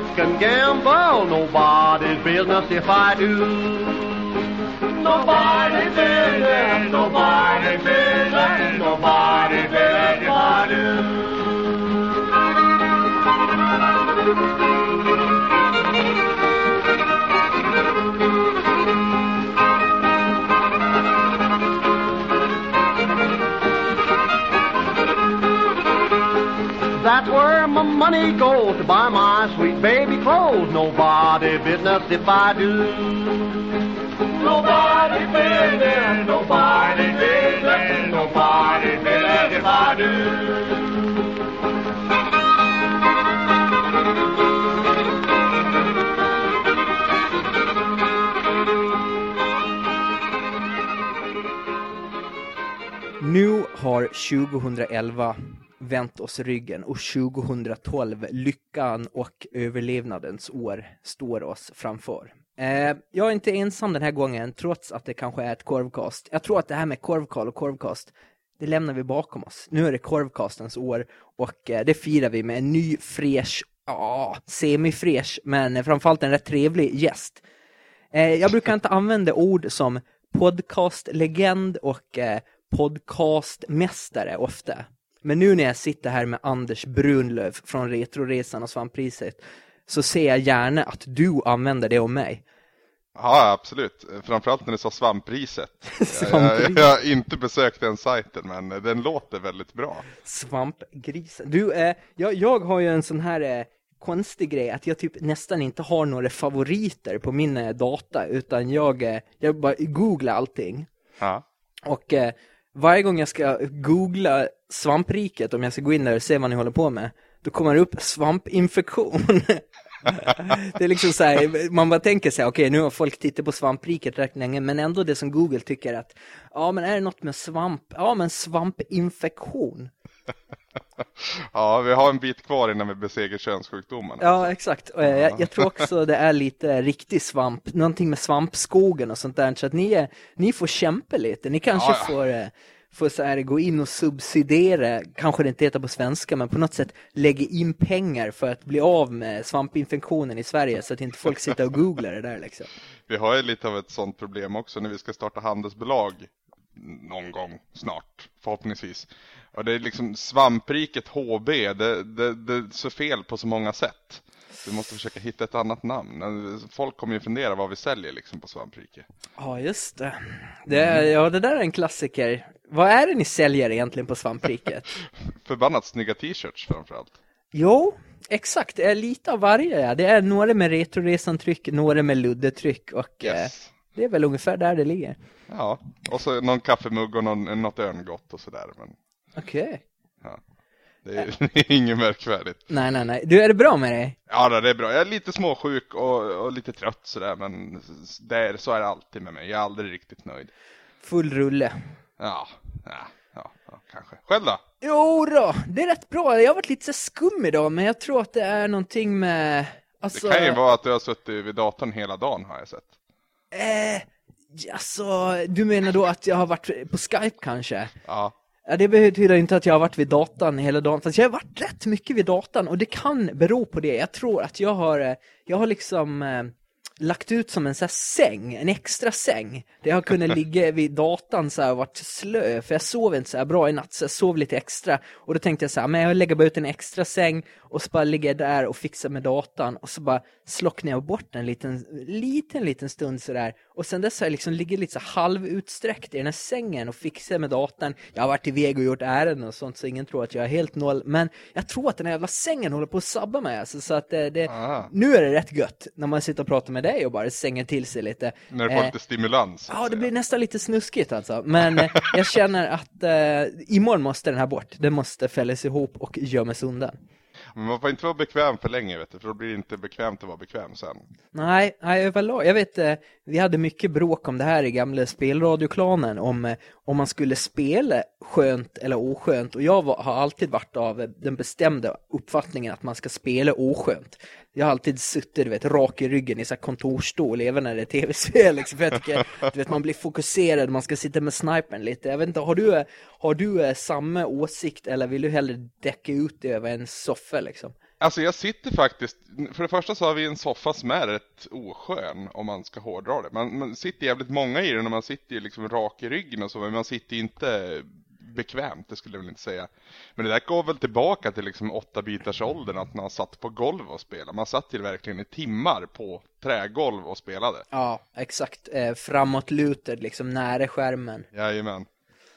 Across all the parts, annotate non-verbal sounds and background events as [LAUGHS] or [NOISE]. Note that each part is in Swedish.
drunk and gamble. Nobody's business if I do. Nobody's business, my money goes to buy my sweet baby clothes. Nobody business if I do. Nobody business, nobody business, nobody business if I do. Nu har 2011 vänt oss ryggen och 2012, lyckan och överlevnadens år, står oss framför. Eh, jag är inte ensam den här gången, trots att det kanske är ett korvkast. Jag tror att det här med korvkal och korvkast, det lämnar vi bakom oss. Nu är det korvkastens år och eh, det firar vi med en ny, fräsch, ja, semifräsch, men framförallt en rätt trevlig gäst. Eh, jag brukar inte använda ord som podcastlegend och eh, podcastmästare ofta. Men nu när jag sitter här med Anders Brunlöv från Retroresan och Svampriset så ser jag gärna att du använder det om mig. Ja, absolut. Framförallt när du sa svampriset. [LAUGHS] Jag, Svampriset. jag har inte besökt den sajten, men den låter väldigt bra. Svampgrisen. Du, eh, jag, jag har ju en sån här eh, konstig grej att jag typ nästan inte har några favoriter på min eh, data utan jag, eh, jag bara googlar allting. Ja. Och eh, varje gång jag ska googla svampriket, om jag ska gå in där och se vad ni håller på med, då kommer det upp svampinfektion. [LAUGHS] det är liksom så här, man bara tänker sig, okej nu har folk tittat på svampriket rätt länge, men ändå det som Google tycker att, ja men är det något med svamp, ja men svampinfektion. [LAUGHS] ja, vi har en bit kvar innan vi besegrar könssjukdomarna. Ja, exakt. Jag, jag tror också det är lite riktig svamp, någonting med svampskogen och sånt där, så att ni, är, ni får kämpa lite. Ni kanske Ja, ja. får, eh, får så här, gå in och subsidiera, kanske det inte heter på svenska, men på något sätt lägga in pengar för att bli av med svampinfektionen i Sverige, så att inte folk sitter och googlar det där liksom. [LAUGHS] Vi har ju lite av ett sånt problem också när vi ska starta handelsbolag någon gång snart, förhoppningsvis. Och det är liksom svampriket HB, det, det, det är så fel på så många sätt. Vi måste försöka hitta ett annat namn. Folk kommer ju fundera vad vi säljer liksom på svamprike. Ja, just det. det är, ja, det där är en klassiker. Vad är det ni säljer egentligen på svampriket? [LAUGHS] Förbannat snygga t-shirts framförallt. Jo, exakt. Det är lite av varje. ja. Det är några med Retroresan-tryck, några med luddetryck och eh, Yes. Det är väl ungefär där det ligger. Ja, och så någon kaffemugg och någon, något örngott och sådär. Men Okej. det är, [LAUGHS] det är inget märkvärdigt. Nej, nej, nej. Du, är det bra med dig? Ja, det är bra. Jag är lite småsjuk och, och lite trött sådär, men det är, så är det alltid med mig. Jag är aldrig riktigt nöjd. Full rulle. Ja, ja, ja, ja kanske. Själv då? Jo då, det är rätt bra. Jag har varit lite så skum idag, men jag tror att det är någonting med... Alltså, Det kan ju vara att du har suttit vid datorn hela dagen har jag sett. Eh, alltså, du menar då att jag har varit på Skype kanske? Ja, Ja, det betyder inte att jag har varit vid datan hela dagen, fast jag har varit rätt mycket vid datan och det kan bero på det. Jag tror att jag har, eh, jag har liksom eh, lagt ut som en här säng, en extra säng. Där jag kunde [LAUGHS] ligga vid datan så och varit slö, för jag sov inte så här bra i natt, så jag sov lite extra. Och då tänkte jag så här, men jag lägger bara ut en extra säng och så bara ligger jag där och fixar med datan och så bara slocknar jag bort en liten, liten, liten stund så där. Och sen dess har jag liksom ligger lite så halvutsträckt i den här sängen och fixar med datan. Jag har varit iväg och gjort ärenden och sånt så ingen tror att jag är helt noll. Men jag tror att den här jävla sängen håller på att sabba mig alltså, så att det, det, Ah. nu är det rätt gött när man sitter och pratar med dig och bara sänger till sig lite. när du får Eh, lite stimulans. Ja, det blir nästan lite snuskigt alltså. Men eh, jag känner att eh, imorgon måste den här bort. Den måste fällas ihop och gömmas undan. Men man får inte vara bekväm för länge, vet du, för då blir det inte bekvämt att vara bekväm sen. Nej, nej överlag. Jag vet, eh, vi hade mycket bråk om det här i gamla spelradioklanen, om, eh, om man skulle spela skönt eller oskönt. Och jag var, har alltid varit av eh, den bestämda uppfattningen att man ska spela oskönt. Jag har alltid suttit, du vet, rak i ryggen i så här kontorsstol, även när det är tv-spel. Liksom, för jag tycker, du vet, man blir fokuserad, man ska sitta med snipern lite. Jag vet inte, har du, har du eh, samma åsikt eller vill du hellre däcka ut det över en soffa liksom? Alltså jag sitter faktiskt, för det första så har vi en soffa som är rätt oskön om man ska hårdra det. Man, man sitter jävligt många i den och man sitter ju liksom rak i ryggen och så, men man sitter inte bekvämt, det skulle jag väl inte säga. Men det där går väl tillbaka till liksom åtta bitars åldern att man satt på golv och spelade. Man satt ju verkligen i timmar på trägolv och spelade. Ja, exakt. Eh, framåtlutad, liksom nära skärmen. Jajamän.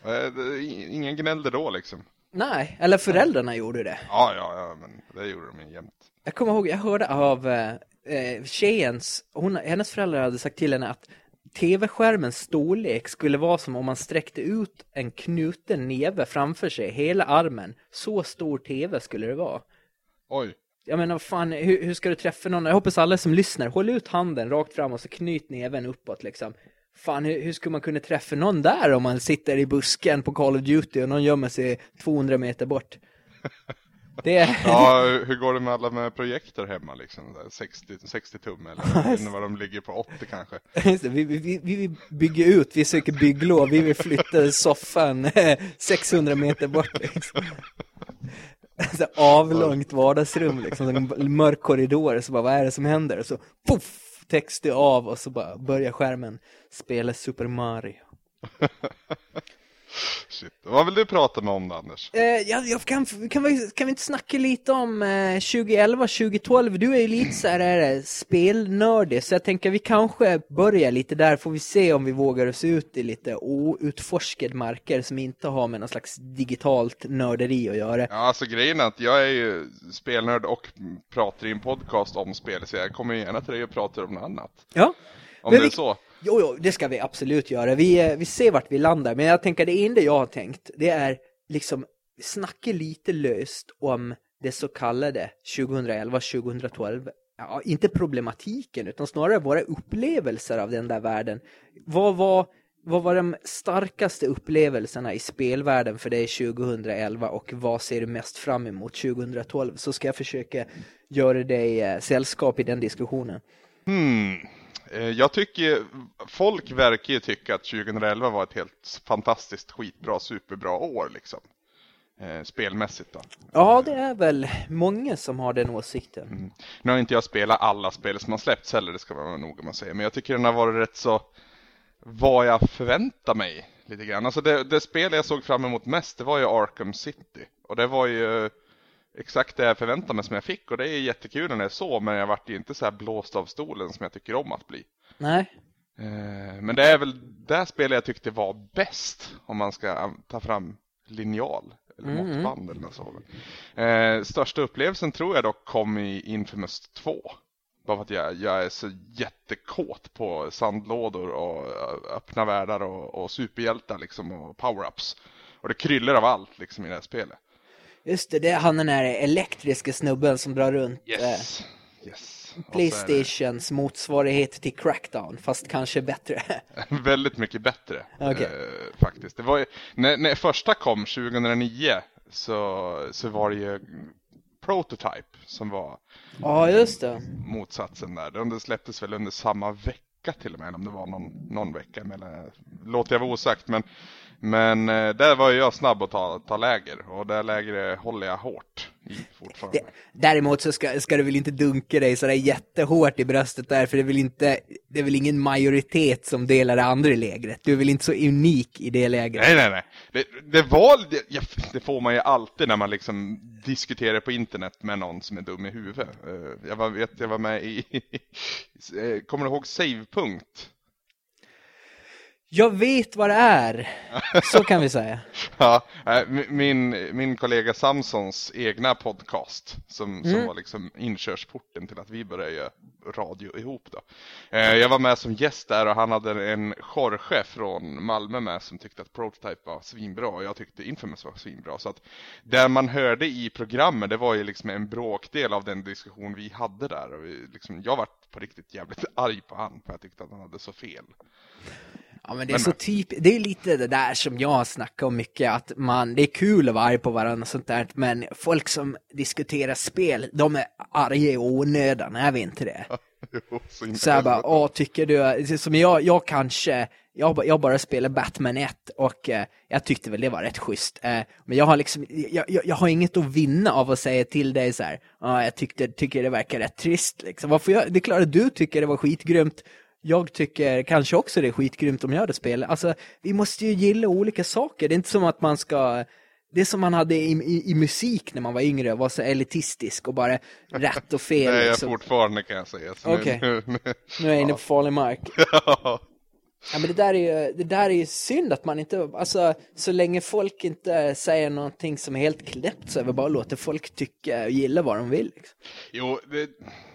Eh, ingen gnällde då liksom. Nej, eller föräldrarna gjorde det. Ja, ja, ja, men det gjorde de jämt. Jag kommer ihåg, jag hörde av eh, eh, tjejens, hon, hennes föräldrar hade sagt till henne att tv-skärmens storlek skulle vara som om man sträckte ut en knuten neve framför sig, hela armen. Så stor tv skulle det vara. Oj. Jag menar, fan, hur, hur ska du träffa någon? Jag hoppas alla som lyssnar, håll ut handen rakt fram och så knyt neven uppåt liksom. Fan, hur, hur skulle man kunna träffa någon där om man sitter i busken på Call of Duty och någon gömmer sig 200 meter bort? [LAUGHS] Det... Ja, hur går det med alla med projektor hemma liksom? 60, 60 tum eller vad de ligger på 80 kanske? vi, vi, vi, bygga ut, vi söker bygglov, vi vill flytta soffan 600 meter bort liksom. Så avlångt vardagsrum liksom, en mörk korridor, så bara vad är det som händer? Så poff, text av och så bara börjar skärmen spela Super Mario. [LAUGHS] Shit. Vad vill du prata med om då, Anders? Eh, jag, jag kan, kan, vi, kan vi inte snacka lite om eh, 2011, 2012? Du är ju lite så här spelnördig, så jag tänker vi kanske börjar lite där, får vi se om vi vågar oss ut i lite outforskade marker som inte har med någon slags digitalt nörderi att göra. Ja, alltså grejen är att jag är ju spelnörd och pratar i en podcast om spel, så jag kommer gärna till dig och pratar om något annat. Ja. Om Men det är så. Jo, jo, det ska vi absolut göra. Vi, eh, vi ser vart vi landar. Men jag tänker det enda jag har tänkt, det är liksom snacka lite löst om det så kallade 2011-2012. Ja, inte problematiken, utan snarare våra upplevelser av den där världen. Vad var, vad var de starkaste upplevelserna i spelvärlden för dig 2011 och vad ser du mest fram emot 2012? Så ska jag försöka göra dig eh, sällskap i den diskussionen. Hmm. Eh, jag tycker, folk verkar ju tycka att 2011 var ett helt fantastiskt skitbra, superbra år liksom. Eh, spelmässigt då. Ja, det är väl många som har den åsikten. Mm. Nu har inte jag spelat alla spel som har släppts heller, det ska man vara noga med att säga. Men jag tycker den har varit rätt så vad jag förväntar mig lite grann. Alltså det, det spel jag såg fram emot mest, det var ju Arkham City. Och det var ju exakt det jag förväntade mig som jag fick och det är jättekul när det är så men jag vart ju inte så här blåst av stolen som jag tycker om att bli. Nej. Eh, men det är väl det spelet jag tyckte var bäst om man ska ta fram linjal eller mm. måttband eller något sånt. Eh, största upplevelsen tror jag dock kom i Infamous 2. Bara för att jag, jag är så jättekåt på sandlådor och öppna världar och, och superhjältar liksom och power-ups. Och det kryllar av allt liksom i det här spelet. Just det, det är han den här elektriska snubben som drar runt. Yes. Eh, yes. Playstations motsvarighet till Crackdown, fast kanske bättre. [LAUGHS] Väldigt mycket bättre, okay. eh, faktiskt. Det var ju, när, när första kom 2009 så, så var det ju Prototype som var ja, just det. motsatsen där. Den släpptes väl under samma vecka till och med, om det var någon, någon vecka. Men, låter jag vara osagt, men men eh, där var jag snabb att ta, ta läger och det lägret håller jag hårt i fortfarande. Det, däremot så ska, ska du väl inte dunka dig sådär jättehårt i bröstet där för det är väl inte, det är väl ingen majoritet som delar det andra lägret. Du är väl inte så unik i det lägret? Nej, nej, nej. Det, det var, det, det får man ju alltid när man liksom diskuterar på internet med någon som är dum i huvudet. Eh, jag var, vet, jag var med i, [LAUGHS] eh, kommer du ihåg Savepunkt? Jag vet vad det är, så kan vi säga. [LAUGHS] ja, min, min kollega Samsons egna podcast som, mm. som var liksom inkörsporten till att vi började göra radio ihop då. Eh, jag var med som gäst där och han hade en Jorge från Malmö med som tyckte att Prototype var svinbra och jag tyckte Infamous var svinbra. Så att det man hörde i programmet det var ju liksom en bråkdel av den diskussion vi hade där. Och vi, liksom, jag var på riktigt jävligt [LAUGHS] arg på han för jag tyckte att han hade så fel. Ja men det är så typ, det är lite det där som jag snackar om mycket, att man, det är kul att vara arg på varandra och sånt där, men folk som diskuterar spel, de är arga i onödan, är vi inte det? [LAUGHS] Jo, så jag bara, åh, tycker du, som jag, jag kanske, jag, jag bara spelar Batman 1 och eh, jag tyckte väl det var rätt schysst. Eh, men jag har liksom, jag, jag, jag har inget att vinna av att säga till dig så här, ja, jag tyckte, tycker det verkar rätt trist liksom. Varför jag, det är klart att du tycker det var skitgrymt. Jag tycker kanske också det är skitgrymt om jag hade spelat. Alltså, vi måste ju gilla olika saker. Det är inte som att man ska, det som man hade i, i, i musik när man var yngre var så elitistisk och bara rätt och fel. [LAUGHS] Det är jag liksom. fortfarande kan jag säga. Okej. nu- nu- Nu är jag inne på farlig mark. [LAUGHS] Ja. Ja men det där är ju, det där är synd att man inte, alltså så länge folk inte säger någonting som är helt knäppt så är det bara att låta folk tycka och gilla vad de vill. Liksom. Jo, det,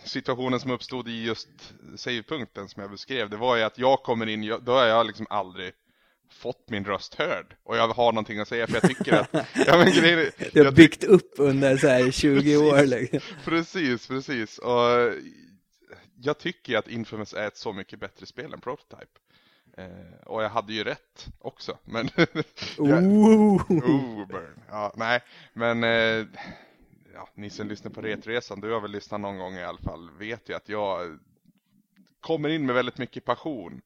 situationen som uppstod i just savepunkten som jag beskrev, det var ju att jag kommer in, jag- då har jag liksom aldrig fått min röst hörd. Och jag har någonting att säga för jag tycker att, [LAUGHS] ja men grejen är- Det har jag byggt upp under så här 20 år. Liksom. Precis, precis. Och jag tycker att Infamous är ett så mycket bättre spel än Prototype. Eh, och jag hade ju rätt också. Men [LAUGHS] jag, Ooh. oh, burn. Ja, nej, men eh, ja, ni som lyssnar på Retresan, du har väl lyssnat någon gång i alla fall, vet ju att jag kommer in med väldigt mycket passion.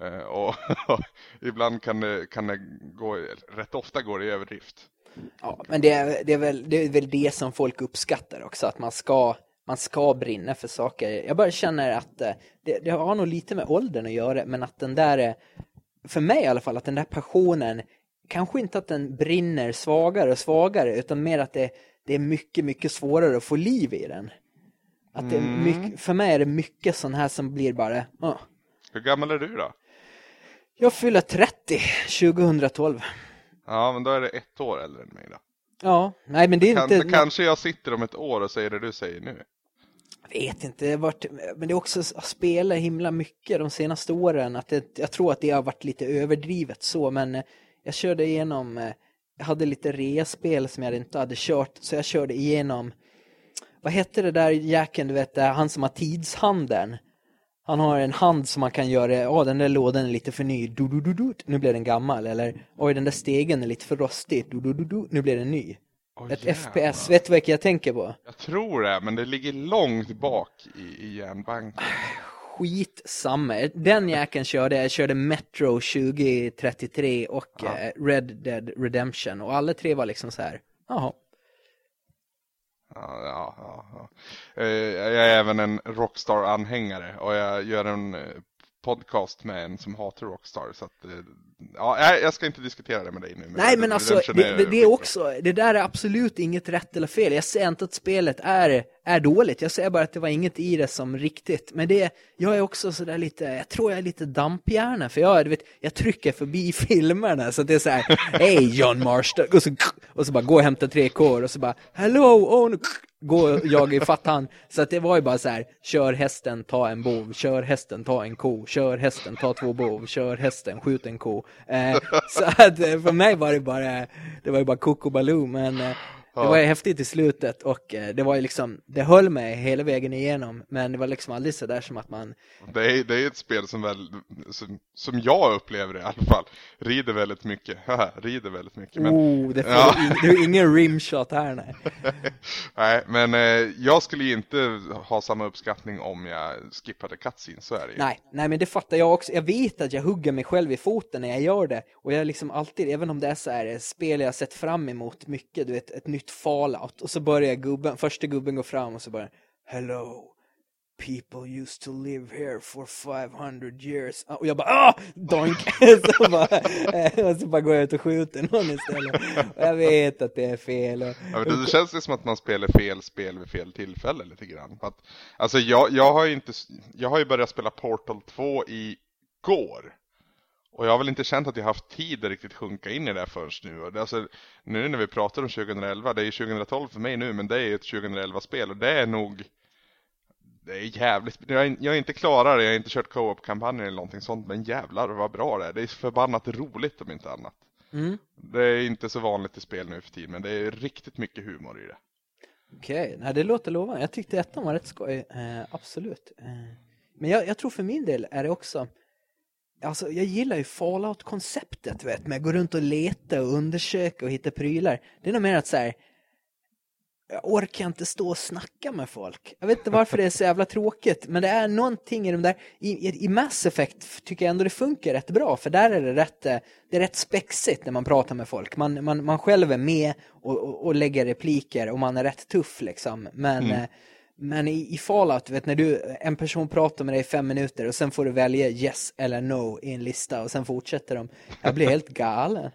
Eh, och [LAUGHS] ibland kan det, kan det gå, rätt ofta går det i överdrift. Ja, men det är, det, är väl, det är väl det som folk uppskattar också, att man ska, man ska brinna för saker. Jag bara känner att eh, det, det har nog lite med åldern att göra, men att den där, eh, för mig i alla fall, att den där passionen, kanske inte att den brinner svagare och svagare, utan mer att det, det är mycket, mycket svårare att få liv i den. Att det är mycket, för mig är det mycket sån här som blir bara, ah. Hur gammal är du då? Jag fyller 30 2012. Ja, men då är det ett år äldre än mig då. Ja, nej men det är Kan, inte... kanske jag sitter om ett år och säger det du säger nu. Jag vet inte, det har varit, men det är också spelat himla mycket de senaste åren. Att det, jag tror att det har varit lite överdrivet så, men eh, jag körde igenom, eh, jag hade lite reaspel som jag inte hade kört, så jag körde igenom, vad hette det där jäkeln, du vet, han som har tidshandeln. Han har en hand som man kan göra, ja den där lådan är lite för ny, du, du, du, du, nu blir den gammal. Eller, oj den där stegen är lite för rostig, du, du, du, du, nu blir den ny. Åh, Ett jävlar. FPS, vet du vilket jag tänker på? Jag tror det, men det ligger långt bak i, i järnbanken. Skitsamma. Den jäkeln körde, jag körde Metro 2033 och Ja. eh, Red Dead Redemption och alla tre var liksom så här. Jaha. Ja, ja, ja. Eh, Jag är även en Rockstar-anhängare och jag gör en eh, podcast med en som hatar Rockstar. Så att, ja, jag ska inte diskutera det med dig nu. Nej men alltså, det, det, det är också, det där är absolut inget rätt eller fel. Jag säger inte att spelet är, är dåligt, jag säger bara att det var inget i det som riktigt. Men det, jag är också sådär lite, jag tror jag är lite damphjärna, för jag, du vet, jag trycker förbi [LAUGHS] filmerna så att det är så här, hej John Marston, och så, och så bara gå och hämta tre kor och så bara, hello, oh, no. [LAUGHS] gå och jaga ifatt han. Så att det var ju bara så här, kör hästen, ta en bov, kör hästen, ta en ko, kör hästen, ta två bov, kör hästen, skjut en ko. Eh, så att eh, för mig var det bara, det var ju bara koko-baloo, men eh, det var häftigt i slutet och eh, det var ju liksom, det höll mig hela vägen igenom, men det var liksom aldrig så där som att man, Det är, det är ett spel som väl, som, som jag upplever det i alla fall, rider väldigt mycket. [LAUGHS] Rider väldigt mycket. Men, oh, det, får Ja. in, det är ingen rimshot här nej. [LAUGHS] nej, men eh, jag skulle ju inte ha samma uppskattning om jag skippade cutscene, så är det ju. Nej, nej men det fattar jag också. Jag vet att jag hugger mig själv i foten när jag gör det. Och jag är liksom alltid, även om det är så här spel jag sett fram emot mycket, du vet, ett nytt Fallout. Och så börjar gubben, första gubben gå fram och så bara Hello, people used to live here for 500 years. Ah, och jag bara ah, donk! [LAUGHS] så, bara, eh, och så bara går jag ut och skjuter någon istället. Och jag vet att det är fel. Och, Ja, men det, det känns ju som att man spelar fel spel vid fel tillfälle lite grann. För att, alltså jag, jag har ju inte, jag har ju börjat spela Portal 2 i går. Och jag har väl inte känt att jag haft tid att riktigt sjunka in i det här förrän nu. Alltså, nu när vi pratar om 2011, det är ju 2012 för mig nu, men det är ju ett 2011-spel och det är nog det är jävligt, jag är, jag är inte klarare, jag har inte kört co-op-kampanjer eller någonting sånt, men jävlar vad bra det är. Det är förbannat roligt om inte annat. mm, Det är inte så vanligt i spel nu för tiden, men det är riktigt mycket humor i det. Okej, nej det låter lovande. Jag tyckte ettan var rätt skoj, eh, absolut. Eh, men jag, jag tror för min del är det också, alltså jag gillar ju Fallout-konceptet, vet med att gå runt och leta och undersöka och hitta prylar. Det är nog mer att så här, jag orkar inte stå och snacka med folk. Jag vet inte varför det är så jävla tråkigt, men det är någonting i de där, i, i Mass Effect tycker jag ändå det funkar rätt bra, för där är det rätt, eh, det är rätt spexigt när man pratar med folk. Man, man, man själv är med och, och, och lägger repliker och man är rätt tuff liksom, men mm. Men i, i Fallout, vet, när du, en person pratar med dig i fem minuter och sen får du välja yes eller no i en lista och sen fortsätter de. Jag blir helt [LAUGHS] galen.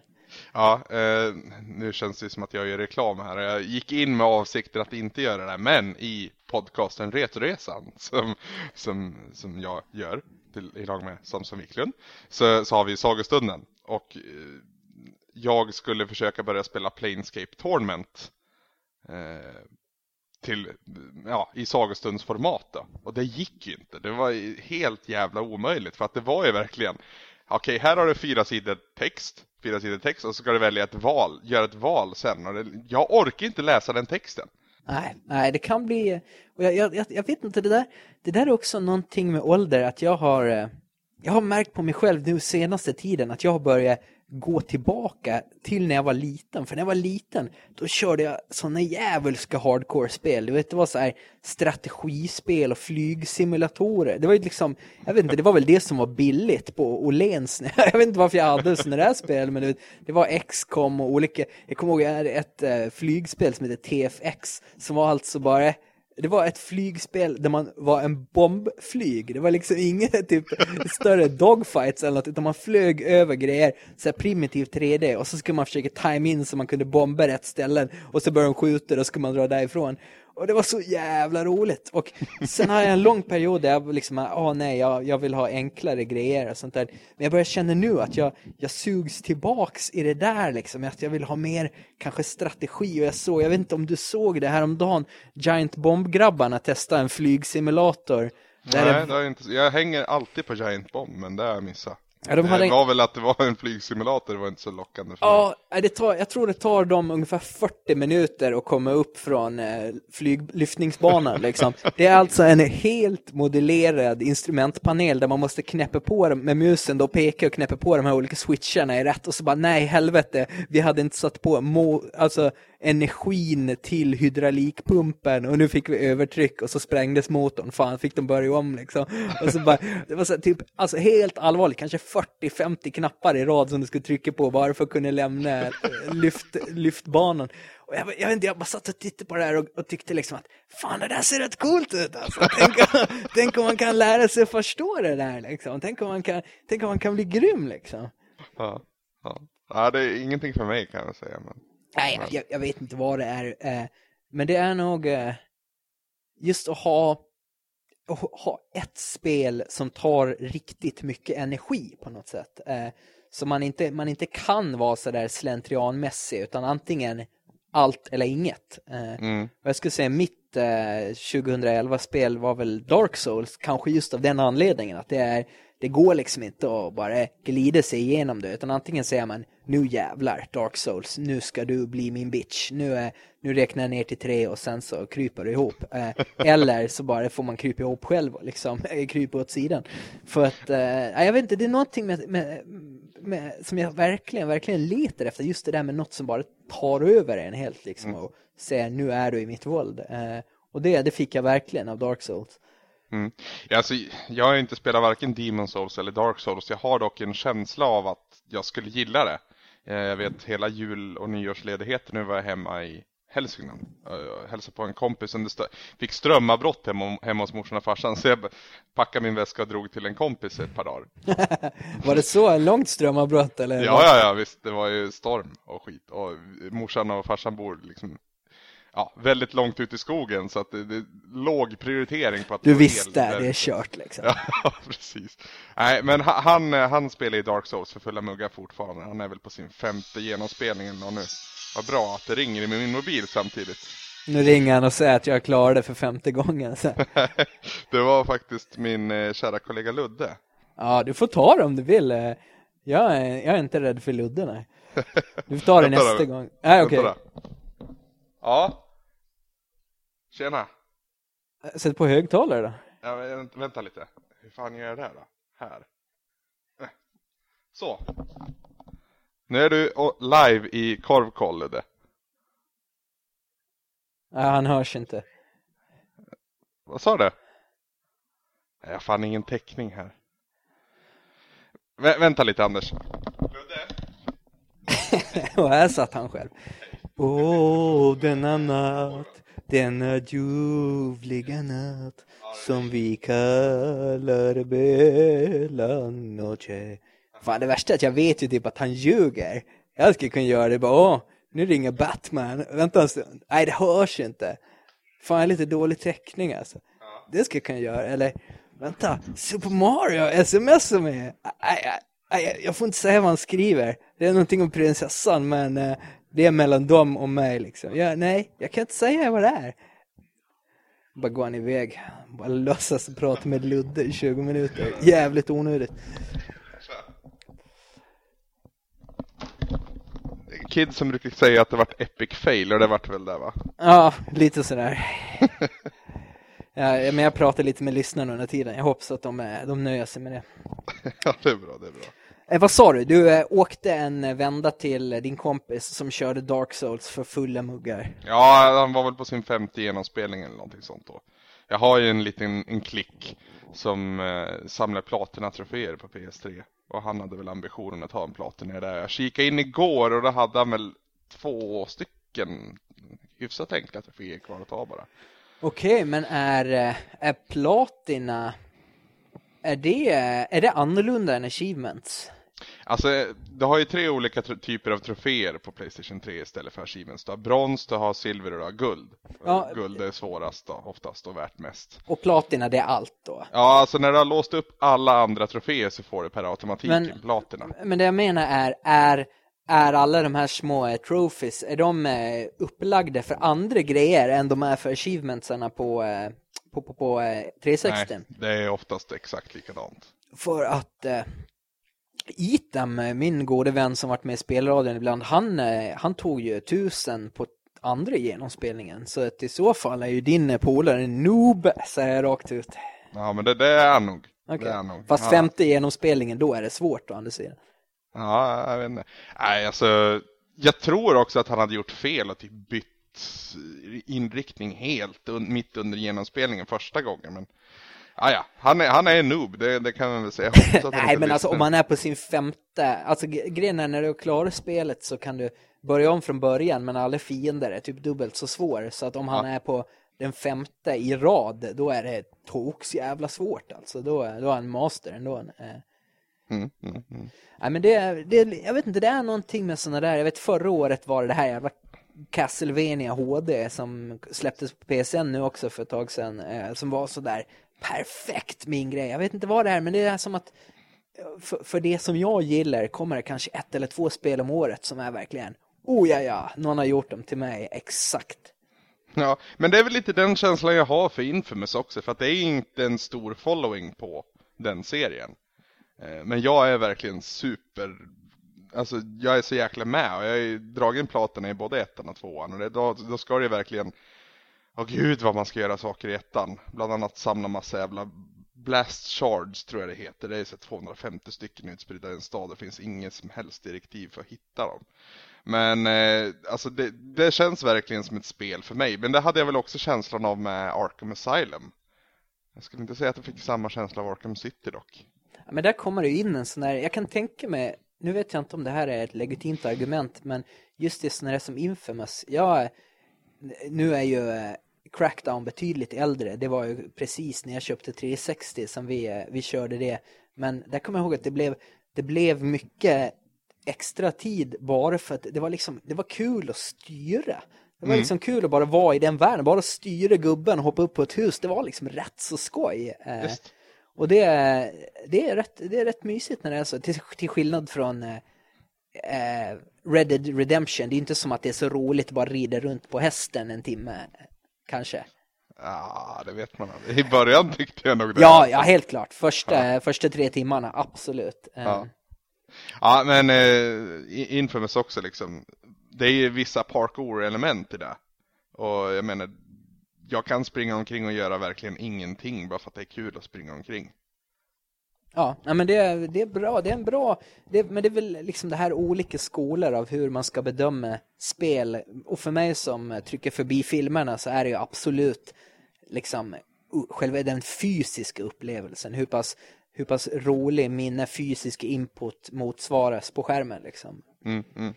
Ja, eh, nu känns det som att jag gör reklam här. Jag gick in med avsikter att inte göra det, men i podcasten Retoresan som, som, som jag gör till, i lag med Samson Wiklund så, så har vi sagostunden och eh, jag skulle försöka börja spela Planescape Tournament eh, till, ja, i sagostundsformat då. Och det gick ju inte. Det var helt jävla omöjligt för att det var ju verkligen Okej, här har du fyra sidor text, fyra sidor text och så ska du välja ett val, göra ett val sen. Och det, jag orkar inte läsa den texten. Nej, nej, det kan bli, och jag, jag, jag vet inte, det där, det där är också någonting med ålder, att jag har, eh, jag har märkt på mig själv nu senaste tiden att jag har börjat gå tillbaka till när jag var liten. För när jag var liten, då körde jag såna jävulska hardcore-spel. Du vet, det var så här strategispel och flygsimulatorer. Det var ju liksom, jag vet inte, det var väl det som var billigt på Åhléns. [LAUGHS] Jag vet inte varför jag hade sådana där spel, men vet, det var XCOM och olika, jag kommer ihåg ett eh, flygspel som heter TFX, som var alltså bara det var ett flygspel där man var en bombflyg. Det var liksom inget [LAUGHS] typ större dogfights eller något, utan man flög över grejer, så här primitiv 3D, och så skulle man försöka time in så man kunde bomba rätt ställen, och så började de skjuta och så skulle man dra därifrån. Och det var så jävla roligt. Och sen har jag en lång period där jag liksom, ah nej, jag, jag vill ha enklare grejer och sånt där. Men jag börjar känna nu att jag, jag sugs tillbaks i det där liksom. Att jag vill ha mer kanske strategi. Och jag såg, jag vet inte om du såg det här om dagen Giant Bomb-grabbarna testade en flygsimulator. Nej, det... Det inte, jag hänger alltid på Giant Bomb, men det har jag missat. Ja, de. Det var väl att det var en flygsimulator, det var inte så lockande för Ja, mig. Det tar, jag tror det tar dem ungefär 40 minuter att komma upp från eh, flyglyftningsbanan [LAUGHS] liksom. Det är alltså en helt modellerad instrumentpanel där man måste knäppa på dem med musen då peka och knäppa på de här olika switcharna i rätt och så bara nej helvete, vi hade inte satt på mo alltså energin till hydraulikpumpen och nu fick vi övertryck och så sprängdes motorn. Fan, fick de börja om liksom. Och så bara, det var så typ, alltså helt allvarligt, kanske 40-50 knappar i rad som du skulle trycka på bara för att kunna lämna eh, lyft, lyftbanan. Och jag, jag, vet inte, jag bara satt och tittade på det här och, och, tyckte liksom att fan det där ser rätt coolt ut alltså. Tänk, [LAUGHS] tänk om man kan lära sig att förstå det där liksom. Tänk om man kan, tänk om man kan bli grym liksom. Ja, ja. ja det är ingenting för mig kan jag säga. Men... Nej, jag, jag, vet inte vad det är. Eh, men det är nog eh, just att ha, att ha ett spel som tar riktigt mycket energi på något sätt. Eh, så man inte, man inte kan vara så där slentrianmässig utan antingen allt eller inget. Mm. Jag skulle säga mitt 2011-spel var väl Dark Souls, kanske just av den anledningen att det är det går liksom inte att bara glida sig igenom det, utan antingen säger man nu jävlar Dark Souls, nu ska du bli min bitch, nu, är, nu räknar jag ner till tre och sen så kryper du ihop. Eh, eller så bara får man krypa ihop själv och liksom [LAUGHS] krypa åt sidan. För att, eh, jag vet inte, det är någonting med, med, med, som jag verkligen, verkligen letar efter, just det där med något som bara tar över en helt liksom och säger nu är du i mitt våld. Eh, och det, det fick jag verkligen av Dark Souls. Mm. Alltså, jag har inte spelat varken Demon Souls eller Dark Souls. Jag har dock en känsla av att jag skulle gilla det. Eh, jag vet hela jul och nyårsledigheten nu var jag hemma i Hälsingland. Jag hälsade på en kompis som fick strömavbrott hemma, hemma hos morsan och farsan. Så jag packade min väska och drog till en kompis ett par dagar. [LAUGHS] var det så långt strömavbrott eller? Ja, ja, ja, visst. Det var ju storm och skit. Och morsan och farsan bor liksom ja, väldigt långt ut i skogen så att det, det låg prioritering på att Du visste, det är kört liksom. [LAUGHS] ja, precis. Nej, men han, han spelar i Dark Souls för fulla muggar fortfarande. Han är väl på sin femte genomspelning och nu. Vad bra att det ringer i min mobil samtidigt. Nu ringer han och säger att jag klarade det för femte gången. Så. [LAUGHS] det var faktiskt min eh, kära kollega Ludde. Ja, du får ta det om du vill. Eh, jag är, jag är inte rädd för Ludde, nej. Du får ta det nästa gång. Nej, okej. Okay. Ja. Tjena. Sätt på högtalare då. Ja, vänta lite. Hur fan gör jag det här då? Här. Så. Nu är du live i Korvkoll, Ja, han hörs inte. Vad sa du? Jag har fan ingen täckning här. Vä vänta lite Anders. [LAUGHS] Och här satt han själv. Åh, denna natt, denna ljuvliga natt som vi kallar Bella Noche. Fan, det värsta är att jag vet ju typ att han ljuger. Jag skulle kunna göra det bara, åh, nu ringer Batman. Vänta en stund. Nej, det hörs inte. Fan, jag är lite dålig täckning alltså. Det skulle jag kunna göra. Eller, vänta, Super Mario smsar mig. Nej, jag får inte säga vad han skriver. Det är någonting om prinsessan, men eh, det är mellan dem och mig liksom. Jag, nej, jag kan inte säga vad det är. Bara går han iväg. Bara låtsas prata med Ludde i 20 minuter. Jävligt onödigt. Kid som brukar säga att det varit epic fail och det vart väl det va? Ja, lite sådär. [LAUGHS] ja, men jag pratar lite med lyssnarna under tiden. Jag hoppas att de, eh, de nöjer sig med det. [LAUGHS] ja, det är bra, det är bra. Eh, vad sa du? Du eh, åkte en vända till din kompis som körde Dark Souls för fulla muggar. Ja, han var väl på sin femte genomspelning eller någonting sånt då. Jag har ju en liten en klick som eh, samlar platina-troféer på PS3. Och han hade väl ambitionen att ha en platina där. Jag kikade in igår och då hade han väl två stycken hyfsat enkla troféer kvar att ta bara. Okej, men är, eh, är platina, är det, är det annorlunda än achievements? Alltså, du har ju tre olika typer av troféer på Playstation 3 istället för achievements. Du har brons, du har silver och du har guld. Ja, guld är svårast då, oftast och värt mest. Och platina, det är allt då? Ja, alltså när du har låst upp alla andra troféer så får du per automatik men, platina. Men det jag menar är, är är alla de här små eh, trophies, är de eh, upplagda för andra grejer än de är för achievementsarna på, eh, på, på, på 360? Nej, det är oftast exakt likadant. För att Itam, min gode vän som varit med i spelradion ibland, han, han tog ju tusen på andra genomspelningen. Så att i så fall är ju din polare en noob, säger jag rakt ut. Ja, men det, det är han nog. Okay. Det är nog. Fast ja. femte genomspelningen, då är det svårt å andra sidan. Ja, jag vet inte. Nej, alltså, jag tror också att han hade gjort fel och typ bytt inriktning helt mitt under genomspelningen första gången. Men Ah, ja, han är, han är en noob, det, det kan man väl säga. Nej, men alltså om man är på sin femte, alltså grejen är när du klarar spelet så kan du börja om från början, men alla fiender är typ dubbelt så svår. Så att om han ja. är på den femte i rad, då är det toks jävla svårt alltså. Då, då är han master ändå. Eh. Mm, mm, mm. Nej, men det, det, jag vet inte, det är någonting med sådana där, jag vet förra året var det det här jävla Castlevania HD som släpptes på PSN nu också för ett tag sedan, eh, som var sådär perfekt min grej. Jag vet inte vad det är, men det är som att för, för, det som jag gillar kommer det kanske ett eller två spel om året som är verkligen, oh ja ja, någon har gjort dem till mig, exakt. Ja, men det är väl lite den känslan jag har för Infamous också, för att det är inte en stor following på den serien. Eh, men jag är verkligen super, alltså jag är så jäkla med och jag är dragen platen i både ettan och tvåan och det, då, då ska det verkligen Åh gud vad man ska göra saker i ettan. Bland annat samla massa jävla Blast Shards tror jag det heter. Det är så 250 stycken utspridda i en stad. Det finns inget som helst direktiv för att hitta dem. Men eh, alltså det, det, känns verkligen som ett spel för mig. Men det hade jag väl också känslan av med Arkham Asylum. Jag skulle inte säga att jag fick samma känsla av Arkham City dock. Men där kommer det in en sån här jag kan tänka mig, nu vet jag inte om det här är ett legitimt argument, men just det sådana där som Infamous, jag, nu är ju eh, Crackdown betydligt äldre, det var ju precis när jag köpte 360 som vi, eh, vi körde det, men där kommer jag ihåg att det blev, det blev mycket extra tid bara för att det var liksom, det var kul att styra. Det var mm. liksom kul att bara vara i den världen, bara styra gubben och hoppa upp på ett hus, det var liksom rätt så skoj. Eh, Just. Och det, det, är rätt, det är rätt mysigt när det är så, till, till skillnad från eh, eh, Red Dead Redemption. Det är inte som att det är så roligt att bara rida runt på hästen en timme, kanske. Ja, det vet man. I början tyckte jag nog det. Ja, ja helt klart. Första, ja. första tre timmarna, absolut. Ja, ja men eh, Infamous också liksom. Det är ju vissa parkour-element i det. Och jag menar, jag kan springa omkring och göra verkligen ingenting bara för att det är kul att springa omkring. Ja, men det, det är bra. Det är en bra... Det, men det är väl liksom det här olika skolor av hur man ska bedöma spel. Och för mig som trycker förbi filmerna så är det ju absolut liksom själva den fysiska upplevelsen. Hur pass, hur pass rolig mina fysiska input motsvaras på skärmen liksom. Mm, mm.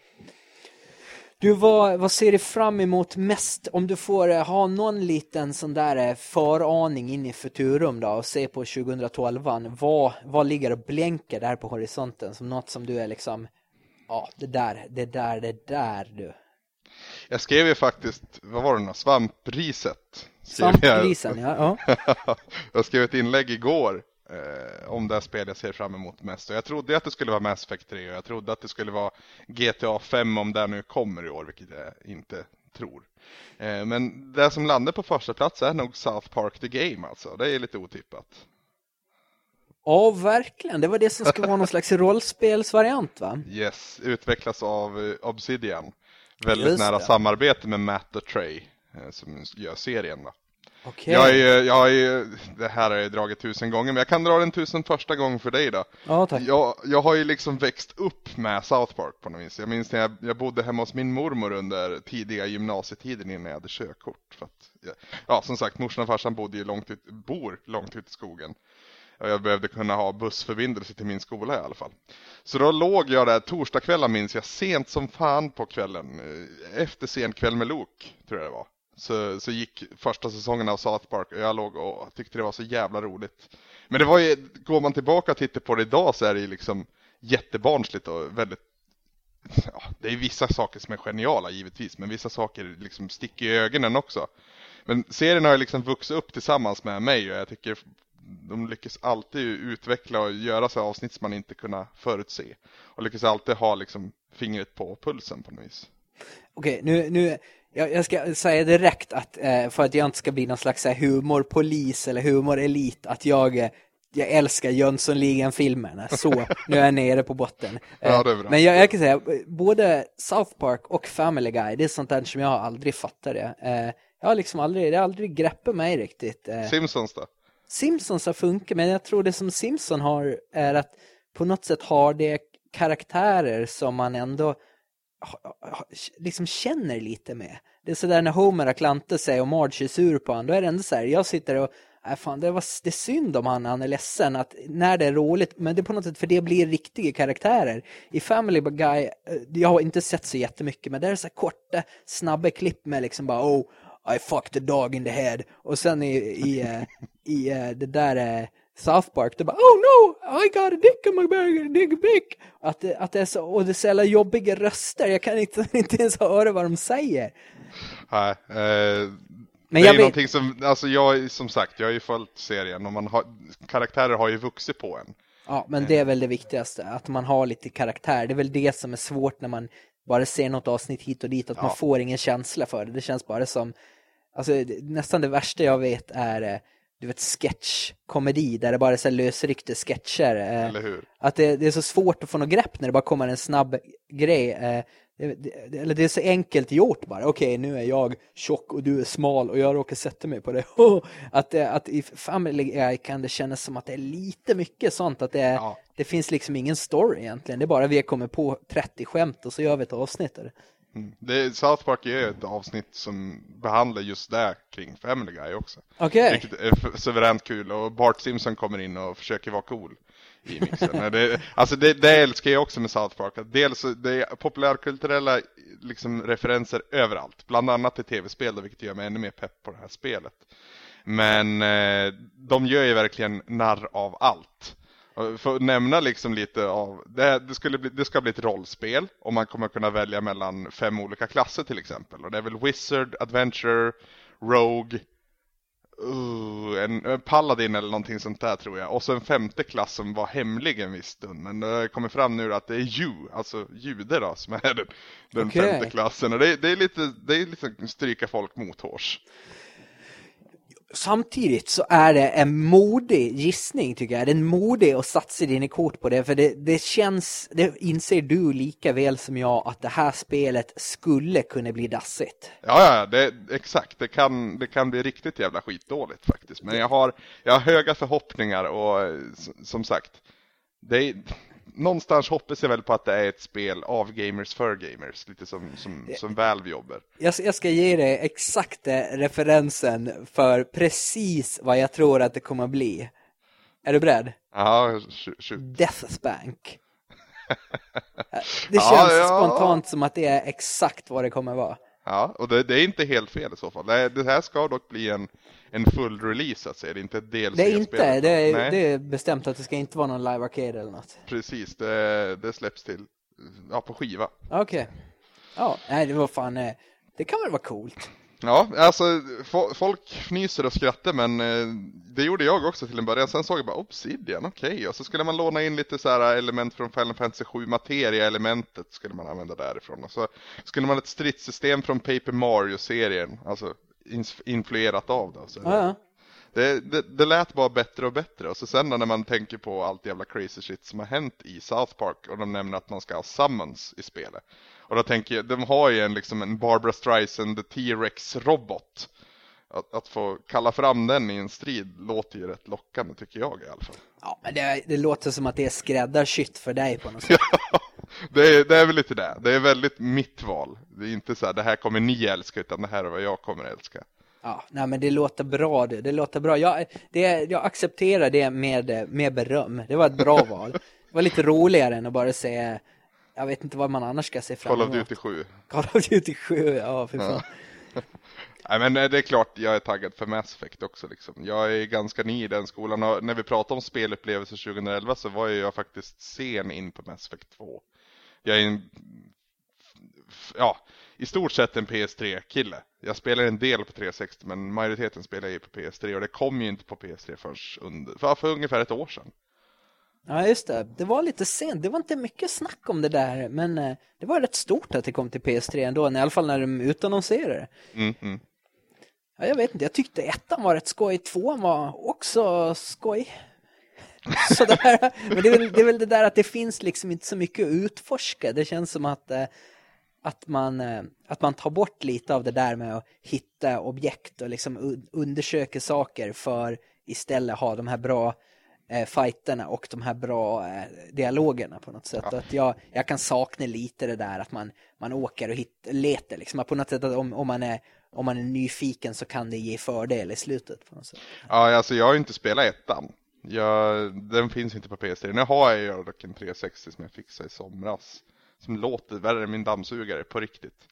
Du, vad, vad ser du fram emot mest? Om du får eh, ha någon liten sån där eh, föraning in i Futurum då och se på 2012 vad, vad ligger och blänker där på horisonten som något som du är liksom ja, det där, det där, det där du. Jag skrev ju faktiskt, vad var det nu, svampriset. Svamprisen, ja. ja. [LAUGHS] jag skrev ett inlägg igår eh, om det spel jag ser fram emot mest. Och jag trodde att det skulle vara Mass Effect 3 och jag trodde att det skulle vara GTA 5 om det nu kommer i år, vilket jag inte tror. Eh, men det som landar på första plats är nog South Park The Game alltså. Det är lite otippat. Ja, verkligen. Det var det som skulle vara någon slags rollspelsvariant va? Yes, utvecklas av eh, Obsidian. Väldigt nära samarbete med Matt och Trey eh, som gör serien. Va? Okay. Jag, är, jag är, det här har jag dragit tusen gånger, men jag kan dra den tusen första gången för dig då. Ja, tack. Jag, jag har ju liksom växt upp med South Park på något vis. Jag minns när jag, jag bodde hemma hos min mormor under tidiga gymnasietiden innan jag hade körkort. För att, ja, som sagt, morsan och farsan bodde ju långt ut, bor långt ut i skogen. Jag behövde kunna ha bussförbindelse till min skola i alla fall. Så då låg jag där torsdagskvällar minns jag, sent som fan på kvällen. Eh, efter sen kväll med Lok, tror jag det var så, så gick första säsongen av South Park och jag låg och tyckte det var så jävla roligt. Men det var ju, går man tillbaka och tittar på det idag så är det ju liksom jättebarnsligt och väldigt Ja, det är vissa saker som är geniala givetvis, men vissa saker liksom sticker i ögonen också. Men serien har ju liksom vuxit upp tillsammans med mig och jag tycker de lyckas alltid utveckla och göra så avsnitt som man inte kunnat förutse. Och lyckas alltid ha liksom fingret på pulsen på något vis. Okej, nu, nu jag, jag ska säga direkt att eh, för att jag inte ska bli någon slags humorpolis eller humorelit att jag eh, jag älskar Jönssonligan-filmerna, så [LAUGHS] nu är jag nere på botten. Ja, bra. Men jag, jag, kan säga, både South Park och Family Guy, det är sånt där som jag aldrig fattar det. Jag har liksom aldrig, det har aldrig greppat mig riktigt. Simpsons då? Simpsons har funkat, men jag tror det som Simpson har är att på något sätt har det karaktärer som man ändå liksom känner lite med. Det är sådär när Homer har klantat sig och Marge är sur på honom, då är det ändå så här, jag sitter och Nej, fan, det, var, det är synd om han, han är ledsen att när det är roligt, men det är på något sätt för det blir riktiga karaktärer. I Family Guy, eh, jag har inte sett så jättemycket, men det är så korta, snabba klipp med liksom bara oh, I fucked the dog in the head. Och sen i, i, eh, i, i det där South Park, det bara oh no, I got a dick on my burger, dick dick. Att, att det är så, och det är så jävla jobbiga röster, jag kan inte, [LAUGHS] inte ens höra vad de säger. Nej, eh, men det är vet... någonting som, alltså jag, som sagt, jag har ju följt serien och man har, karaktärer har ju vuxit på en. Ja, men det är väl det viktigaste, att man har lite karaktär. Det är väl det som är svårt när man bara ser något avsnitt hit och dit, att ja. man får ingen känsla för det. Det känns bara som, alltså nästan det värsta jag vet är eh, du vet, sketchkomedi där det bara är så lösryckta sketcher. Eh, Eller hur? Att det, det, är så svårt att få något grepp när det bara kommer en snabb grej. Eh, det, det, eller det är så enkelt gjort bara. Okej, okay, nu är jag tjock och du är smal och jag råkar sätta mig på det. [LAUGHS] att, att i Family Guy kan det kännas som att det är lite mycket sånt. Att det, ja. det finns liksom ingen story egentligen. Det är bara vi kommer på 30 skämt och så gör vi ett avsnitt. Eller? Mm. Det, South Park är ett avsnitt som behandlar just det kring Family Guy också. Okej. Okay. Vilket är suveränt kul och Bart Simpson kommer in och försöker vara cool i mixen. det, [LAUGHS] alltså det, det älskar jag också med South Park. Dels det är populärkulturella liksom, referenser överallt. Bland annat till tv-spel, vilket gör mig ännu mer pepp på det här spelet. Men eh, de gör ju verkligen narr av allt. För att nämna liksom lite av, det, det, skulle bli, det ska bli ett rollspel och man kommer kunna välja mellan fem olika klasser till exempel. Och det är väl Wizard, Adventure, Rogue, uh, en, en Paladin eller någonting sånt där tror jag. Och så en femte klass som var hemlig en viss stund. Men det kommer fram nu att det är Ju, alltså jude då, som är den, den okay. femte klassen. Och det, det, är lite, det är lite stryka folk mot hårs samtidigt så är det en modig gissning tycker jag. Det är en modig att satsa dina kort på det. För det, det känns, det inser du lika väl som jag att det här spelet skulle kunna bli dassigt. Ja, ja, det, exakt. Det kan, det kan bli riktigt jävla skitdåligt faktiskt. Men jag har, jag har höga förhoppningar och som sagt, det är, någonstans hoppas jag väl på att det är ett spel av gamers för gamers, lite som, som, som Valve jobbar. Jag, jag ska ge dig exakta referensen för precis vad jag tror att det kommer att bli. Är du beredd? Ja, shoot. Death Spank. [LAUGHS] det känns ja, ja. spontant som att det är exakt vad det kommer att vara. Ja, och det, det, är inte helt fel i så fall. Det, det här ska dock bli en, en full release så att säga, det är inte ett DLC Det är inte, det är, det är bestämt att det ska inte vara någon live arcade eller något. Precis, det, det släpps till, ja på skiva. Okej. Okay. Ja, nej det var fan, eh, det kan väl vara coolt. Ja, alltså folk fnyser och skrattar men eh, det gjorde jag också till en början. Sen såg jag bara Obsidian, okej. Okay. Och så skulle man låna in lite så här element från Final Fantasy 7, materia-elementet skulle man använda därifrån. Och så skulle man ett stridssystem från Paper Mario-serien, alltså influerat av det. Så ja. Det, det, det lät bara bättre och bättre och så sen när man tänker på allt jävla crazy shit som har hänt i South Park och de nämner att man ska ha summons i spelet. Och då tänker jag, de har ju en liksom en Barbara Streisand T-Rex robot. Att, att, få kalla fram den i en strid låter ju rätt lockande tycker jag i alla fall. Ja, men det, det låter som att det är skräddarsytt för dig på något [LAUGHS] sätt. det är, det är väl lite det. Det är väldigt mitt val. Det är inte så här, det här kommer ni älska, utan det här är vad jag kommer älska. Ja, nej men det låter bra det. Det låter bra. Jag, det, jag accepterar det med, med beröm. Det var ett bra val. [LAUGHS] Det var lite roligare än att bara säga jag vet inte vad man annars ska se fram emot. Call of Duty 7. Call of Duty 7, ja för fan. Ja. [LAUGHS] Nej men eh, det är klart jag är taggad för Mass Effect också liksom. Jag är ganska ny i den skolan och när vi pratade om spelupplevelser 2011 så var jag faktiskt sen in på Mass Effect 2. Jag är en, ja, i stort sett en PS3-kille. Jag spelar en del på 360 men majoriteten spelar ju på PS3 och det kom ju inte på PS3 först under, för, för ungefär ett år sedan. Ja, just det. Det var lite sent. Det var inte mycket snack om det där, men eh, det var rätt stort att det kom till PS3 ändå, i alla fall när de utannonserade mm, mm. Ja, jag vet inte, jag tyckte ettan var rätt skoj, tvåan var också skoj. [LAUGHS] Sådär. Men det är, väl, det är väl det där att det finns liksom inte så mycket att utforska. Det känns som att, eh, att, man, eh, att man tar bort lite av det där med att hitta objekt och liksom undersöka saker för istället ha de här bra eh, fighterna och de här bra eh, dialogerna på något sätt. Ja. Att jag, jag kan sakna lite det där att man, man åker och hit, letar liksom. På något sätt att om, om, man är, om man är nyfiken så kan det ge fördel i slutet. På något sätt. Ja, alltså jag har ju inte spelat ettan. Jag, den finns inte på PS3. Nu har jag dock en 360 som jag fixade i somras. Som låter värre än min dammsugare på riktigt.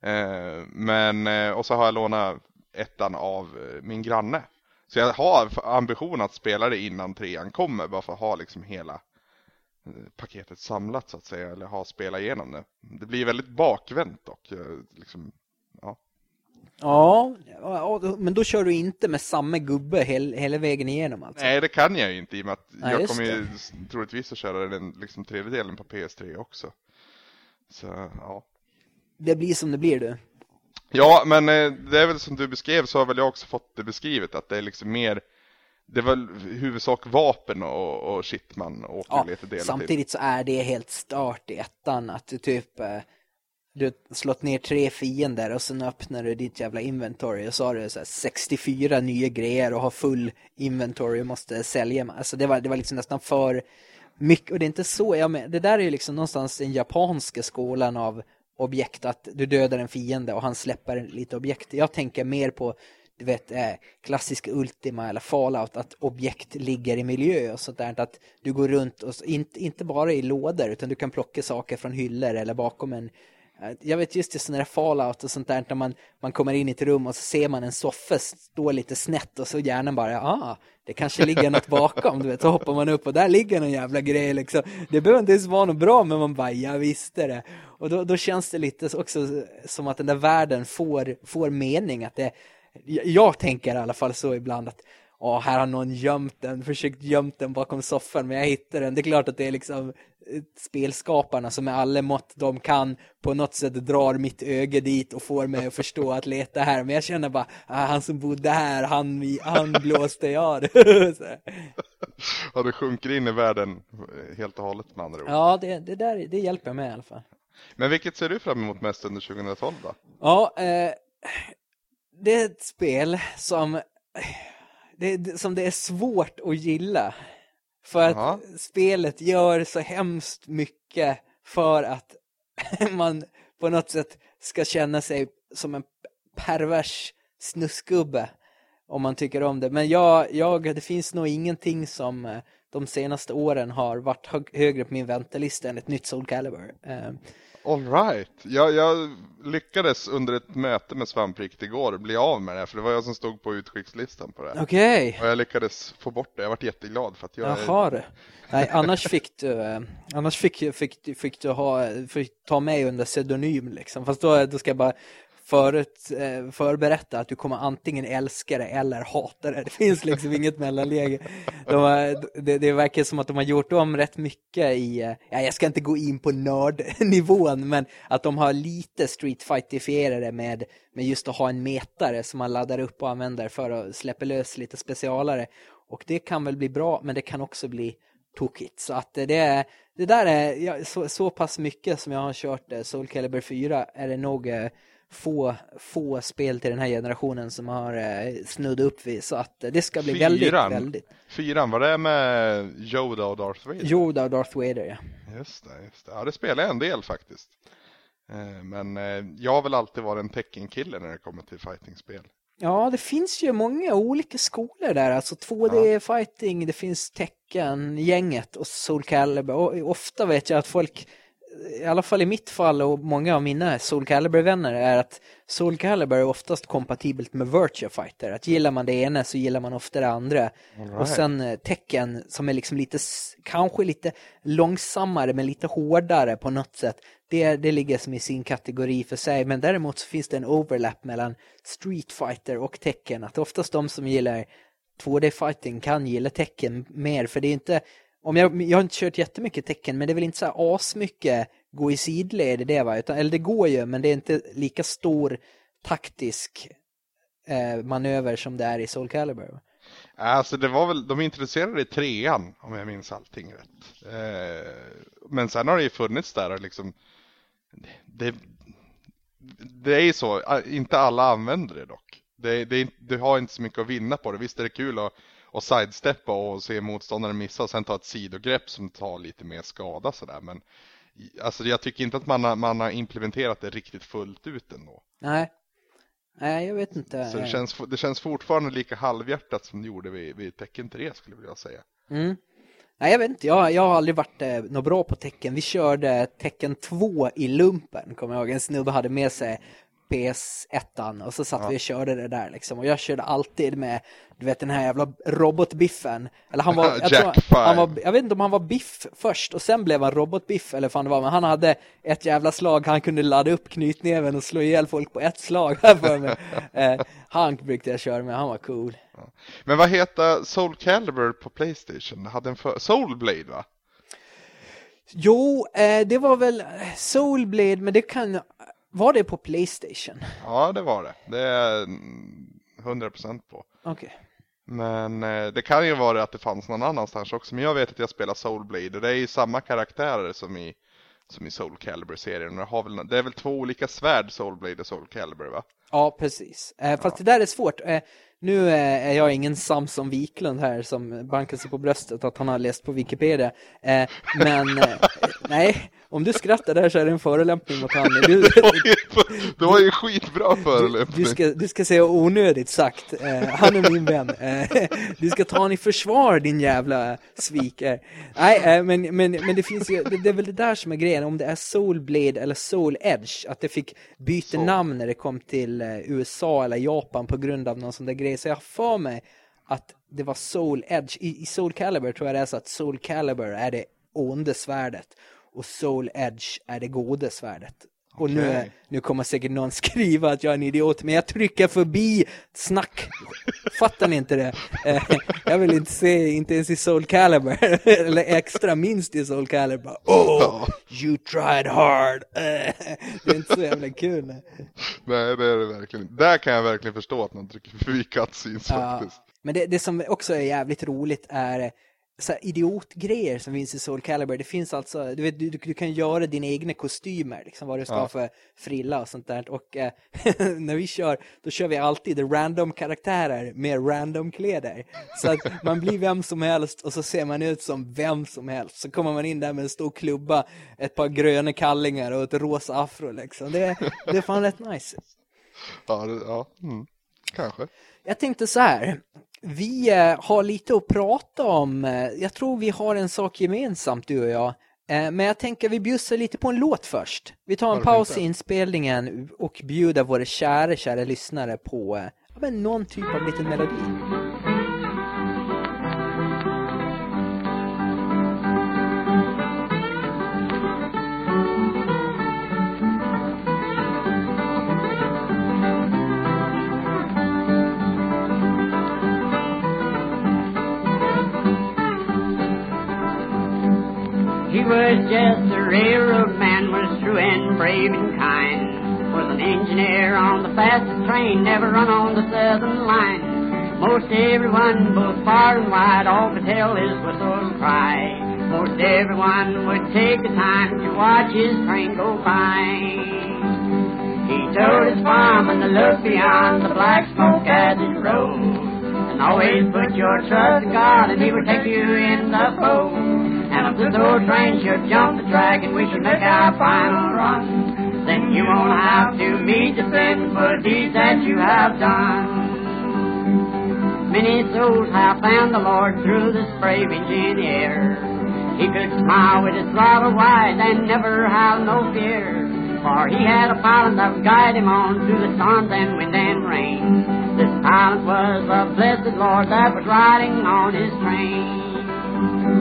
Eh, men, eh, och så har jag lånat ettan av eh, min granne. Så jag har ambition att spela det innan trean kommer, bara för att ha liksom hela eh, paketet samlat så att säga, eller ha spelat igenom det. Det blir väldigt bakvänt dock, liksom, ja. Ja, men då kör du inte med samma gubbe hela, vägen igenom alltså? Nej, det kan jag ju inte i och med att Nej, jag kommer ju troligtvis att köra den liksom tredje delen på PS3 också. Så, ja. Det blir som det blir du. Ja, men eh, det är väl som du beskrev så har väl jag också fått det beskrivet att det är liksom mer det väl huvudsak vapen och, och shit man åker ja, lite delar Samtidigt till. så är det helt start i ettan att du typ eh, du slått ner tre fiender och sen öppnar du ditt jävla inventory och så har du så 64 nya grejer och har full inventory och måste sälja. Alltså det var, det var liksom nästan för mycket och det är inte så, jag med, det där är ju liksom någonstans den japanska skolan av objekt, att du dödar en fiende och han släpper lite objekt. Jag tänker mer på du vet, eh, klassisk Ultima eller Fallout, att objekt ligger i miljö och sånt där. Att du går runt, och inte, inte bara i lådor, utan du kan plocka saker från hyllor eller bakom en jag vet just det, sådana där fallout och sånt där när man, man kommer in i ett rum och så ser man en soffa stå lite snett och så hjärnan bara, ah, det kanske ligger något bakom, du vet, så hoppar man upp och där ligger någon jävla grej liksom. Det behöver inte ens vara något bra, men man bara, jag visste det. Och då, då känns det lite också som att den där världen får, får mening, att det, jag tänker i alla fall så ibland att Åh, här har någon gömt den, försökt gömt den bakom soffan, men jag hittade den. Det är klart att det är liksom spelskaparna som med alla mått de kan på något sätt drar mitt öga dit och får mig att förstå att leta här. Men jag känner bara, ah, han som bodde här, han, han blåste jag. [LAUGHS] ja, du sjunker in i världen helt och hållet med andra ord. Ja, det, det där det hjälper mig i alla fall. Men vilket ser du fram emot mest under 2012 då? Ja, eh, det är ett spel som det, som det är svårt att gilla. För att Aha. spelet gör så hemskt mycket för att [LAUGHS] man på något sätt ska känna sig som en pervers snuskgubbe om man tycker om det. Men jag, jag, det finns nog ingenting som eh, de senaste åren har varit högre på min väntelista än ett nytt Soul Calibur. Eh, All right. Jag, jag, lyckades under ett möte med Svamprikt igår bli av med det, för det var jag som stod på utskickslistan på det. Okej. Okay. Och jag lyckades få bort det. Jag varit jätteglad för att jag Jaha, är... Nej, annars fick du, eh, annars fick, fick, fick du ha, fick ta mig under pseudonym liksom. Fast då, då ska jag bara förut, eh, förberätta att du kommer antingen älska det eller hata det. Det finns liksom inget mellanläge. De det, det verkar som att de har gjort om rätt mycket i, eh, ja, jag ska inte gå in på nördnivån, men att de har lite streetfightifierade med, med just att ha en metare som man laddar upp och använder för att släppa lös lite specialare. Och det kan väl bli bra, men det kan också bli tokigt. Så att det, det där är ja, så, så pass mycket som jag har kört eh, Soul Calibur 4 är det nog eh, få, få spel till den här generationen som har eh, snudd upp vid. Så att det ska bli Fyran. väldigt, väldigt. Fyran, var det med Yoda och Darth Vader? Yoda och Darth Vader, ja. Just det, just det. Ja, det spelar jag en del faktiskt. Eh, men eh, jag har väl alltid varit en Tekken-kille när det kommer till fightingspel. Ja, det finns ju många olika skolor där. Alltså 2D-fighting, det finns Tekken-gänget och Soul Calibur. Och ofta vet jag att folk i alla fall i mitt fall och många av mina Soul Calibur-vänner är att Soul Calibur är oftast kompatibelt med Virtua Fighter. Att gillar man det ena så gillar man ofta det andra. Right. Och sen eh, Tekken som är liksom lite, kanske lite långsammare men lite hårdare på något sätt. Det, det ligger som i sin kategori för sig. Men däremot så finns det en overlap mellan Street Fighter och Tekken. Att oftast de som gillar 2D-fighting kan gilla Tekken mer. För det är inte om jag, jag har inte kört jättemycket tecken men det är väl inte så här asmycket gå i sidled i det va? Utan, eller det går ju men det är inte lika stor taktisk eh, manöver som det är i Soul Calibur. Alltså det var väl, de introducerade i trean om jag minns allting rätt. Eh, men sen har det ju funnits där och liksom det, det är ju så, eh, inte alla använder det dock. Det, det, du har inte så mycket att vinna på det. Visst är det kul att och sidesteppa och se motståndaren missa och sen ta ett sidogrepp som tar lite mer skada sådär. Men alltså jag tycker inte att man har, man har implementerat det riktigt fullt ut ändå. Nej, nej jag vet inte. Så det känns, det känns fortfarande lika halvhjärtat som det gjorde vid, vid tecken 3 skulle jag vilja säga. Mm. Nej, jag vet inte. Jag, jag har aldrig varit eh, något bra på tecken. Vi körde tecken 2 i lumpen, kommer jag ihåg. En snubbe hade med sig PS1 och så satt ja. vi och körde det där liksom. Och jag körde alltid med, du vet den här jävla robotbiffen. Eller han var, [LAUGHS] jag, tror, han var, jag vet inte om han var biff först och sen blev han robotbiff eller fan det var. Men han hade ett jävla slag, han kunde ladda upp knytnäven och slå ihjäl folk på ett slag [LAUGHS] eh, Hank brukade jag köra med, han var cool. Men vad heter Soul Calibur på Playstation? hade en för... Soulblade va? Jo, eh, det var väl Soulblade, men det kan var det på Playstation? Ja, det var det. Det är 100% på. Okej. Okay. Men eh, det kan ju vara att det fanns någon annanstans också. Men jag vet att jag spelar Soulblade och det är ju samma karaktärer som i, som i Soul Calibur-serien. Det, det är väl två olika svärd, Soulblade och Soul Calibur va? Ja, precis. Eh, fast ja. det där är svårt. Eh, nu eh, är jag ingen Samson Wiklund här som bankar sig på bröstet att han har läst på Wikipedia. Eh, men eh, nej, om du skrattar där så är det en förolämpning mot honom. [LAUGHS] Du, det var ju skitbra förolämpning. Du, du, ska, du ska säga onödigt sagt. Han är min vän. Du ska ta honom i försvar din jävla sviker. Nej, men, men, men det finns ju, det, det, är väl det där som är grejen. Om det är Soul Blade eller Soul Edge. Att det fick byta namn när det kom till USA eller Japan på grund av någon sån där grej. Så jag har för mig att det var Soul Edge. I, i Soul Calibur tror jag det är så att Soul Calibur är det onde svärdet och Soul Edge är det gode svärdet. Och nu, nu kommer säkert någon [LAUGHS] skriva att jag är en idiot, men jag trycker förbi snack. Fattar ni inte det? Eh, Jag vill inte se, inte ens i Soul Calibur, [LAUGHS] eller extra minst i Soul Calibur. Oh, you tried hard. Eh, Det är inte så jävla kul. nej. Det är det verkligen. Där kan jag verkligen förstå att man trycker förbi cutscenes Ja. faktiskt. Men det, det som också är jävligt roligt är så idiotgrejer som finns i Soul Calibur. Det finns alltså, du vet, du, du kan göra dina egna kostymer, liksom vad du ska Ja. för frilla och sånt där. Och eh, [LAUGHS] när vi kör, då kör vi alltid random karaktärer med random kläder. Så att man blir [LAUGHS] vem som helst och så ser man ut som vem som helst. Så kommer man in där med en stor klubba, ett par gröna kallingar och ett rosa afro liksom. Det, det är fan rätt nice. Ja, det, ja mm. kanske. Jag tänkte så här. Vi eh, har lite att prata om. Jag tror vi har en sak gemensamt, du och jag. Eh, Men jag tänker vi bjussar lite på en låt först. Vi tar en paus i inspelningen och bjuder våra kära, kära lyssnare på eh, ja, men någon typ av liten melodi. Railroad man, was true and brave and kind. Was an engineer on the fastest train, never run on the southern line. Most everyone, both far and wide, all could tell his whistle cry. Most everyone would take the time to watch his train go by. He told his farm and the look beyond the black smoke as it rose. And always put your trust in God and He will take you in the fold. And if this old train should jump the track and we should make our final run, then you won't have to meet the sin for deeds that you have done. Many souls have found the Lord through this brave engineer. He could smile with his throttle wide and never have no fear. For he had a pilot that would guide him on through the storms and wind and rain. This pilot was the blessed Lord that was riding on his train.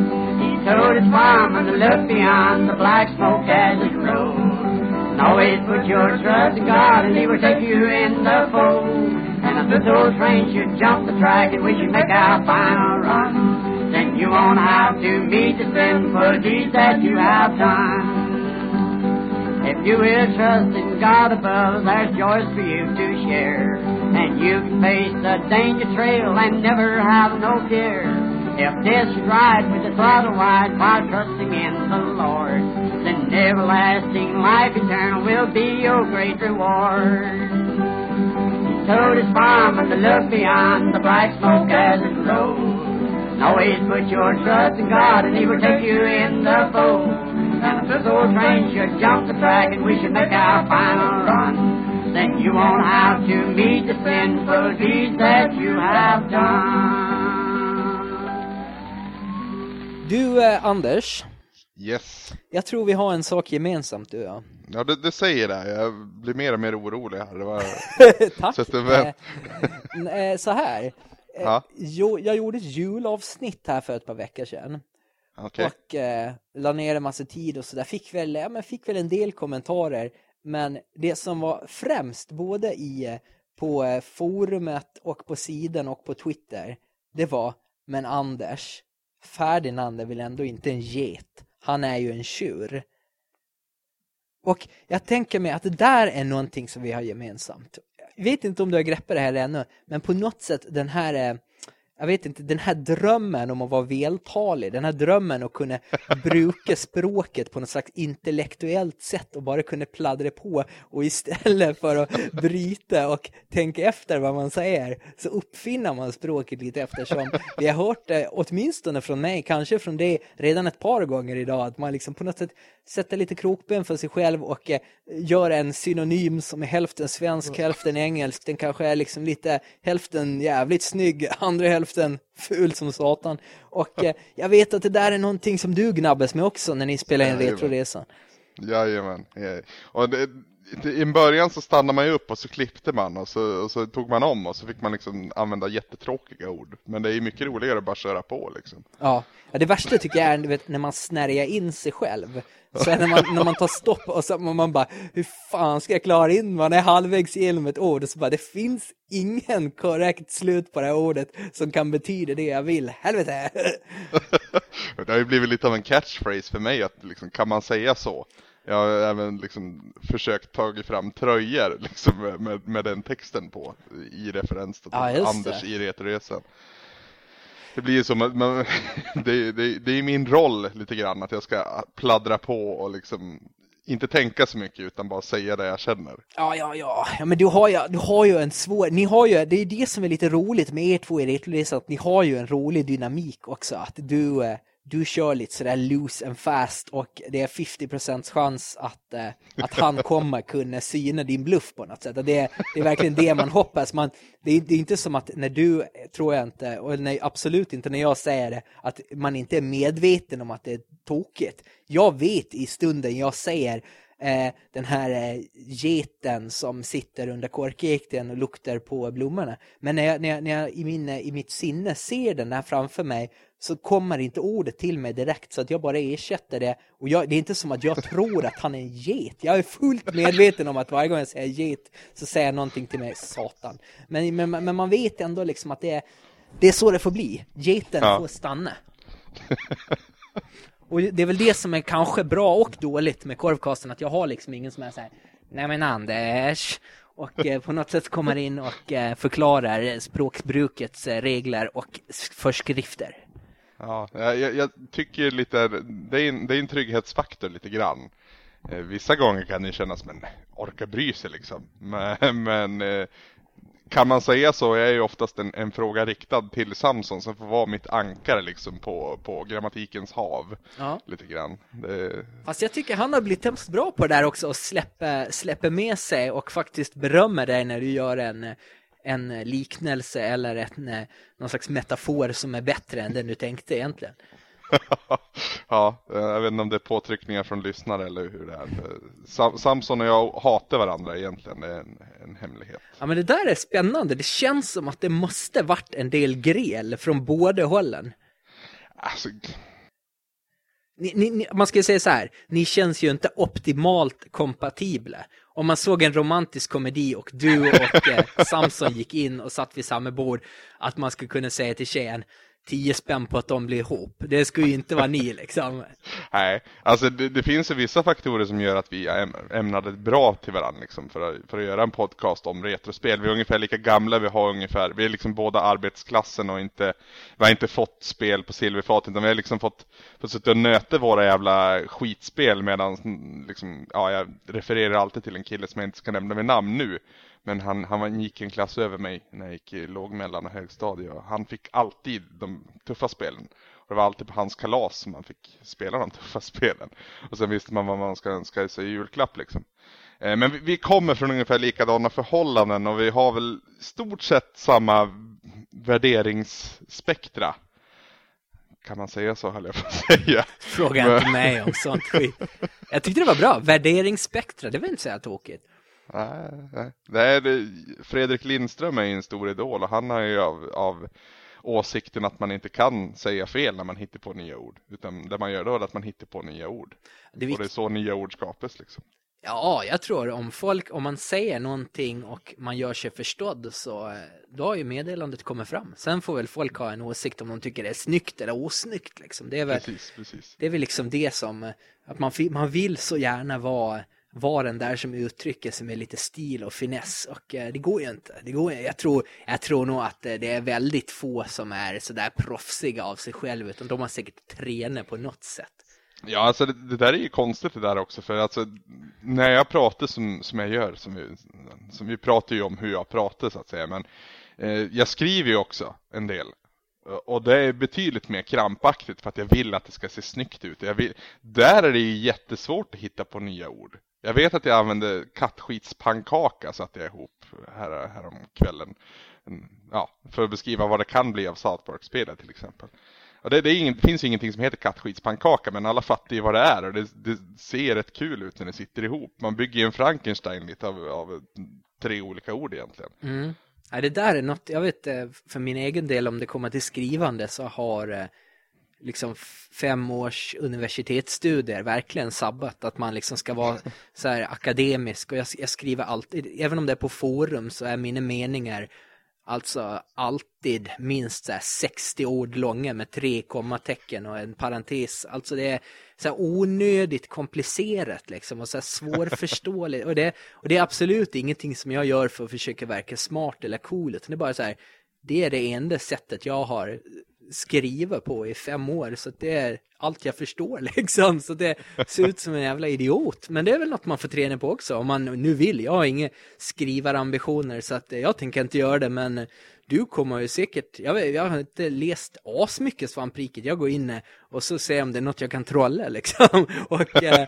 He told his farmer to look beyond the black smoke as it rose. And always put your trust in God and he will take you in the fold. And if the old train should jump the track and we should make our final run, then you won't have to meet the sinful deeds that you have done. If you will trust in God above, there's joys for you to share. And you can face the danger trail and never have no fear. If this ride with the throttle wide while trusting in the Lord, then everlasting life eternal will be your great reward. He told his farmer to look beyond the bright smoke as it rose. Always put your trust in God and He will take you in the fold. And if this old train should jump the track and we should make our final run, then you won't have to meet the sinful deeds that you have done. Du, eh, Anders, Yes. jag tror vi har en sak gemensamt, du och jag. Ja, det, det säger det. Jag blir mer och mer orolig här. Det var... [LAUGHS] Tack. Väl- Eh, eh, Så här. Eh, Ja. Jo, jag gjorde ett julavsnitt här för ett par veckor sedan. Okej. Och eh, la ner en massa tid och så där. Fick väl, ja, men fick väl en del kommentarer. Men det som var främst, både i, eh, på eh, forumet och på sidan och på Twitter, det var Men Anders, Ferdinand är väl ändå inte en get. Han är ju en tjur. Och jag tänker mig att det där är någonting som vi har gemensamt. Jag vet inte om du har greppat det här ännu, men på något sätt den här eh, jag vet inte, den här drömmen om att vara vältalig, den här drömmen att kunna bruka [LAUGHS] språket på något slags intellektuellt sätt och bara kunna pladdra på och istället för att bryta och tänka efter vad man säger så uppfinner man språket lite eftersom vi har hört det åtminstone från mig, kanske från dig redan ett par gånger idag att man liksom på något sätt sätter lite krokben för sig själv och eh, gör en synonym som är hälften svensk, hälften engelsk. Den kanske är liksom lite hälften jävligt snygg, andra hälften ful som satan. Och eh, jag vet att det där är någonting som du gnabbas med också när ni spelar in Jajamän. Retroresan. Jajamän. Ja. Och det, i början så stannade man ju upp och så klippte man och så, och så tog man om och så fick man liksom använda jättetråkiga ord. Men det är ju mycket roligare att bara köra på liksom. Ja, ja det värsta tycker jag är vet, när man snärjar in sig själv. Så när man, när man tar stopp och så man bara, hur fan ska jag klara in? Man är halvvägs igenom ett ord och så bara, det finns ingen korrekt slut på det här ordet som kan betyda det jag vill. Helvete! [LAUGHS] det har ju blivit lite av en catchphrase för mig att liksom, kan man säga så? Jag har även liksom försökt tagit fram tröjor liksom med, med den texten på i referens till ja, Anders det. i Retroresan. Det blir ju som att man, [LAUGHS] det, det, det är min roll lite grann att jag ska pladdra på och liksom inte tänka så mycket utan bara säga det jag känner. Ja, ja, ja. ja men du har ju, du har ju en svår, ni har ju, det är det som är lite roligt med er två i Retroresan, att ni har ju en rolig dynamik också. Att du, eh, du kör lite sådär loose and fast och det är 50% chans att, eh, att han kommer kunna syna din bluff på något sätt. Det, det är verkligen det man hoppas. Man, det, är, det är inte som att när du, tror jag inte, och nej, absolut inte när jag säger det, att man inte är medveten om att det är tokigt. Jag vet i stunden jag säger eh, den här eh, geten som sitter under korkekten och luktar på blommorna. Men när jag, när jag, när jag i, min, eh, i mitt sinne ser den här framför mig så kommer inte ordet till mig direkt så att jag bara ersätter det. Och jag, det är inte som att jag tror att han är en get. Jag är fullt medveten om att varje gång jag säger get så säger jag någonting till mig, satan. Men, men, men man vet ändå liksom att det är, det är så det får bli. Geten ja. får stanna. Och det är väl det som är kanske bra och dåligt med korvkasten, att jag har liksom ingen som är så här, nej men Anders, och eh, på något sätt kommer in och eh, förklarar språkbrukets eh, regler och förskrifter. Ja, jag, jag tycker lite, det är, en, det är en trygghetsfaktor lite grann. Eh, vissa gånger kan det kännas, men orka bry sig liksom. [LAUGHS] Men, men eh, kan man säga så är ju oftast en, en, fråga riktad till Samson som får vara mitt ankare liksom på, på grammatikens hav. Ja. Lite grann. Det... Fast jag tycker han har blivit hemskt bra på det där också och släpper, släpper med sig och faktiskt berömmer dig när du gör en, en liknelse eller en, någon slags metafor som är bättre än den du tänkte egentligen. [LAUGHS] ja, jag vet inte om det är påtryckningar från lyssnare eller hur det är. Sam Samson och jag hatar varandra egentligen, det är en, en, hemlighet. Ja men det där är spännande, det känns som att det måste varit en del grel från båda hållen. Alltså... Ni, ni, man ska säga så här, ni känns ju inte optimalt kompatibla om man såg en romantisk komedi och du och eh, Samson gick in och satt vid samma bord, att man skulle kunna säga till tjejen, tio spänn på att de blir ihop. Det skulle ju inte vara ni liksom. [LAUGHS] Nej, alltså det, det, finns ju vissa faktorer som gör att vi är ämnade bra till varandra liksom, för, att, för att göra en podcast om retrospel. Vi är ungefär lika gamla, vi har ungefär, vi är liksom båda arbetsklassen och inte, vi har inte fått spel på silverfat utan vi har liksom fått, fått sitta och nöta våra jävla skitspel medan liksom, ja, jag refererar alltid till en kille som jag inte ska nämna vid namn nu. Men han, han gick en klass över mig när jag gick i låg, mellan och högstadie han fick alltid de tuffa spelen. Och det var alltid på hans kalas som man fick spela de [LAUGHS] tuffa spelen. Och sen visste man vad man ska önska sig i julklapp liksom. Eh, men vi, vi kommer från ungefär likadana förhållanden och vi har väl stort sett samma värderingsspektra. Kan man säga så höll jag på att säga. Fråga inte mig om sånt skit. Jag tyckte det var bra. Värderingsspektra, det var inte så här tokigt. Nej, nej. Det, Fredrik Lindström är en stor idol och han har ju av, av åsikten att man inte kan säga fel när man hittar på nya ord. Utan det man gör då är att man hittar på nya ord. Det och det är så nya ord skapas liksom. Ja, jag tror om folk, om man säger någonting och man gör sig förstådd så eh, då har ju meddelandet kommit fram. Sen får väl folk ha en åsikt om de tycker det är snyggt eller osnyggt liksom. Det är väl, precis, precis. Det är väl liksom det som, eh, att man, man vill så gärna vara vara den där som uttrycker sig med lite stil och finess och eh, det går ju inte. Det går, jag, tror, jag tror nog att eh, det är väldigt få som är sådär proffsiga av sig själv utan de har säkert tränat på något sätt. Ja, alltså det, det, där är ju konstigt det där också för alltså när jag pratar som, som jag gör, som vi, som vi pratar ju om hur jag pratar så att säga, men eh, jag skriver ju också en del och det är betydligt mer krampaktigt för att jag vill att det ska se snyggt ut. Jag vill, där är det ju jättesvårt att hitta på nya ord. Jag vet att jag använde kattskitspannkaka satte jag ihop här, här om kvällen. Mm, ja, för att beskriva vad det kan bli av South Park-spelet till exempel. Och det, det, är ingen, det finns ju ingenting som heter kattskitspannkaka men alla fattar ju vad det är och det, det ser rätt kul ut när det sitter ihop. Man bygger ju en Frankenstein lite av, av tre olika ord egentligen. Mm. Ja, det där är något, jag vet eh, för min egen del om det kommer till skrivande så har eh, liksom fem års universitetsstudier verkligen sabbat att man liksom ska vara så här akademisk och jag, jag skriver alltid, även om det är på forum så är mina meningar alltså alltid minst så 60 ord långa med tre kommatecken och en parentes. Alltså det är så onödigt komplicerat liksom och så svårförståeligt. och, det, och det är absolut ingenting som jag gör för att försöka verka smart eller cool, utan det är bara så här, det är det enda sättet jag har skriva på i fem år så det är allt jag förstår [LAUGHS] liksom. Så det ser ut som en jävla idiot. Men det är väl något man får träna på också om man nu vill. Jag har inga skrivarambitioner så att jag tänker inte göra det men du kommer ju säkert jag, vet, jag har inte läst asmycket svampriket. Jag går in och så ser om det är något jag kan trolla [LAUGHS] liksom. Och, eh,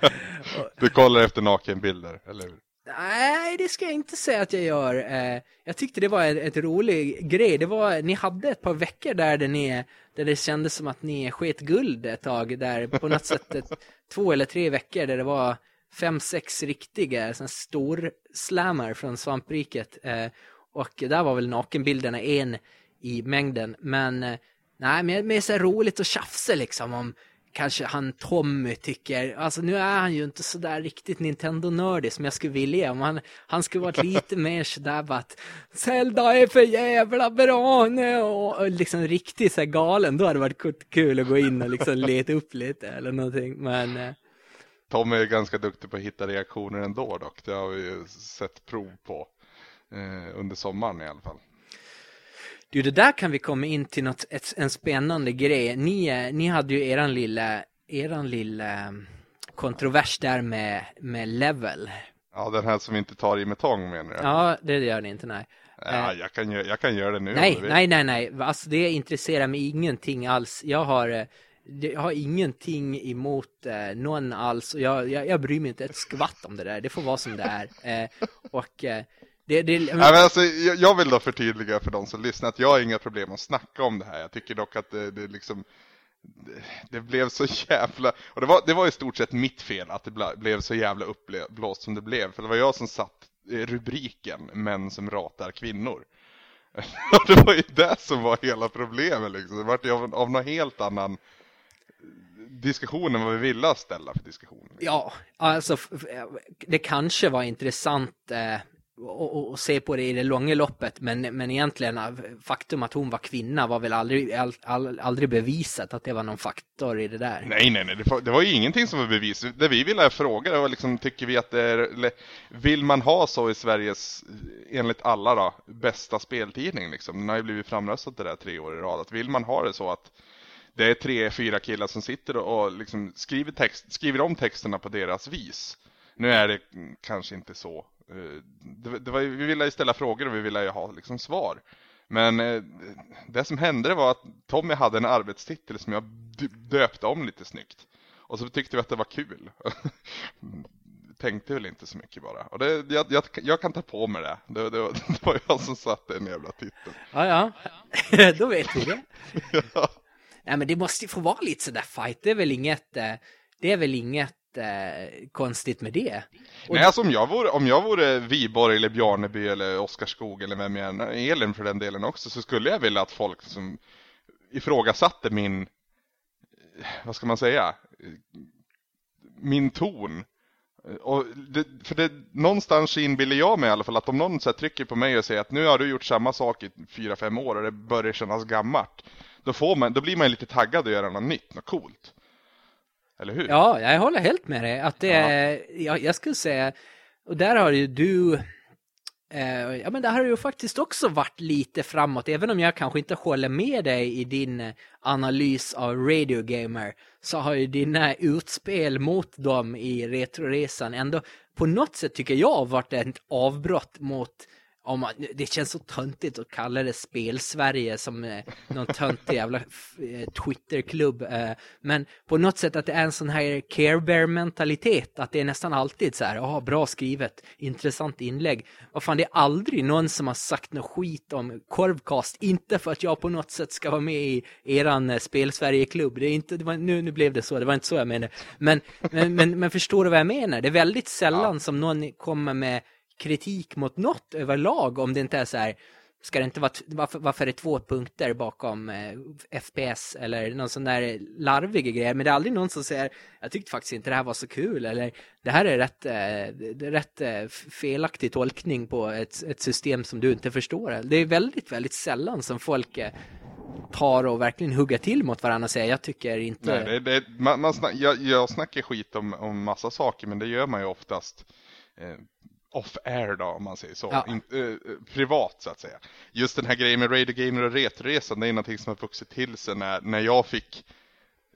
och... du kollar efter nakenbilder eller hur? Nej, det ska jag inte säga att jag gör. Eh, jag tyckte det var ett, ett rolig grej. Det var, ni hade ett par veckor där, där, ni, där det kändes som att ni sket guld ett tag. Där på något sätt ett, två eller tre veckor där det var fem, sex riktiga stor slammar från svampriket. Eh, och där var väl nakenbilderna en i mängden. Men eh, nej, men det är så roligt att tjafsa liksom om kanske han Tommy tycker, alltså nu är han ju inte så där riktigt Nintendo-nördig som jag skulle vilja. Om han, han skulle varit lite [LAUGHS] mer sådär bara att Zelda är för jävla bra nu och, och liksom riktigt så galen. Då hade det varit kul att gå in och liksom [LAUGHS] leta upp lite eller någonting. Men eh. Tommy är ganska duktig på att hitta reaktioner ändå dock. Det har vi ju sett prov på eh, under sommaren i alla fall. Du, det där kan vi komma in till något, ett, en spännande grej. Ni, eh, ni hade ju eran lilla, eran lilla mm, kontrovers där med, med level. Ja, den här som vi inte tar i med tång menar du? Ja, det gör ni inte, nej. Ja, jag kan, jag kan göra det nu. Nej, nej, nej, nej. Alltså det intresserar mig ingenting alls. Jag har, eh, jag har ingenting emot eh, någon alls. Och jag, jag, jag bryr mig inte ett skvatt om det där. Det får vara som det är. Eh, och eh, det, det, men... Nej, men alltså, jag, jag vill då förtydliga för de som lyssnar att jag har inga problem att snacka om det här. Jag tycker dock att det, det liksom det, det blev så jävla, och det var, det var i stort sett mitt fel att det blev så jävla uppblåst som det blev. För det var jag som satt rubriken Män som ratar kvinnor. [LAUGHS] Och det var ju det som var hela problemet liksom. Det var ju av, av någon helt annan diskussion än vad vi ville ställa för diskussion. Ja, alltså det kanske var intressant eh, och, och, se på det i det långa loppet. Men, men egentligen faktum att hon var kvinna var väl aldrig, all, all, aldrig bevisat att det var någon faktor i det där. Nej, nej, nej. Det var, det var ju ingenting som var bevis. Det vi ville fråga var liksom, tycker vi att det är, vill man ha så i Sveriges, enligt alla då, bästa speltidning liksom? Den har ju blivit framröstad det där tre år i rad. Att vill man ha det så att det är tre, fyra killar som sitter och liksom skriver, text, skriver om texterna på deras vis. Nu är det kanske inte så det, det var, vi ville ju ställa frågor och vi ville ju ha liksom svar. Men eh, det som hände var att Tommy hade en arbetstitel som jag döpte om lite snyggt. Och så tyckte vi att det var kul. [LAUGHS] Tänkte väl inte så mycket bara. Och det, jag, jag, jag kan ta på mig det. Det, det, var, [LAUGHS] det var jag som satte den jävla titeln. Ja, ja. [LAUGHS] Då vet vi det. ja. Nej, men det måste ju få vara lite sådär fight. Det är väl inget, eh, det är väl inget eh, konstigt med det. Och Nej, alltså om jag vore, om jag vore Viborg eller Bjarneby eller Oskarskog eller vem jag än, Elin för den delen också, så skulle jag vilja att folk som ifrågasatte min, eh, vad ska man säga, eh, min ton. Eh, och det, för det, någonstans inbillar jag mig i alla fall att om någon så trycker på mig och säger att nu har du gjort samma sak i fyra fem år och det börjar kännas gammalt. Då, får man, då blir man lite taggad att göra något nytt, något coolt. Eller hur? Ja, jag håller helt med dig. Att det är, jag, jag skulle säga, och där har ju du eh, ja men det har ju faktiskt också varit lite framåt, även om jag kanske inte håller med dig i din eh, analys av Radio Gamer, så har ju dina utspel mot dem i Retroresan ändå på något sätt tycker jag varit ett avbrott mot om man, det känns så töntigt att kalla det spel-Sverige som eh, någon töntig jävla eh, Twitterklubb. Eh, men på något sätt att det är en sån här care bear mentalitet att det är nästan alltid så här, ja, bra skrivet, intressant inlägg. Vad fan, det är aldrig någon som har sagt något skit om Korvcast, inte för att jag på något sätt ska vara med i eran eh, spel-Sverige-klubb. Det är inte, det var, nu, nu blev det så, det var inte så jag menade. Men, men, men, men förstår du vad jag menar? Det är väldigt sällan ja. som någon kommer med kritik mot något överlag om det inte är så här ska det inte vara, varför, varför är det två punkter bakom eh, FPS eller någon sån där larvig grej, men det är aldrig någon som säger jag tyckte faktiskt inte det här var så kul eller det här är rätt, eh, rätt eh, felaktig tolkning på ett, ett system som du inte förstår. Det är väldigt, väldigt sällan som folk eh, tar och verkligen hugger till mot varandra och säger jag tycker inte... Nej, det, det, man, man snack, jag, jag snackar skit om, om massa saker men det gör man ju oftast eh, off-air då om man säger så. Ja. In, eh, privat så att säga. Just den här grejen med Radio Gamer och Retroresan det är någonting som har vuxit till sig när, när jag fick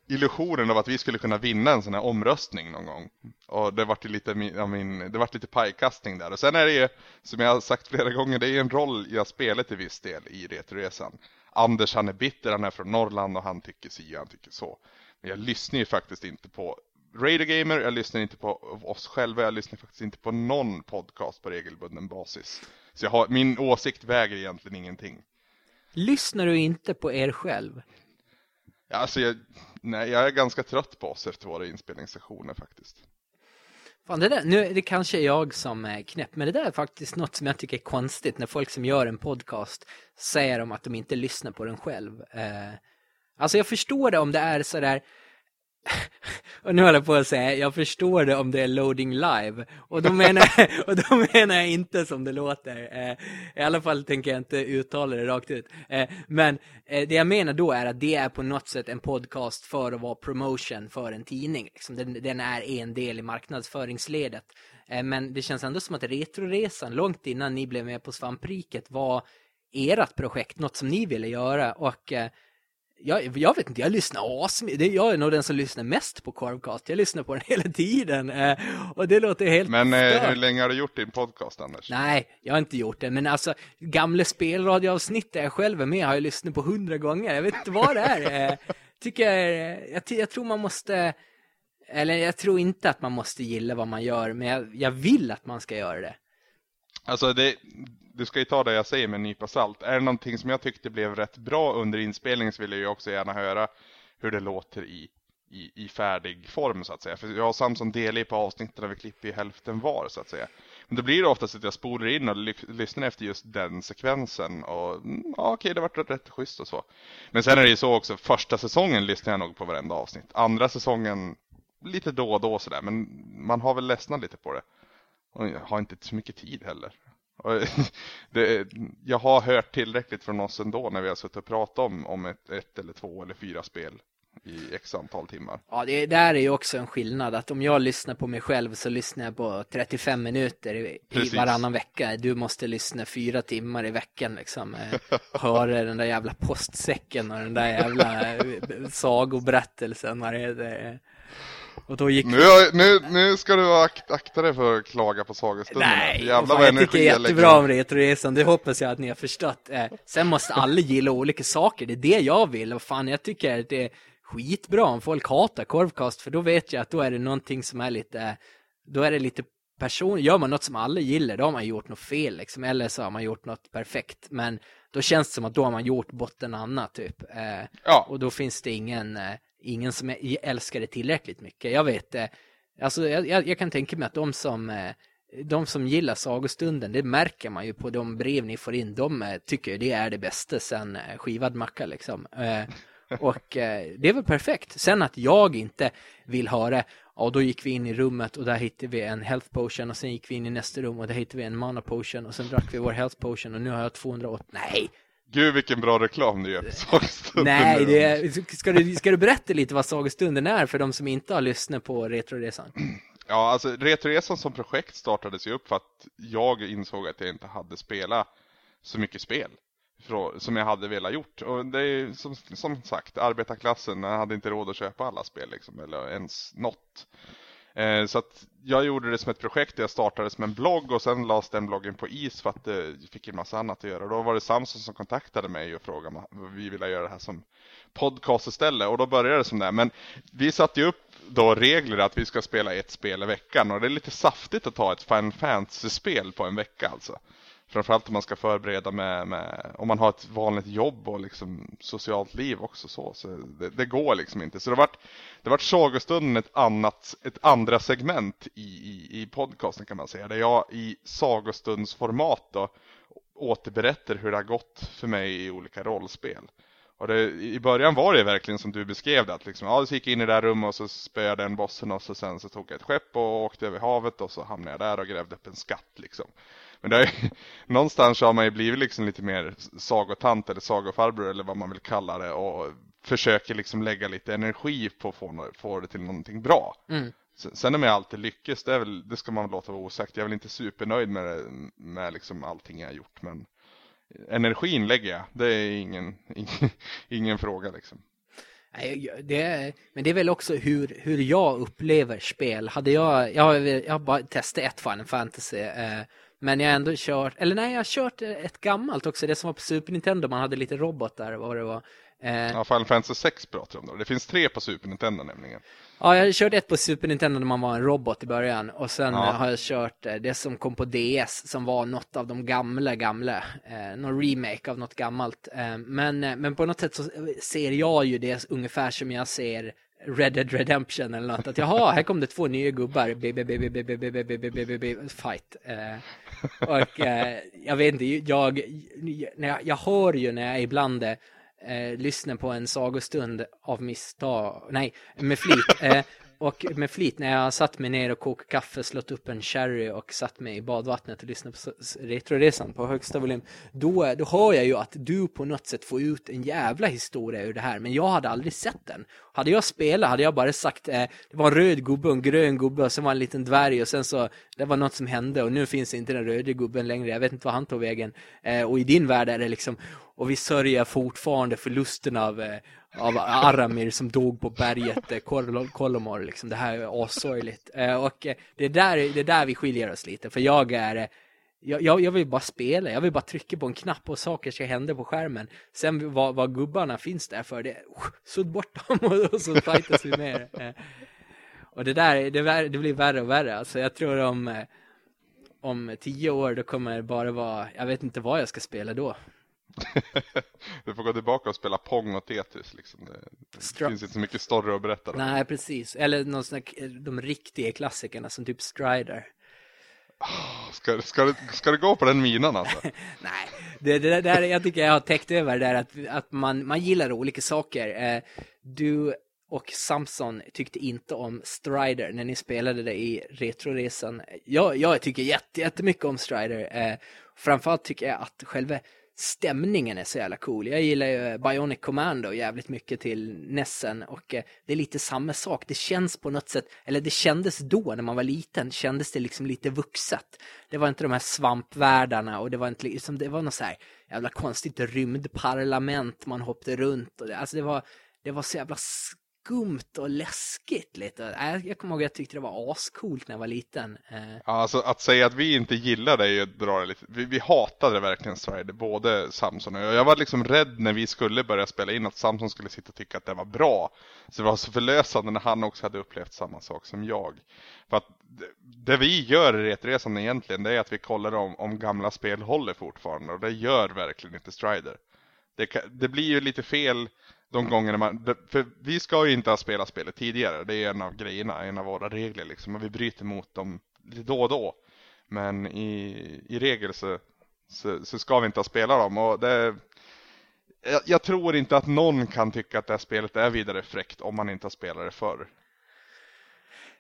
illusionen av att vi skulle kunna vinna en sån här omröstning någon gång. Och det vart lite, I min, det vart lite pajkastning där. Och sen är det ju, som jag har sagt flera gånger, det är en roll jag spelar till viss del i Retroresan. Anders han är bitter, han är från Norrland och han tycker si och han tycker så. Men jag lyssnar ju faktiskt inte på Radio Gamer, jag lyssnar inte på oss själva, jag lyssnar faktiskt inte på någon podcast på regelbunden basis. Så jag har, min åsikt väger egentligen ingenting. Lyssnar du inte på er själv? Ja, alltså jag, nej, jag är ganska trött på oss efter våra inspelningssessioner faktiskt. Fan, det, där, nu, det kanske är jag som är knäpp, men det där är faktiskt något som jag tycker är konstigt när folk som gör en podcast säger om att de inte lyssnar på den själv. Eh, alltså jag förstår det om det är sådär och nu håller jag på att säga, jag förstår det om det är loading live. Och då menar, [LAUGHS] och då menar jag inte som det låter. Eh, I alla fall tänker jag inte uttala det rakt ut. Eh, men eh, det jag menar då är att det är på något sätt en podcast för att vara promotion för en tidning. Liksom. Den, den är en del i marknadsföringsledet. Eh, men det känns ändå som att Retroresan, långt innan ni blev med på Svampriket, var ert projekt, något som ni ville göra. Och eh, jag, jag vet inte, jag lyssnar asmycket. Jag är nog den som lyssnar mest på Corvcast. Jag lyssnar på den hela tiden. Eh, och det låter helt Men eh, hur länge har du gjort din podcast, Anders? Nej, jag har inte gjort det. Men alltså, gamla spelradioavsnitt där jag själv är med har jag lyssnat på hundra gånger. Jag vet inte vad det är. Eh, [LAUGHS] tycker jag, jag, jag tror man måste... Eller jag tror inte att man måste gilla vad man gör, men jag, jag vill att man ska göra det. Alltså det, du ska ju ta det jag säger med en nypa salt. Är det någonting som jag tyckte blev rätt bra under inspelningen så vill jag ju också gärna höra hur det låter i, i, i färdig form så att säga. För jag och Samson delar ju på avsnitten när vi klipper i hälften var så att säga. Men då blir det oftast att jag spolar in och lyssnar efter just den sekvensen och mm, ja, okej, det vart rätt schysst och så. Men sen är det ju så också, första säsongen lyssnar jag nog på varenda avsnitt. Andra säsongen lite då och då sådär, men man har väl ledsnat lite på det. Och jag har inte så mycket tid heller. [LAUGHS] Det, jag har hört tillräckligt från oss ändå när vi har suttit och pratat om, om ett, ett eller två eller fyra spel i x antal timmar. Ja, det där är ju också en skillnad att om jag lyssnar på mig själv så lyssnar jag på 35 minuter i, i varannan vecka. Du måste lyssna fyra timmar i veckan liksom. Eh, höra den där jävla postsäcken och den där jävla eh, sagoberättelsen. Det. Och då gick nu, nu, nu ska du akta, akta dig för att klaga på sagostunden. Nej, Jävlar vad jag tycker jättebra om Retroresan, det hoppas jag att ni har förstått. Eh, sen måste alla gilla olika saker, det är det jag vill. Och fan, jag tycker att det är skitbra om folk hatar korvkast, för då vet jag att då är det någonting som är lite, då är det lite person, gör man något som alla gillar, då har man gjort något fel liksom, eller så har man gjort något perfekt. Men då känns det som att då har man gjort botten annat typ. Eh, ja. Och då finns det ingen, eh, ingen som älskar det tillräckligt mycket. Jag vet, det. alltså jag, jag kan tänka mig att de som eh, de som gillar sagostunden, det märker man ju på de brev ni får in. De eh, tycker det är det bästa sen skivad macka liksom. Och det är väl perfekt. Sen att jag inte vill ha det, ja då gick vi in i rummet och där hittade vi en health potion och sen gick vi in i nästa rum och där hittade vi en mana potion och sen drack vi vår health potion och nu har jag 208. Nej, Gud vilken bra reklam du gör för Sagostunden. Nej, det ska, du, ska du berätta lite vad Sagostunden är för de som inte har lyssnat på Retroresan? [CLEARS THROAT] Ja, alltså Retroresan som projekt startades ju upp för att jag insåg att jag inte hade spelat så mycket spel som jag hade velat gjort. Och det är som, som sagt, arbetarklassen hade inte råd att köpa alla spel liksom, eller ens något. Eh, så att jag gjorde det som ett projekt, jag startade som en blogg och sen lades den bloggen på is för att det fick en massa annat att göra. Då var det Samson som kontaktade mig och frågade om vi ville göra det här som podcast istället och då började det som det. Men vi satte ju upp då regler att vi ska spela ett spel i veckan och det är lite saftigt att ta ett Final Fantasy-spel på en vecka alltså. Framförallt om man ska förbereda med, med, om man har ett vanligt jobb och liksom socialt liv också så. så det, det går liksom inte. Så det har varit, det har varit sagostunden ett annat, ett andra segment i, i, i podcasten kan man säga. Där jag i sagostundsformat då återberättar hur det har gått för mig i olika rollspel. Och det, I början var det verkligen som du beskrev det, att liksom, ja, så gick jag in i det där rummet och så spöade den bossen och så sen så tog jag ett skepp och åkte över havet och så hamnade jag där och grävde upp en skatt liksom. Men det är, [LAUGHS] någonstans har man ju blivit liksom lite mer sagotant eller sagofarbror eller vad man vill kalla det och försöker liksom lägga lite energi på att få, få det till någonting bra. Mm. Sen om jag alltid lyckas, det, är väl, det ska man låta vara osagt. Jag är väl inte supernöjd med, med liksom allting jag har gjort men energin lägger jag. Det är ingen, [LAUGHS] ingen, ingen fråga liksom. Det men det är väl också hur, hur jag upplever spel. Hade jag, jag, jag bara testat ett Final Fantasy. Eh, men jag har ändå kört, eller nej jag har kört ett gammalt också, det som var på Super Nintendo, man hade lite robotar, vad det var. Eh, ja, Final Fantasy 6 pratar om då. Det finns tre på Super Nintendo nämligen. Ja, jag har kört ett på Super Nintendo när man var en robot i början. Och sen ja. har jag kört eh, det som kom på DS som var något av de gamla, gamla. Eh, någon remake av något gammalt. Eh, men, eh, men på något sätt så ser jag ju det ungefär som jag ser Red Dead Redemption eller något. Att jaha, här kom det två nya gubbar. Fight. Och eh, jag vet inte, jag, jag, jag hör ju när jag ibland eh, lyssnar på en sagostund av misstag, nej, med flit. Eh, och med flit när jag satt mig ner och kokade kaffe, slått upp en sherry och satt mig i badvattnet och lyssnade på Retroresan på högsta volym. Då, då hör jag ju att du på något sätt får ut en jävla historia ur det här. Men jag hade aldrig sett den. Hade jag spelat hade jag bara sagt eh, det var en röd gubbe och en grön gubbe och sen var en liten dvärg och sen så det var något som hände och nu finns inte den röda gubben längre. Jag vet inte vad han tog vägen. Eh, och i din värld är det liksom och vi sörjer fortfarande förlusten av eh, av Aramir som dog på berget eh, Kolomor liksom. Det här är asorgligt. Eh, och eh, det är, där, det är där vi skiljer oss lite. För jag är jag, jag, vill bara spela, jag vill bara trycka på en knapp och saker ska hända på skärmen. Sen vad, vad gubbarna finns där för, det uh, sudd bort dem och, och så fightas vi mer. Och det där, det, det blir värre och värre. Alltså jag tror om, om tio år då kommer det bara vara, jag vet inte vad jag ska spela då. [LAUGHS] du får gå tillbaka och spela Pong och Tetris liksom. Det, det finns inte så mycket story att berätta. Då. Nej, precis. Eller någon sån de riktiga klassikerna som typ Strider. Ska, ska, det, ska det gå på den minan alltså? [LAUGHS] Nej, det, det där jag tycker jag har täckt över det är att, att man, man gillar olika saker. Eh, du och Samson tyckte inte om Strider när ni spelade det i Retroresan. Jag, jag tycker jättemycket om Strider. Eh, framförallt tycker jag att själva stämningen är så jävla cool. Jag gillar ju eh, Bionic Commando jävligt mycket till Nessen och eh, det är lite samma sak. Det känns på något sätt, eller det kändes då när man var liten, kändes det liksom lite vuxet. Det var inte de här svampvärldarna och det var inte liksom, det var något så här jävla konstigt rymdparlament man hoppade runt och det, alltså det var, det var så jävla skumt och läskigt lite. Äh, jag kommer ihåg att jag tyckte det var ascoolt när jag var liten. Eh, ja, alltså att säga att vi inte gillar det är ju att dra det lite. Vi, vi hatade verkligen Strider, både Samson och jag. Jag var liksom rädd när vi skulle börja spela in att Samson skulle sitta och tycka att det var bra. Så det var så förlösande när han också hade upplevt samma sak som jag. För att det vi gör i Retresan egentligen, det är att vi kollar om, om gamla spel håller fortfarande. Och det gör verkligen inte Strider. Det, det blir ju lite fel de gångerna man, för vi ska ju inte ha spelat spelet tidigare, det är en av grejerna, en av våra regler liksom, och vi bryter mot dem då och då. Men i, i regel så, så, så ska vi inte ha spelat dem och det, jag, jag, tror inte att någon kan tycka att det här spelet är vidare fräckt om man inte har spelat det förr.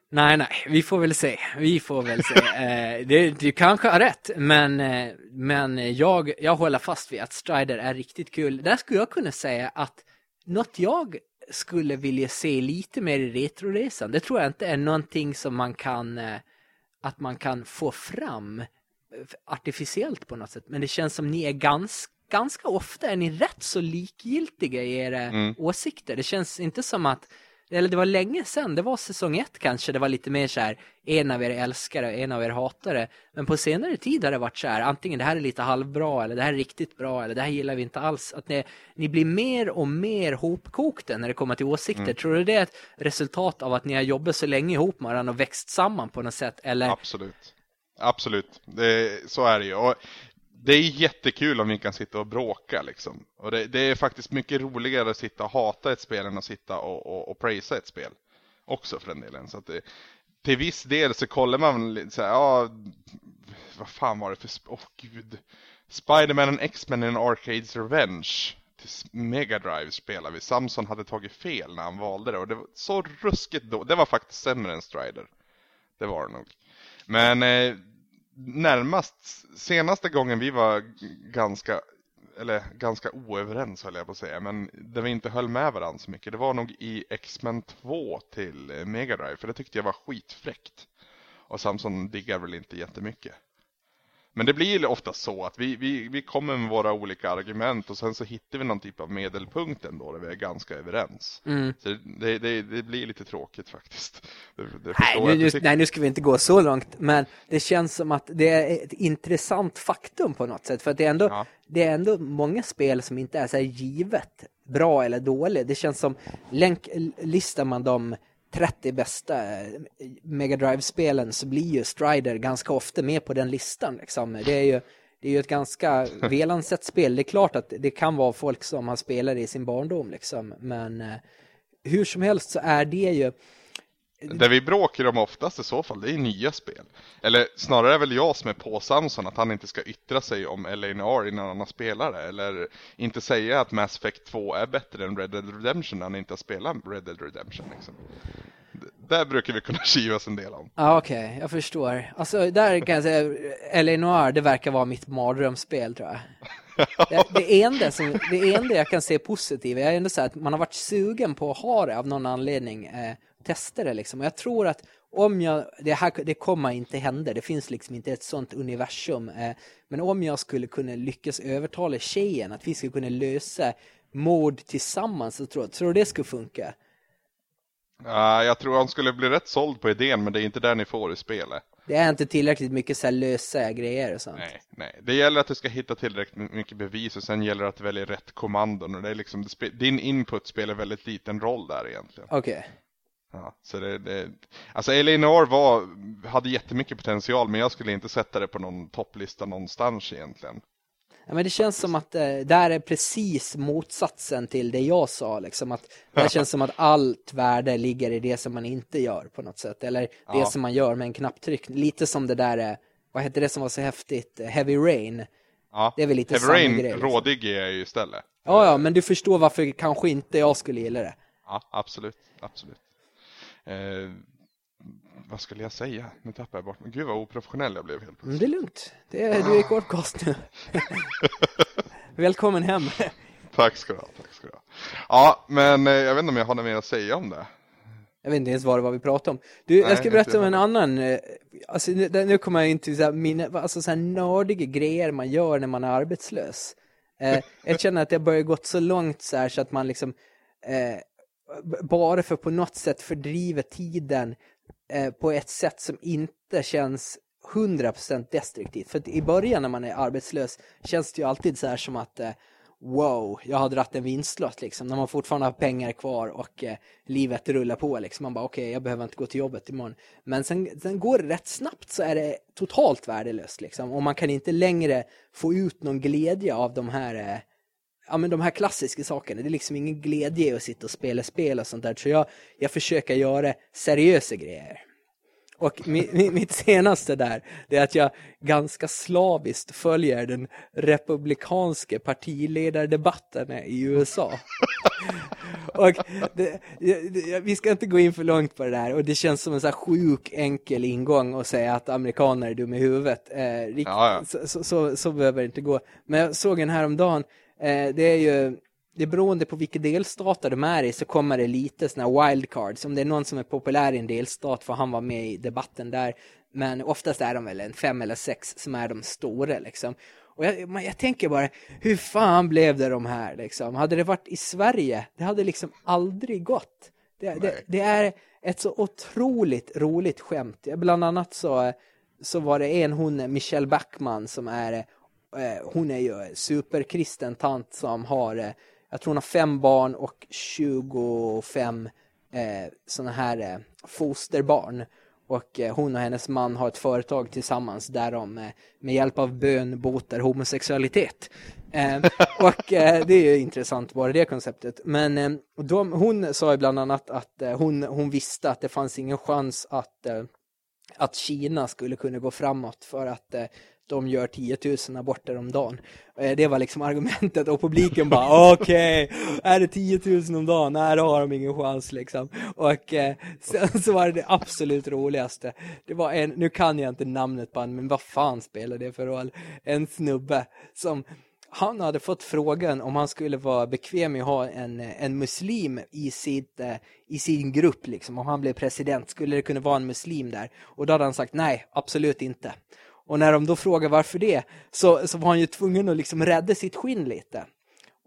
Nej, nej, vi får väl se. Vi får väl se. [LAUGHS] Eh, det, du kanske har rätt, men, eh, men jag, jag håller fast vid att Strider är riktigt kul. Där skulle jag kunna säga att något jag skulle vilja se lite mer i Retroresan, det tror jag inte är någonting som man kan, eh, att man kan få fram eh, artificiellt på något sätt. Men det känns som ni är ganska, ganska ofta är ni rätt så likgiltiga i era mm. åsikter. Det känns inte som att eller det var länge sedan, det var säsong ett kanske, det var lite mer så här, en av er älskare och en av er hatare. Men på senare tid har det varit så här, antingen det här är lite halvbra eller det här är riktigt bra eller det här gillar vi inte alls. Att ni, ni blir mer och mer hopkokta när det kommer till åsikter. Mm. Tror du det är ett resultat av att ni har jobbat så länge ihop med varandra och växt samman på något sätt? Eller? Absolut. Absolut, det, så är det ju. Och det är jättekul om vi kan sitta och bråka liksom. Och det, det, är faktiskt mycket roligare att sitta och hata ett spel än att sitta och, och, och prisa ett spel. Också för den delen. Så att det, till viss del så kollar man lite så här, ja, vad fan var det för, åh oh, gud. Spiderman and X-Men in Arcades Revenge till Mega Drive spelar vi. Samson hade tagit fel när han valde det och det var så ruskigt då. Det var faktiskt sämre än Strider. Det var det nog. Men eh, närmast, senaste gången vi var ganska, eller ganska oöverens höll jag på att säga, men där vi inte höll med varandra så mycket, det var nog i X-Men 2 till eh, Mega Drive, för det tyckte jag var skitfräckt. Och Samson diggar väl inte jättemycket. Men det blir ofta så att vi, vi, vi kommer med våra olika argument och sen så hittar vi någon typ av medelpunkt ändå där vi är ganska överens. Mm. Så det, det, det, blir lite tråkigt faktiskt. Det, nej, nu, nej, nu ska vi inte gå så långt, men det känns som att det är ett intressant faktum på något sätt. För att det är ändå, ja. det är ändå många spel som inte är så givet bra eller dåligt. Det känns som, länk, listar man dem 30 bästa eh, Mega Drive-spelen så blir ju Strider ganska ofta med på den listan. Liksom. Det, är ju, det är ju ett ganska [LAUGHS] välansett spel. Det är klart att det kan vara folk som har spelat det i sin barndom, liksom. men eh, hur som helst så är det ju det vi bråkar om oftast i så fall, det är nya spel. Eller snarare är väl jag som är på Samson att han inte ska yttra sig om LNR innan han har spelat det. Eller inte säga att Mass Effect 2 är bättre än Red Dead Redemption när han inte har spelat Red Dead Redemption. Liksom. Där brukar vi kunna [LAUGHS] kivas en del om. Ja, okej, okay. jag förstår. Alltså, där kan jag säga, LA det verkar vara mitt mardrömsspel tror jag. Det, det, enda som, det enda jag kan se positivt är ändå så att man har varit sugen på att ha det av någon anledning. Eh, testa det liksom. Och jag tror att om jag, det här det kommer inte hända, det finns liksom inte ett sånt universum. Eh, men om jag skulle kunna lyckas övertala tjejen att vi skulle kunna lösa mord tillsammans så tror jag, tror det skulle funka. Uh, jag tror han skulle bli rätt såld på idén men det är inte där ni får i spelet. Det är inte tillräckligt mycket så lösa grejer och sånt. Nej, nej. Det gäller att du ska hitta tillräckligt mycket bevis och sen gäller det att välja rätt kommandon. Och det är liksom, din input spelar väldigt liten roll där egentligen. Okej. Okay. Ja, så det, det, alltså Elinor var, hade jättemycket potential men jag skulle inte sätta det på någon topplista någonstans egentligen. Ja, men det känns som att eh, där är precis motsatsen till det jag sa. Liksom, att det känns som att allt värde ligger i det som man inte gör på något sätt. Eller det ja. som man gör med en knapptryckning. Lite som det där, eh, vad hette det som var så häftigt? Heavy Rain. Ja, det är väl lite Heavy Rain, grej, liksom. rådig är ju istället. Ja, ja, men du förstår varför kanske inte jag skulle gilla det. Ja, absolut, absolut. Eh, vad skulle jag säga? Nu tappar jag bort mig. Gud vad oprofessionell jag blev helt plötsligt. Det är lugnt. Det är, du är i [LAUGHS] kortkast nu. Välkommen hem. tack ska du ha. Tack ska du ha. Ja, men eh, jag vet inte om jag har något mer att säga om det. Jag vet inte ens vad det var vi pratade om. Du, Nej, jag ska berätta om en annan, eh, alltså nu kommer jag in till så här, mina, alltså så här nördiga grejer man gör när man är arbetslös. Eh, jag känner att det börjar gått så långt så här så att man liksom eh, bara för på något sätt fördriva tiden eh, på ett sätt som inte känns 100% destruktivt. För i början när man är arbetslös känns det ju alltid så här som att eh, wow, jag har dratt en vinstlott liksom. När man fortfarande har pengar kvar och eh, livet rullar på liksom. Man bara okej, okay, jag behöver inte gå till jobbet imorgon. Men sen, sen går det rätt snabbt så är det totalt värdelöst liksom. Och man kan inte längre få ut någon glädje av de här eh, ja, men de här klassiska sakerna. Det är liksom ingen glädje att sitta och spela spel och sånt där. Så jag, jag försöker göra seriösa grejer. Och mitt senaste där, det är att jag ganska slaviskt följer den republikanska partiledardebatten i USA. och det, det, vi ska inte gå in för långt på det där. Och det känns som en så här sjuk enkel ingång att säga att amerikaner är dumma i huvudet. Eh, rikt, ja, ja. Så, så, så, så behöver det inte gå. Men jag såg en häromdagen det är ju det är beroende på vilka delstater de är i så kommer det lite sådana wildcards. Om det är någon som är populär i en delstat får han vara med i debatten där. Men oftast är de väl en fem eller sex som är de stora liksom. Och jag, jag tänker bara, hur fan blev det de här liksom? Hade det varit i Sverige, det hade liksom aldrig gått. Det, det, det, är ett så otroligt roligt skämt. Bland annat så, så var det en hon, Michelle Backman, som är eh, Eh, hon är ju superkristen tant som har, eh, jag tror hon har fem barn och 25 eh, sådana här eh, fosterbarn. Och eh, hon och hennes man har ett företag tillsammans där de eh, med hjälp av bön botar homosexualitet. Eh, och eh, det är ju intressant bara det konceptet. Men de, hon sa ju bland annat att hon, hon visste att det fanns ingen chans att, att Kina skulle kunna gå framåt för att de gör 10 000 aborter om dagen. Eh, det var liksom argumentet och publiken bara okej, okay, är det 10 000 om dagen? Nej, då har de ingen chans liksom. Och eh, sen så var det det absolut roligaste. Det var en, nu kan jag inte namnet på honom, men vad fan spelar det för roll? En snubbe som han hade fått frågan om han skulle vara bekväm med att ha en, en muslim i, sitt, eh, i sin grupp. Liksom. Om han blev president, skulle det kunna vara en muslim där? Och då hade han sagt nej, absolut inte. Och när de då frågar varför det, så, så var han ju tvungen att liksom rädda sitt skinn lite.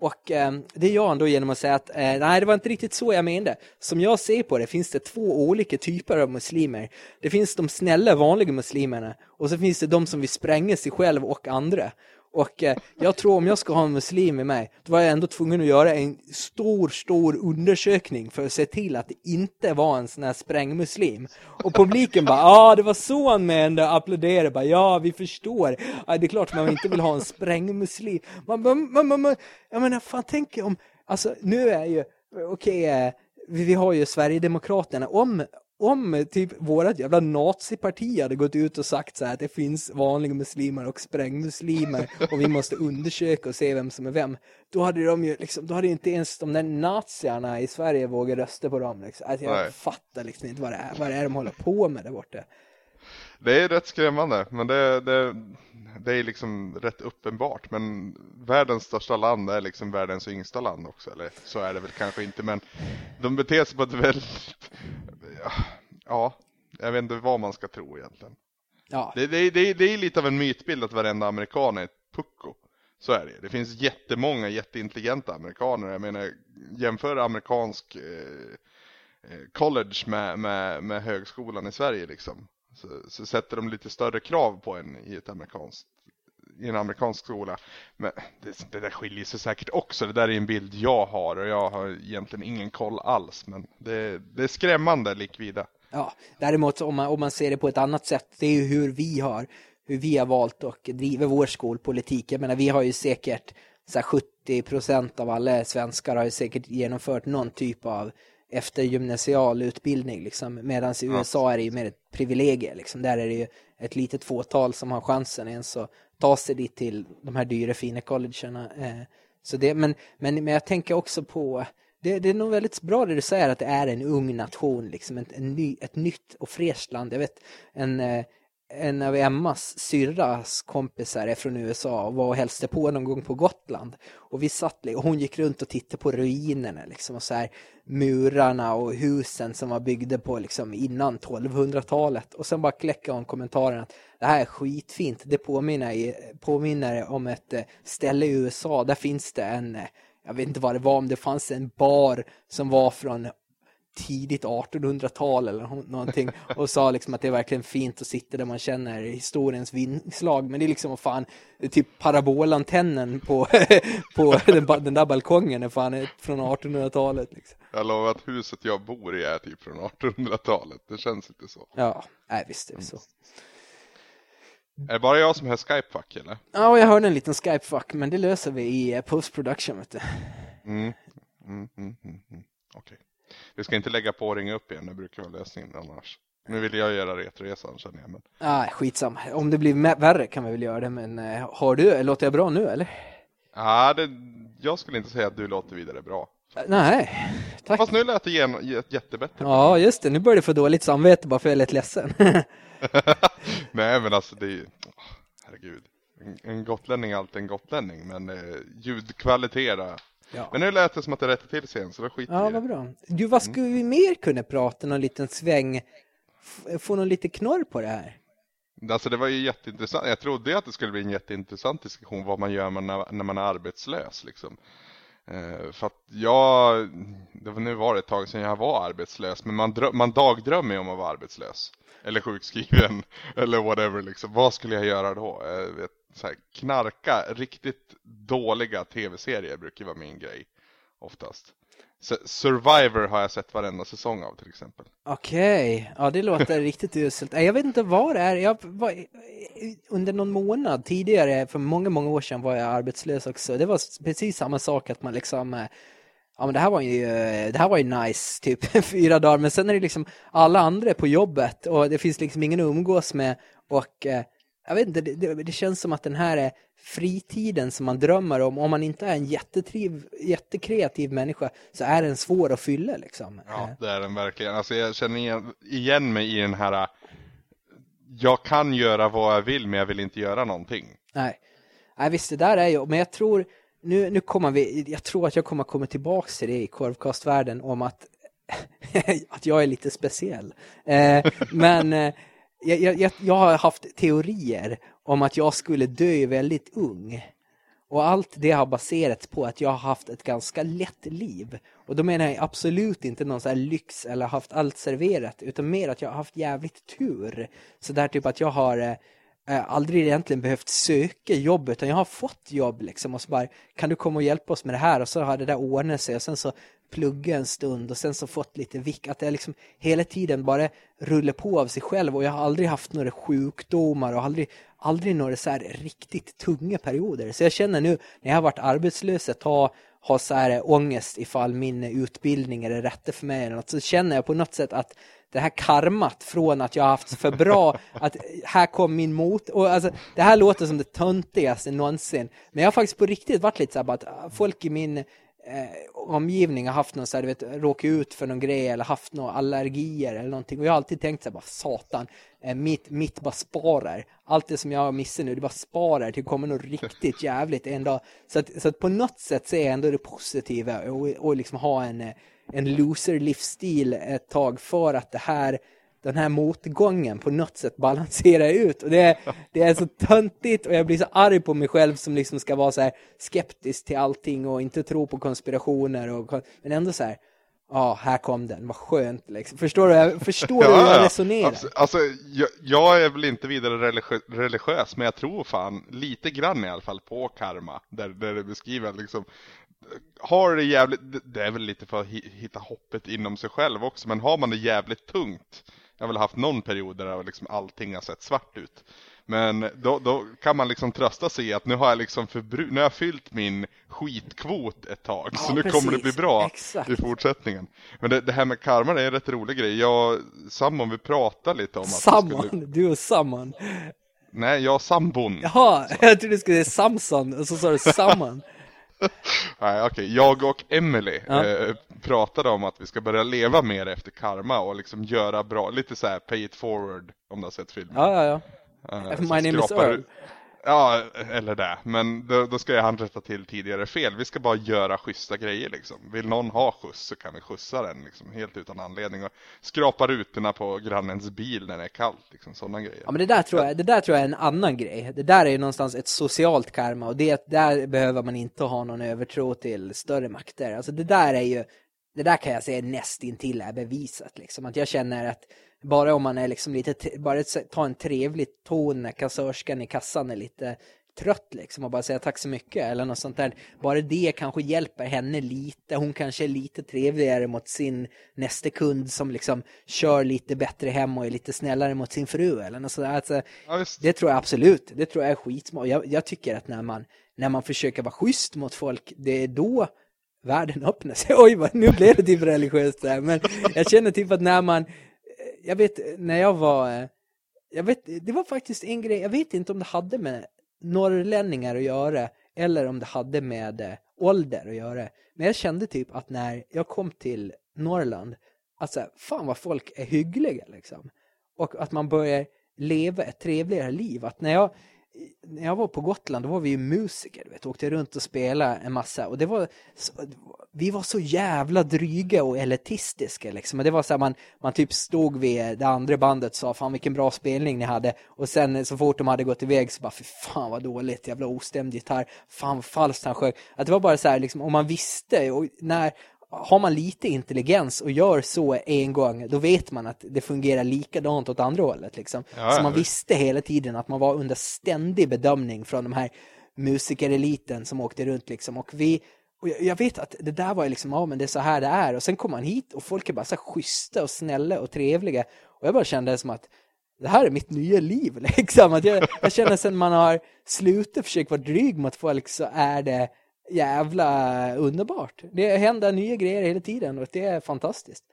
Och eh, det gör han då genom att säga att eh, nej, det var inte riktigt så jag menade. Som jag ser på det finns det två olika typer av muslimer. Det finns de snälla vanliga muslimerna och så finns det de som vill spränga sig själv och andra. Och eh, jag tror om jag ska ha en muslim med mig, då var jag ändå tvungen att göra en stor, stor undersökning för att se till att det inte var en sån här sprängmuslim. Och publiken bara, ja ah, det var så han menade, applåderade bara, ja vi förstår. Ah, det är klart man inte vill ha en sprängmuslim. Man, man, man, man, man, jag menar, fan tänk om, alltså nu är ju, okej, okay, eh, vi, vi har ju Sverigedemokraterna, om, om typ vårat jävla naziparti hade gått ut och sagt så här att det finns vanliga muslimer och sprängmuslimer och vi måste undersöka och se vem som är vem. Då hade de ju liksom, då hade inte ens de där nazierna i Sverige vågat rösta på dem. Liksom. Alltså, jag Nej. fattar liksom inte vad det är, vad det är de håller på med där borta. Det är rätt skrämmande, men det, det, det är liksom rätt uppenbart. Men världens största land är liksom världens yngsta land också, eller så är det väl kanske inte, men de beter sig på ett väldigt, ja, jag vet inte vad man ska tro egentligen. Ja. Det, det, det, det är lite av en mytbild att varenda amerikan är ett pucko. Så är det Det finns jättemånga jätteintelligenta amerikaner. Jag menar, jämför amerikansk eh, eh college med, med, med högskolan i Sverige liksom så, så, sätter de lite större krav på en i ett amerikanskt i en amerikansk skola. Men det, det, där skiljer sig säkert också. Det där är en bild jag har och jag har egentligen ingen koll alls. Men det, det är skrämmande likvida. Ja, däremot om man, om man ser det på ett annat sätt, det är ju hur vi har, hur vi har valt och driver vår skolpolitik. Jag menar, vi har ju säkert så 70 procent av alla svenskar har ju säkert genomfört någon typ av efter gymnasial utbildning liksom. Medan i USA är det ju mer ett privilegium liksom. Där är det ju ett litet fåtal som har chansen ens att ta sig dit till de här dyra fina collegerna. Eh, så det, men, men, men jag tänker också på det, det är nog väldigt bra det du säger att det är en ung nation, liksom ett, en ny, ett nytt och fräscht land. Jag vet en, eh, en av Emmas syrras kompisar är från USA och var och hälsade på någon gång på Gotland. Och vi satt och hon gick runt och tittade på ruinerna liksom och så här murarna och husen som var byggda på liksom innan 1200-talet. Och sen bara kläckade hon kommentaren att det här är skitfint. Det påminner, påminner om ett eh, ställe i USA. Där finns det en eh, jag vet inte vad det var, om det fanns en bar som var från tidigt 1800-tal eller någonting och sa liksom att det är verkligen fint att sitta där man känner historiens vingslag men det är liksom vad fan typ parabolantennen på, [LAUGHS] på den, den, där balkongen är fan från 1800-talet liksom. Jag lovar att huset jag bor i är typ från 1800-talet, det känns inte så. Ja, nej visst är det så. Är det bara jag som hör Skype-fuck eller? Ja, jag hörde en liten Skype-fuck men det löser vi i eh, post-production vet du. Mm, mm, mm, mm, mm. okej. Okay. Vi ska inte lägga på och ringa upp igen, det brukar vara lösningen annars. Nu vill jag göra retresan känner jag. Men... Ah, skitsam. Om det blir värre kan vi väl göra det, men eh, har du, låter jag bra nu eller? Ja, det, jag skulle inte säga att du låter vidare bra. Uh, nej, tack. Fast nu lät det igen, jättebättre. Ja, just det. Nu börjar du få dåligt samvete bara för att jag är lite ledsen. [LAUGHS] nej, men alltså det är herregud. En, en gotlänning är alltid en gotlänning, men eh, ljudkvalitet Ja. Men nu lät det som att det rättade till sig igen, så då skiter ja, vi vad bra. Du, vad skulle mm. vi mer kunna prata, någon liten sväng, få någon lite knorr på det här? Alltså det var ju jätteintressant. Jag trodde att det skulle bli en jätteintressant diskussion vad man gör när, man är arbetslös liksom. Eh, för att jag, det var, nu var det ett tag sedan jag var arbetslös, men man, drö- man dagdrömmer ju om att vara arbetslös. Eller sjukskriven, [LAUGHS] eller whatever liksom. Vad skulle jag göra då? Jag vet, så här, knarka, riktigt dåliga tv-serier brukar vara min grej. Oftast. Så Survivor har jag sett varenda säsong av till exempel. Okej, ja det låter [LAUGHS] riktigt uselt. Jag vet inte vad det är. Jag var, under någon månad tidigare, för många, många år sedan var jag arbetslös också. Det var precis samma sak att man liksom eh, ja men det här var ju, det här var ju nice, typ [LAUGHS] fyra dagar. Men sen är det liksom alla andra på jobbet och det finns liksom ingen att umgås med. Och eh, jag vet inte, det, det, det känns som att den här eh, fritiden som man drömmer om, om man inte är en jättetriv, jättekreativ människa så är den svår att fylla liksom. Ja, det är den verkligen. Alltså jag känner igen, igen mig i den här jag kan göra vad jag vill men jag vill inte göra någonting. Nej, Nej visst det där är ju, men jag tror nu, nu kommer vi, jag tror att jag kommer komma tillbaka till det i korvkastvärlden om att, [LAUGHS] att jag är lite speciell. Eh, men eh, jag, jag, jag har haft teorier om att jag skulle dö väldigt ung. Och allt det har baserats på att jag har haft ett ganska lätt liv. Och då menar jag absolut inte någon så här lyx eller haft allt serverat, utan mer att jag har haft jävligt tur. Så där typ att jag har eh, eh, aldrig egentligen behövt söka jobb, utan jag har fått jobb liksom. Och så bara, kan du komma och hjälpa oss med det här? Och så har det där ordnat sig. Och sen så plugga en stund och sen så fått lite vick. Att det liksom hela tiden bara rullar på av sig själv. Och jag har aldrig haft några sjukdomar och aldrig, aldrig några så här riktigt tunga perioder. Så jag känner nu när jag har varit arbetslös ett tag har så här ångest ifall min utbildning är det rätta för mig eller något, så känner jag på något sätt att det här karmat från att jag har haft för bra, [LAUGHS] att här kom min mot. Och alltså, det här låter som det töntigaste någonsin. Men jag har faktiskt på riktigt varit lite så här att folk i min eh, omgivning har haft någon så här, du vet, råkat ut för någon grej eller haft några allergier eller någonting. Och jag har alltid tänkt så här, bara satan, eh, mitt, mitt bara sparar. Allt det som jag har missat nu, det bara sparar till kommer något riktigt jävligt en dag. Så att, så att på något sätt ser jag ändå det positiva och, och liksom ha en, eh, en loser-livsstil ett tag för att det här den här motgången på något sätt balanserar ut. Och det, är, det är så töntigt och jag blir så arg på mig själv som liksom ska vara så här skeptisk till allting och inte tro på konspirationer. Och, men ändå så här, ja, här kom den, vad skönt liksom. Förstår du, förstår du hur jag resonerar? Alltså, alltså jag, jag, är väl inte vidare religiös, religiös, men jag tror fan lite grann i alla fall på karma. Där, där det beskriver liksom, har det jävligt, det är väl lite för att hitta hoppet inom sig själv också, men har man det jävligt tungt jag har väl haft någon period där liksom allting har sett svart ut. Men då, då kan man liksom trösta sig i att nu har jag liksom förbru- nu har jag fyllt min skitkvot ett tag. Ja, så nu precis. kommer det bli bra Exakt. i fortsättningen. Men det, det, här med karma det är en rätt rolig grej. Jag Samman vi pratade lite om att Samman? Skulle... Du och Samman? Nej, jag och sambon. Jaha, jag trodde du skulle säga Samson och så sa du Samman. [LAUGHS] Nej, okej. Okay. Jag och Emily ja. eh, pratade om att vi ska börja leva mer efter karma och liksom göra bra, lite så här pay it forward om du har sett filmen. Ja, ja, ja. Eh, My name is Earl. Ja, eller det. Men då, då ska jag rätta till tidigare fel. Vi ska bara göra schyssta grejer liksom. Vill någon ha skjuts så kan vi skjutsa den liksom, helt utan anledning. Och skrapa rutorna på grannens bil när det är kallt. Liksom, sådana grejer. Ja, men det där, tror jag, det där tror jag är en annan grej. Det där är ju någonstans ett socialt karma. Och det, där behöver man inte ha någon övertro till större makter. Alltså det där är ju, det där kan jag säga nästintill är bevisat. Liksom. Att jag känner att bara om man är liksom lite, bara ta en trevlig ton när kassörskan i kassan är lite trött liksom och bara säga tack så mycket eller något sånt där. Bara det kanske hjälper henne lite. Hon kanske är lite trevligare mot sin nästa kund som liksom kör lite bättre hem och är lite snällare mot sin fru eller något sådär. Alltså, ja, det tror jag absolut. Det tror jag är skitsmart. Jag, jag tycker att när man, när man försöker vara schysst mot folk, det är då världen öppnar sig. [LAUGHS] Oj, nu blev det typ religiöst där. Men jag känner typ att när man jag vet när jag var, jag vet, det var faktiskt en grej, jag vet inte om det hade med norrlänningar att göra eller om det hade med eh, ålder att göra. Men jag kände typ att när jag kom till Norrland, alltså fan vad folk är hyggliga liksom. Och att man börjar leva ett trevligare liv. Att när jag, när jag var på Gotland då var vi ju musiker, vet, åkte runt och spelade en massa och det var så, vi var så jävla dryga och elitistiska liksom. Och det var så här, man, man typ stod vid det andra bandet och sa fan vilken bra spelning ni hade och sen så fort de hade gått iväg så bara för fan vad dåligt, jävla ostämd gitarr, fan vad falskt han sjöng. Att det var bara så här liksom, om man visste och när har man lite intelligens och gör så en gång, då vet man att det fungerar likadant åt andra hållet. Liksom. Ja, så man visste hela tiden att man var under ständig bedömning från de här musikereliten som åkte runt. Liksom. Och vi, och jag, vet att det där var liksom, ja men det är så här det är. Och sen kom man hit och folk är bara så här schyssta och snälla och trevliga. Och jag bara kände det som att det här är mitt nya liv. [LAUGHS] Liksom. Att jag, jag känner sen man har slutat försöka vara dryg mot folk så är det jävla underbart. Det händer nya grejer hela tiden och det är fantastiskt.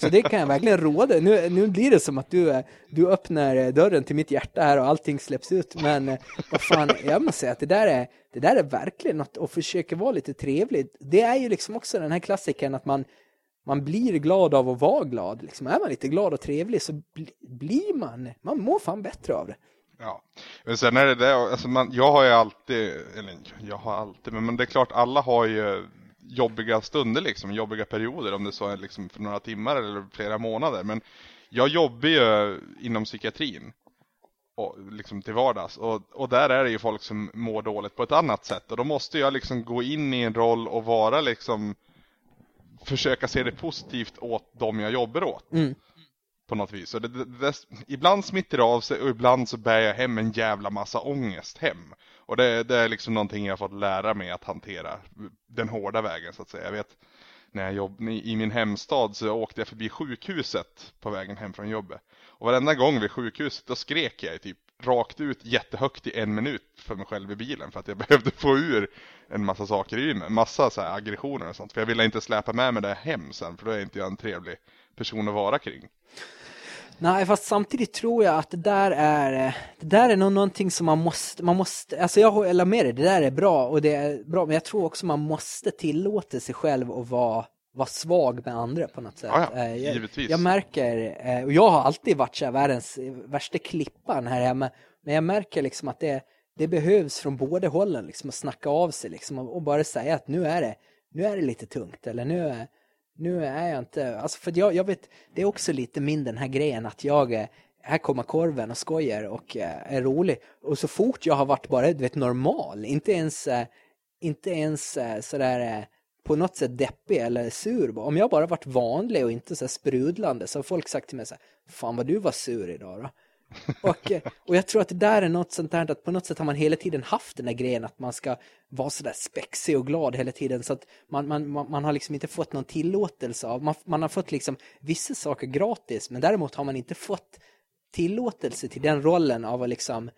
Så det kan jag verkligen råda. Nu, nu blir det som att du, du öppnar dörren till mitt hjärta här och allting släpps ut. Men eh, vad fan, jag måste säga att det där är, det där är verkligen något att försöka vara lite trevligt. Det är ju liksom också den här klassikern att man, man blir glad av att vara glad. Liksom, är man lite glad och trevlig så bli, blir man, man mår fan bättre av det. Ja, men sen är det det, alltså man, jag har ju alltid, eller jag har alltid, men, men det är klart alla har ju jobbiga stunder liksom, jobbiga perioder om det så är liksom för några timmar eller flera månader. Men jag jobbar ju inom psykiatrin och liksom till vardags och, och där är det ju folk som mår dåligt på ett annat sätt och då måste jag liksom gå in i en roll och vara liksom försöka se det positivt åt dem jag jobbar åt. Mm. På något vis. Så det, det, det, ibland smittar det av sig och ibland så bär jag hem en jävla massa ångest hem. Och det, det är liksom någonting jag har fått lära mig att hantera den hårda vägen så att säga. Jag vet när jag jobb, i min hemstad så åkte jag förbi sjukhuset på vägen hem från jobbet. Och varenda gång vid sjukhuset då skrek jag typ rakt ut jättehögt i en minut för mig själv i bilen för att jag [LAUGHS] behövde få ur en massa saker i mig. Massa så här aggressioner och sånt. För jag ville inte släpa med mig det hem sen för då är inte jag en trevlig person att vara kring. Nej, fast samtidigt tror jag att det där är, det där är nog någonting som man måste, man måste, alltså jag håller med dig, det där är bra och det är bra, men jag tror också man måste tillåta sig själv att vara, vara svag med andra på något sätt. Ja, ja, Eh, jag, givetvis. jag märker, eh, och jag har alltid varit så här världens värsta klippan här hemma, men jag märker liksom att det, det behövs från båda hållen liksom att snacka av sig liksom och, och bara säga att nu är det, nu är det lite tungt eller nu är nu är jag inte, alltså för jag, jag vet, det är också lite min den här grejen att jag, eh, här kommer korven och skojar och eh, är rolig. Och så fort jag har varit bara, du vet, normal, inte ens, eh, inte ens sådär på något sätt deppig eller sur. Om jag bara varit vanlig och inte så sprudlande så har folk sagt till mig så här, fan vad du var sur idag då och, och jag tror att det där är något sånt där att på något sätt har man hela tiden haft den där grejen att man ska vara sådär spexig och glad hela tiden så att man, man, man, har liksom inte fått någon tillåtelse av, man, man har fått liksom vissa saker gratis men däremot har man inte fått tillåtelse till den rollen av att liksom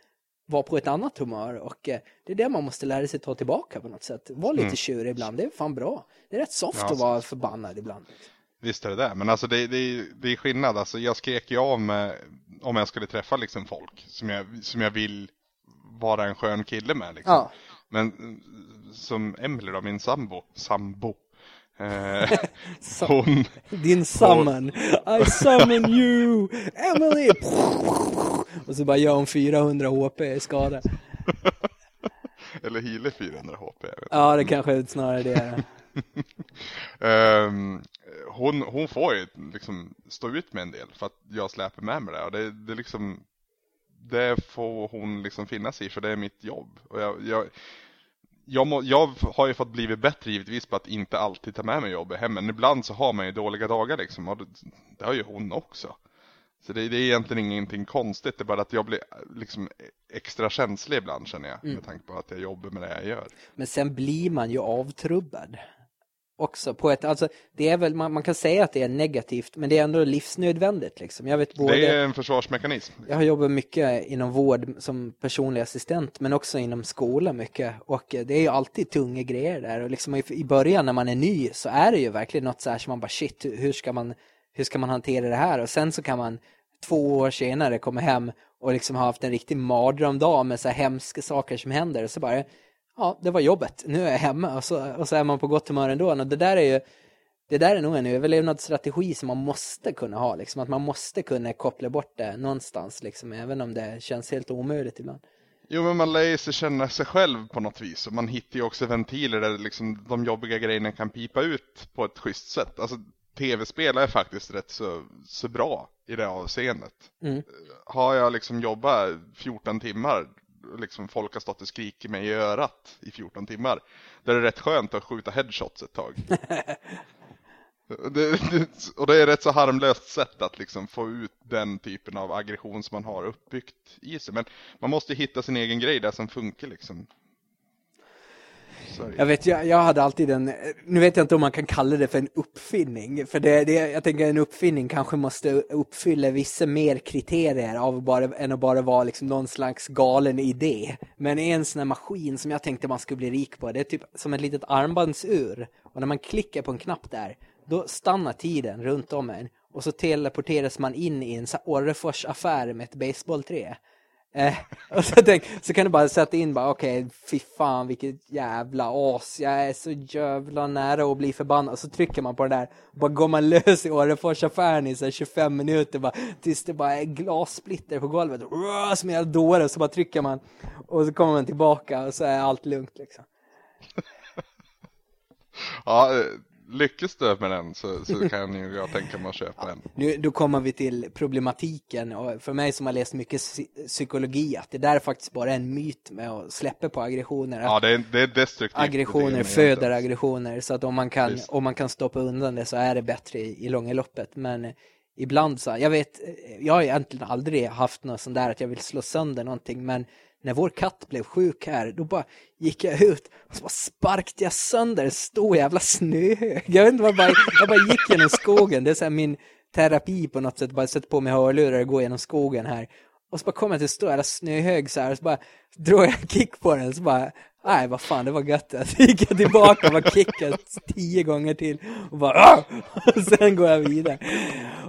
vara på ett annat humör och eh, det är det man måste lära sig ta tillbaka på något sätt. Var lite mm. tjurig ibland, det är fan bra. Det är rätt soft ja, att vara förbannad ibland. Visst är det det, men alltså det, det, det är skillnad. Alltså jag skrek ju av med, om jag skulle träffa liksom folk som jag, som jag vill vara en skön kille med. Liksom. Ja. Men som Emily då, min sambo, sambo. Eh, [LAUGHS] hon, Din summon. I summon you, Emily! Och så bara gör hon 400 HP i skada. [LAUGHS] Eller Hile 400 HP. Ja, det kanske är snarare det. um, [LAUGHS] hon, hon får ju liksom stå ut med en del för att jag släpper med mig det. Och det, det, liksom, det får hon liksom finna sig i för det är mitt jobb. Och jag, jag, jag, må, jag har ju fått blivit bättre givetvis på att inte alltid ta med mig jobb i hemmen. Ibland så har man ju dåliga dagar liksom och det, det har ju hon också. Så det, det, är egentligen ingenting konstigt, det är bara att jag blir liksom extra känslig ibland känner jag. Mm. Med tanke på att jag jobbar med det jag gör. Men sen blir man ju avtrubbad också på ett, alltså det är väl, man, man, kan säga att det är negativt men det är ändå livsnödvändigt liksom. Jag vet både, det är en försvarsmekanism. Jag har jobbat mycket inom vård som personlig assistent men också inom skola mycket och det är ju alltid tunga grejer där och liksom i början när man är ny så är det ju verkligen något så här som man bara shit, hur ska man, hur ska man hantera det här och sen så kan man två år senare komma hem och liksom ha haft en riktig mardrömdag med så här hemska saker som händer och så bara ja, det var jobbet, nu är jag hemma och så, och så är man på gott humör ändå. Och det där är ju det där är nog en överlevnadsstrategi som man måste kunna ha, liksom, att man måste kunna koppla bort det någonstans, liksom, även om det känns helt omöjligt ibland. Jo, men man lär sig känna sig själv på något vis och man hittar ju också ventiler där liksom de jobbiga grejerna kan pipa ut på ett schysst sätt. Alltså, tv-spel är faktiskt rätt så, så bra i det avseendet. Mm. Har jag liksom jobbat 14 timmar liksom folk har stått och skrikit mig i örat i 14 timmar. Där är det rätt skönt att skjuta headshots ett tag. [LAUGHS] det, det, och det är rätt så harmlöst sätt att liksom få ut den typen av aggression som man har uppbyggt i sig. Men man måste hitta sin egen grej där som funkar liksom. Jag vet, jag, jag hade alltid en, nu vet jag inte om man kan kalla det för en uppfinning, för det, det, jag tänker en uppfinning kanske måste uppfylla vissa mer kriterier av bara, än att bara vara liksom någon slags galen idé. Men en sån här maskin som jag tänkte man skulle bli rik på, det är typ som ett litet armbandsur. Och när man klickar på en knapp där, då stannar tiden runt om en. Och så teleporteras man in i en Orrefors affär med ett baseballträ. Eh, [LAUGHS] och så, tänk, så kan du bara sätta in bara okej, okay, fy fan vilket jävla as. Jag är så jävla nära att bli förbannad. och så trycker man på det där. Bara går man lös i Orreforsaffären i så 25 minuter bara, tills det bara är glassplitter på golvet. Rrr, som är dåre. och Så bara trycker man. Och så kommer man tillbaka och så är allt lugnt liksom. [LAUGHS] ja, eh, lyckas du med den så, så kan ju jag tänka mig att köpa en. Nu, då kommer vi till problematiken och för mig som har läst mycket psykologi att det där är faktiskt bara en myt med att släppa på aggressioner. Ja, det är, det är destruktivt. Aggressioner föder aggressioner så att om man, kan, om man kan stoppa undan det så är det bättre i, i långa loppet. Men ibland så, jag vet, jag har egentligen aldrig haft något sånt där att jag vill slå sönder någonting men när vår katt blev sjuk här, då bara gick jag ut och så bara sparkade jag sönder en stor jävla snöhög. Jag vet inte vad, bara, jag bara gick genom skogen. Det är så min terapi på något sätt. Bara sätta på mig hörlurar och gå genom skogen här. Och så bara kom jag till en stor jävla snöhög så här och så bara drog jag en kick på den så bara Nej, vad fan, det var gött. [LAUGHS] Så gick jag tillbaka och var kickad tio gånger till och bara Åh! Ah! [LAUGHS] och sen går jag vidare.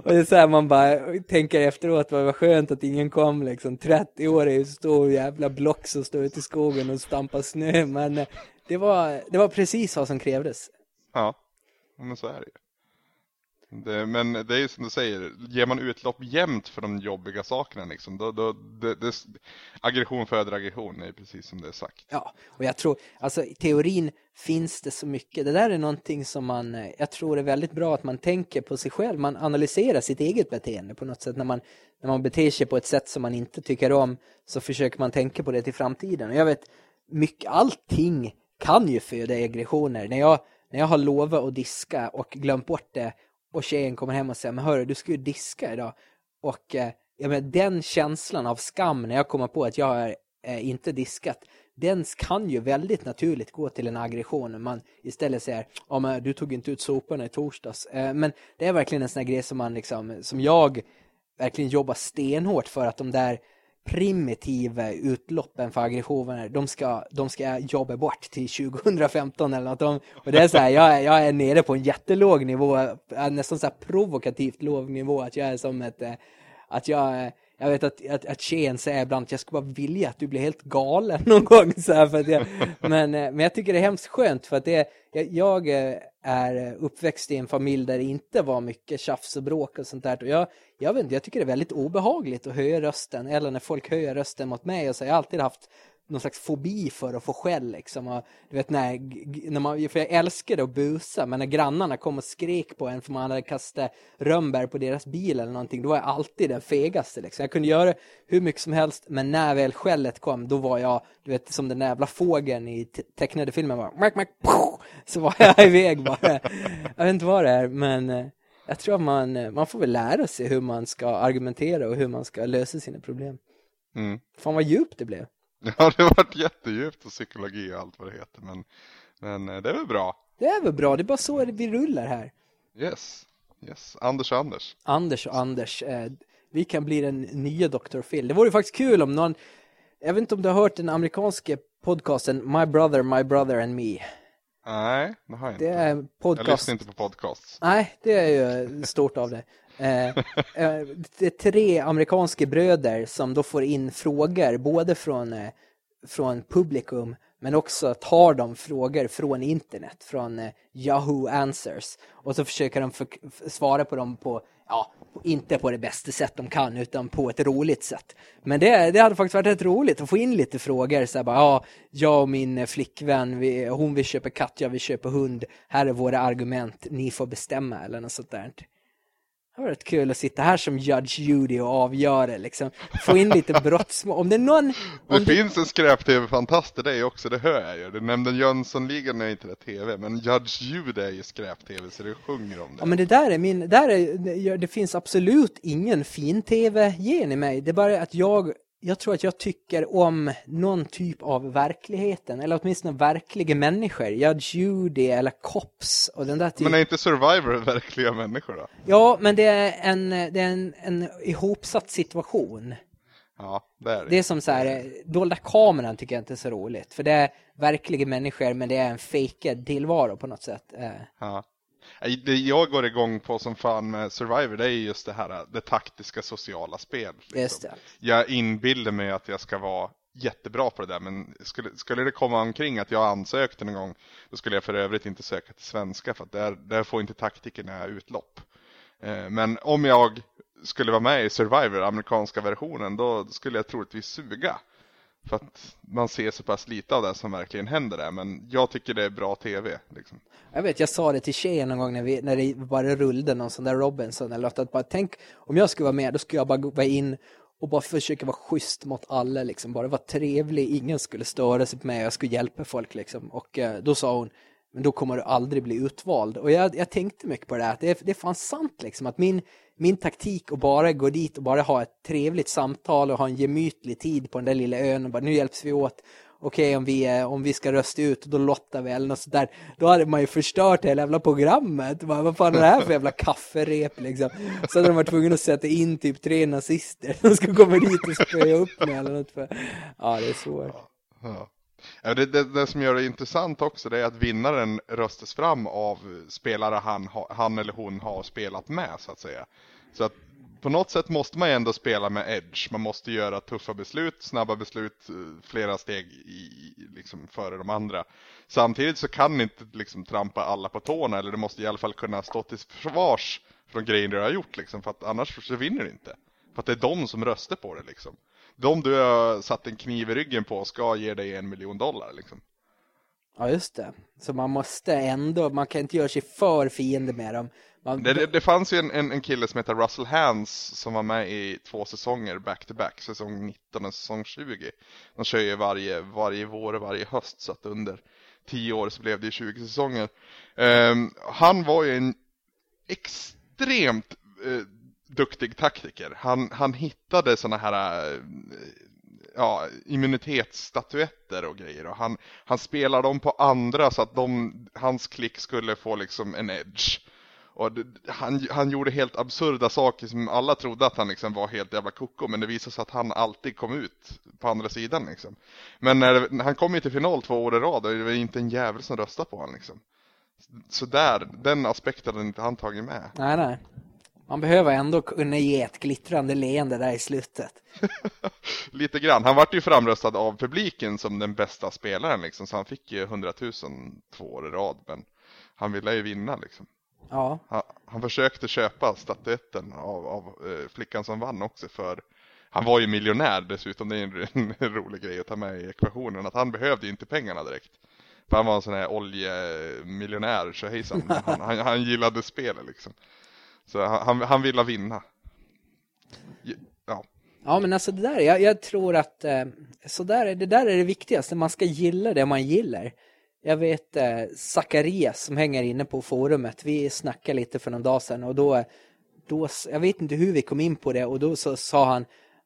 Och det är så här man bara tänker efteråt, vad var skönt att ingen kom liksom. 30 år är ju stor jävla block som står ute i skogen och stampar snö, men eh, det var, det var precis vad som krävdes. Ja, men så är det ju. Det, men det är ju som du säger, ger man utlopp jämt för de jobbiga sakerna liksom, då, då det, det, aggression föder aggression, är precis som det är sagt. Ja, och jag tror, alltså i teorin finns det så mycket, det där är någonting som man, eh, jag tror är väldigt bra att man tänker på sig själv, man analyserar sitt eget beteende på något sätt, när man, när man beter sig på ett sätt som man inte tycker om, så försöker man tänka på det till framtiden. Och jag vet, mycket, allting kan ju föda aggressioner. När jag, när jag har lovat att diska och glömt bort det och tjejen kommer hem och säger, men hörru, du ska ju diska idag. Och eh, jag menar, den känslan av skam när jag kommer på att jag är eh, inte diskat, den kan ju väldigt naturligt gå till en aggression när man istället säger, ja men du tog inte ut soporna i torsdags. Eh, men det är verkligen en sån här grej som man liksom, som jag verkligen jobbar stenhårt för att de där primitiva utloppen för aggressioner, de ska, de ska jobba bort till 2015 eller något. De, och det är så här, jag, jag är nere på en jättelåg nivå, eh, nästan så här provokativt låg nivå, att jag är som ett, eh, att jag eh, jag vet att, att, att tjejen säger ibland att jag skulle bara vilja att du blir helt galen någon gång. Så här, för jag, [LAUGHS] men, eh, men jag tycker det är hemskt skönt för att det, jag, jag eh, är uppväxt i en familj där det inte var mycket tjafs och bråk och sånt där. Och jag, jag, vet inte, jag tycker det är väldigt obehagligt att höja rösten eller när folk höjer rösten mot mig. Och så, jag har alltid haft någon slags fobi för att få skäll liksom. Och, du vet när, när man, för jag älskade att busa, men när grannarna kom och skrek på en för man hade kastat rönnbär på deras bil eller någonting, då var jag alltid den fegaste liksom. Jag kunde göra hur mycket som helst, men när väl skället kom, då var jag, du vet, som den jävla fågeln i tecknade filmen var, mack, mack, så var jag [LAUGHS] iväg bara. Jag vet inte vad det är, men eh, jag tror att man, eh, man får väl lära sig hur man ska argumentera och hur man ska lösa sina problem. Mm. Fan vad djupt det blev. [LAUGHS] Ja, det har varit jättedjupt och psykologi och allt vad det heter, men, men eh, det är väl bra. Det är väl bra, det är bara så vi rullar här. Yes, yes. Anders och Anders. Anders och Anders. Eh, vi kan bli den nya Dr. Phil. Det vore faktiskt kul om någon, jag vet inte om du har hört den amerikanska podcasten My Brother, My Brother and Me. Nej, det har jag inte. Det är podcast. Jag lyssnar inte på podcasts. Nej, det är ju stort av det. Eh, eh, det är tre amerikanska bröder som då får in frågor både från, eh, från publikum men också tar de frågor från internet, från eh, Yahoo Answers. Och så försöker de svara på dem på, ja, inte på det bästa sätt de kan, utan på ett roligt sätt. Men det, det hade faktiskt varit rätt roligt att få in lite frågor. Så här bara, ja, jag och min eh, flickvän, vi, hon vill köpa katt, jag vill köpa hund. Här är våra argument, ni får bestämma eller något sånt där. Det har varit kul att sitta här som Judge Judy och avgöra liksom. Få in lite [LAUGHS] brottsmål. Om det är någon... Det Om det, finns en skräp-tv-fantast till dig också, det hör jag ju. Du nämnde Jönssonligan är inte det tv, men Judge Judy är ju skräp-tv så du sjunger om det. ja men det där är min, där är, det finns absolut ingen fin-tv-gen i mig. Det är bara att jag, jag tror att jag tycker om någon typ av verkligheten, eller åtminstone verkliga människor. Judge Judy eller Cops och den där typen. Men är inte Survivor [LAUGHS] verkliga människor då? Ja, men det är en, det är en, en ihopsatt situation. Ja, det är det. Det är som så här, dolda kameran tycker jag inte är så roligt. För det är verkliga människor, men det är en fejkad tillvaro på något sätt. Eh, Ja. Det jag går igång på som fan med Survivor, det är just det här, det taktiska sociala spel. liksom. Just det. Jag inbillar mig att jag ska vara jättebra på det där, men skulle, skulle det komma omkring att jag ansökte någon gång, då skulle jag för övrigt inte söka till svenska, för att där, där får inte taktikerna utlopp. Eh, Men om jag skulle vara med i Survivor, amerikanska versionen, då skulle jag troligtvis suga. För att man ser så pass lite av det som verkligen händer där, men jag tycker det är bra tv. Liksom. Jag vet, jag sa det till tjejen någon gång när, vi, när det bara rullade någon sån där Robinson eller något, att bara tänk om jag skulle vara med, då skulle jag bara gå in och bara försöka vara schysst mot alla liksom, bara vara trevlig, ingen skulle störa sig på mig, jag skulle hjälpa folk liksom. Och eh, då sa hon, men då kommer du aldrig bli utvald. Och jag, jag tänkte mycket på det här, att det är, det är fan sant liksom, att min, min taktik att bara gå dit och bara ha ett trevligt samtal och ha en gemytlig tid på den där lilla ön och bara nu hjälps vi åt. Okej, om, vi, eh, om vi ska rösta ut, då lottar vi eller något sånt där. Då hade man ju förstört hela jävla programmet. Bara, vad fan är det här för jävla kafferep liksom? Så hade de varit tvungna att sätta in typ tre nazister som ska komma dit och spöa upp mig eller något. För... Ja, det är svårt. Ja. Det, det, det som gör det intressant också det är att vinnaren röstas fram av spelare han, han eller hon har spelat med så att säga. Så att på något sätt måste man ju ändå spela med edge. Man måste göra tuffa beslut, snabba beslut, eh, flera steg i, liksom, före de andra. Samtidigt så kan ni inte liksom trampa alla på tårna eller du måste i alla fall kunna stå till försvars från grejer du har gjort liksom, för att annars så vinner du inte. För att det är de som röstar på det liksom. De du har satt en kniv i ryggen på ska ge dig en miljon dollar liksom. Ja, just det. Så man måste ändå, man kan inte göra sig för fiende med dem. Man, Det, det, det fanns ju en, en, en kille som heter Russell Hans som var med i två säsonger back to back, säsong 19 och säsong 20. De kör ju varje, varje vår och varje höst så att under 10 år så blev det ju 20 säsonger. Ehm, han var ju en extremt eh, duktig taktiker. Han, han hittade såna här eh, ja, immunitetsstatyetter och grejer och han, han spelade dem på andra så att de, hans klick skulle få liksom en edge. Och det, han, han gjorde helt absurda saker som alla trodde att han liksom var helt jävla koko men det visade sig att han alltid kom ut på andra sidan liksom. Men när, när han kom ju till final två år i rad och det var inte en jävel som röstade på honom liksom. Så där, den aspekten hade inte han tagit med. Nej, nej. Man behöver ändå kunna ge ett glittrande leende där i slutet. [LAUGHS] Lite grann. Han vart ju framröstad av publiken som den bästa spelaren liksom, så han fick ju 100 000 två år i rad, men han ville ju vinna liksom. Ja, Han, han försökte köpa statyetten av, av eh, flickan som vann också för han var ju miljonär dessutom, det är en, [LAUGHS] en rolig grej att ta med i ekvationen, att han behövde ju inte pengarna direkt. För han var en sån här oljemiljonär, tjohejsan. Men [LAUGHS] han, han, han gillade spelet liksom. Så han, han, ville vinna. Ja, ja men alltså det där, jag, jag tror att eh, så där, det där är det viktigaste. Man ska gilla det man gillar. Jag vet eh, Zacharias som hänger inne på forumet, vi snackade lite för någon dag sedan och då, då, jag vet inte hur vi kom in på det och då så sa han,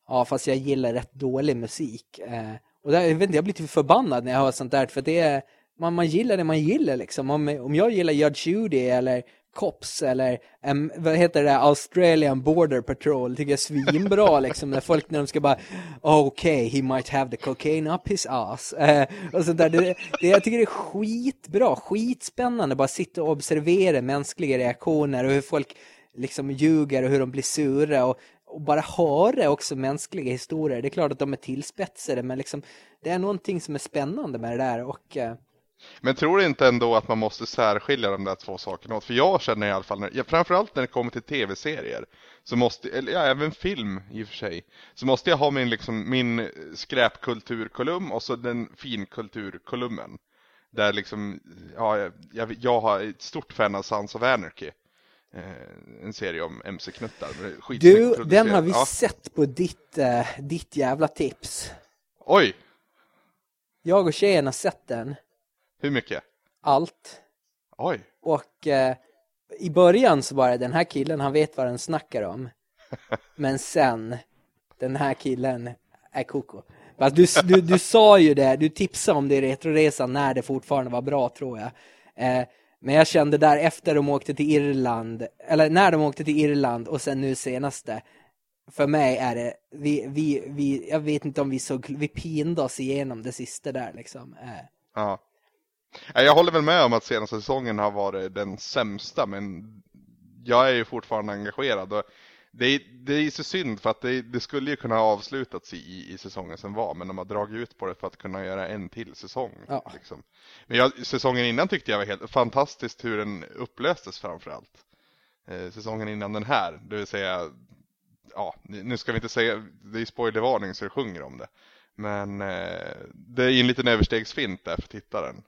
ja fast jag gillar rätt dålig musik. Eh, och där, jag vet inte, jag blir typ förbannad när jag hör sånt där för det är, man, man gillar det man gillar liksom. Om, om jag gillar Judge Judy eller Cops eller um, vad heter det, Australian Border Patrol tycker jag är svinbra [LAUGHS] liksom när folk när de ska bara oh, okej, okay, he might have the cocaine up his ass eh, och sånt där. Det, det, jag tycker det är skitbra, skitspännande bara sitta och observera mänskliga reaktioner och hur folk liksom ljuger och hur de blir sura och, och bara höra också mänskliga historier. Det är klart att de är tillspetsade men liksom det är någonting som är spännande med det där och eh, Men tror du inte ändå att man måste särskilja de där två sakerna åt? För jag känner i alla fall, när, framförallt när det kommer till tv-serier, så måste, eller ja, även film i och för sig, så måste jag ha min, liksom, min skräpkulturkolumn och så den finkulturkolumnen. Där liksom, ja, jag, jag har ett stort fan av Sons of Anarchy. eh, en serie om MC-knuttar. Du, den har vi Ja. sett på ditt, eh, ditt jävla tips. Oj! Jag och tjejen har sett den, Hur mycket? allt. Oj! Och eh, i början så var det den här killen, han vet vad den snackar om. [LAUGHS] Men sen, den här killen är koko. Fast du, du, du sa ju det, du tipsade om det i Retroresan när det fortfarande var bra tror jag. Eh, men jag kände där efter de åkte till Irland, eller när de åkte till Irland och sen nu senaste. För mig är det, vi, vi, vi, jag vet inte om vi såg, vi pinade oss igenom det sista där liksom. Eh, Ja. Jag håller väl med om att senaste säsongen har varit den sämsta, men jag är ju fortfarande engagerad. Och det, är, det är så synd för att det, det skulle ju kunna ha avslutats i, i säsongen som var, men de har dragit ut på det för att kunna göra en till säsong. Ja. Liksom. Men jag, säsongen innan tyckte jag var helt fantastiskt hur den upplöstes framförallt. Eh, säsongen innan den här, det vill säga, ja, nu ska vi inte säga, det är spoilervarning så det sjunger om det. Men eh, det är en liten överstegsfint där för tittaren.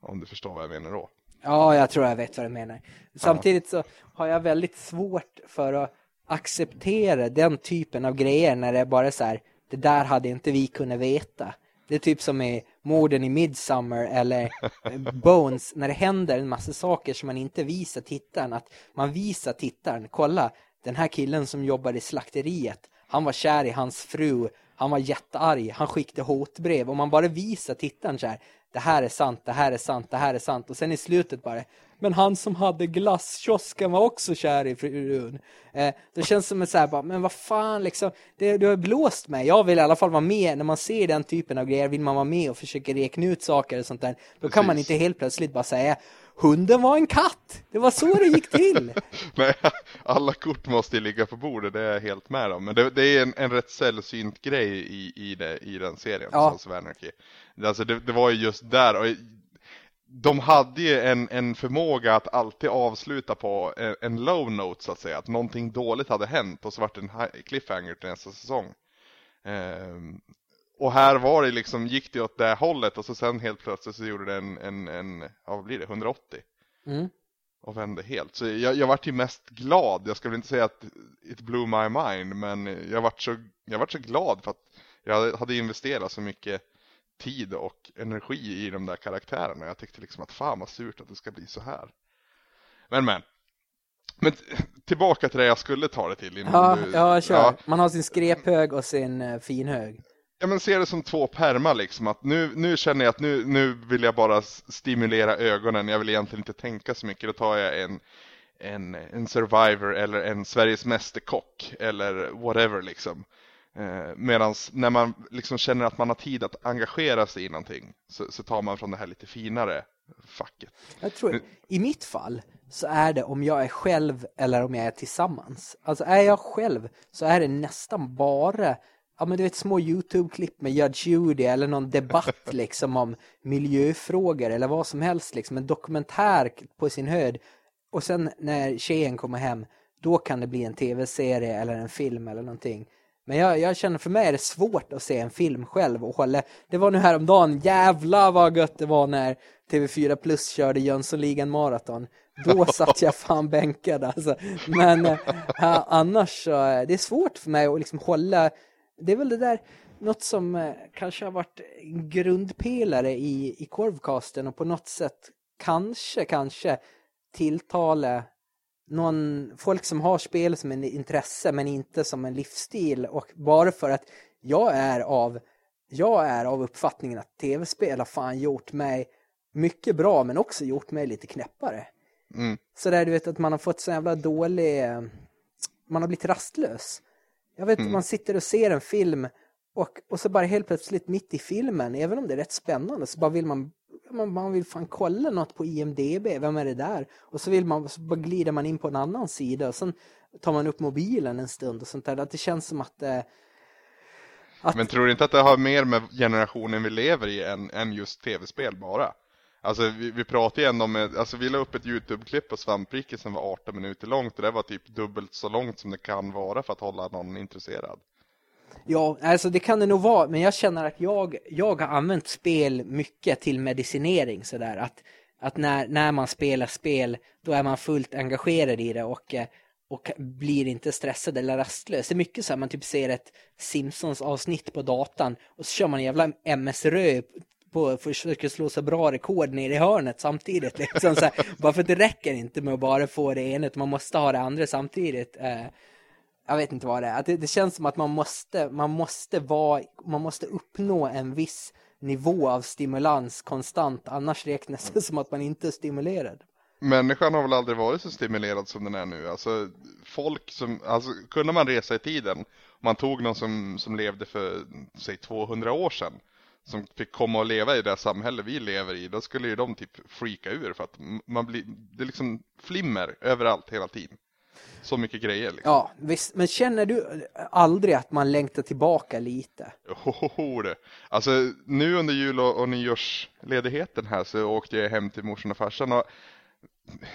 Om du förstår vad jag menar då. Ja, jag tror jag vet vad du menar. Samtidigt så har jag väldigt svårt för att acceptera den typen av grejer när det är bara så här, det där hade inte vi kunnat veta. Det är typ som i morden i Midsummer eller [LAUGHS] Bones, när det händer en massa saker som man inte visar tittaren. Att man visar tittaren, kolla, den här killen som jobbar i slakteriet, han var kär i hans fru, han var jättearg, han skickade hotbrev och man bara visar tittaren så här, det här är sant, det här är sant, det här är sant. Och sen i slutet bara, men han som hade glasskiosken var också kär i frun. Eh, det känns som ett så här, bara, men vad fan liksom, det, du har blåst mig, jag vill i alla fall vara med, när man ser den typen av grejer vill man vara med och försöka räkna ut saker och sånt där, då kan man Precis. inte helt plötsligt bara säga, hunden var en katt, det var så det gick till. [LAUGHS] Nej, alla kort måste ju ligga på bordet, det är jag helt med om. Men det, det är en, en rätt sällsynt grej i, i, det, i den serien, Ja. Sons of Anarchy. Alltså det, det var ju just där, och de hade ju en, en förmåga att alltid avsluta på en, en low note så att säga, att någonting dåligt hade hänt och så vart det en cliffhanger till nästa säsong. Ehm, och här var det liksom, gick det åt det hållet och så sen helt plötsligt så gjorde det en, en, en ja, vad blir det, 180? Mm. och vände helt. Så jag, jag vart ju mest glad. Jag ska väl inte säga att it blew my mind, men jag vart så, jag vart så glad för att jag hade investerat så mycket tid och energi i de där karaktärerna. Jag tyckte liksom att fan vad surt att det ska bli så här. Men men. Men tillbaka till det jag skulle ta det till innan Ja, du... ja, kör. Ja, Man har sin skrephög och sin uh, finhög. Ja men se det som två pärmar liksom, att nu, nu känner jag att nu, nu vill jag bara stimulera ögonen, jag vill egentligen inte tänka så mycket, då tar jag en, en, en Survivor eller en Sveriges Mästerkock eller whatever liksom. Eh, Medan när man liksom känner att man har tid att engagera sig i någonting så, så tar man från det här lite finare facket. Jag tror, i mitt fall så är det om jag är själv eller om jag är tillsammans. Alltså är jag själv så är det nästan bara Ja men du vet små Youtube-klipp med Judge Judy eller någon debatt [LAUGHS] liksom om miljöfrågor eller vad som helst liksom. En dokumentär på sin höjd. Och sen när tjejen kommer hem då kan det bli en tv-serie eller en film eller någonting. Men jag, jag känner för mig är det svårt att se en film själv och hålla. Det var nu häromdagen, jävla vad gött det var när TV4 Plus körde Jönssonligan maraton. Då [LAUGHS] satt jag fan bänkad alltså. Men äh, annars så, äh, det är svårt för mig att liksom hålla, det är väl det där, något som äh, kanske har varit en grundpelare i, i korvkasten och på något sätt kanske, kanske tilltala någon, folk som har spel som en intresse men inte som en livsstil och bara för att jag är av jag är av uppfattningen att tv-spel har fan gjort mig mycket bra men också gjort mig lite knäppare. Mm. Så där du vet att man har fått så jävla dålig eh, man har blivit rastlös. Jag vet Mm. man sitter och ser en film och, och så bara helt plötsligt mitt i filmen, även om det är rätt spännande, så bara vill man man, man vill fan kolla något på IMDB, vem är det där? Och så vill man, så bara glider man in på en annan sida och sen tar man upp mobilen en stund och sånt där. Att det känns som att eh, att- Men tror du inte att det har mer med generationen vi lever i än, än just tv-spel bara? Alltså vi, vi pratade ju ändå om, alltså vi la upp ett YouTube-klipp på Svampriket som var 18 minuter långt och det var typ dubbelt så långt som det kan vara för att hålla någon intresserad. Ja, alltså det kan det nog vara, men jag känner att jag, jag har använt spel mycket till medicinering sådär att att när, när man spelar spel, då är man fullt engagerad i det och, eh, och blir inte stressad eller rastlös. Det är mycket så här, man typ ser ett Simpsons avsnitt på datan och så kör man en jävla MS-rö på försöker slå så bra rekord ner i hörnet samtidigt. Liksom, så här, bara för att det räcker inte med att bara få det ena, man måste ha det andra samtidigt. Eh, jag vet inte vad det är. Det, det, känns som att man måste, man måste vara, man måste uppnå en viss nivå av stimulans konstant, annars räknas det som att man inte är stimulerad. Människan har väl aldrig varit så stimulerad som den är nu. Alltså folk som, alltså kunde man resa i tiden, man tog någon som, som levde för, säg 200 år sedan, som fick komma och leva i det samhälle vi lever i, då skulle ju de typ freaka ur för att man blir, det är liksom flimmer överallt hela tiden. Så mycket grejer liksom. Ja, visst. Men känner du aldrig att man längtar tillbaka lite? Jo, det. Alltså nu under jul och, och nyårsledigheten här så åkte jag hem till morsan och farsan och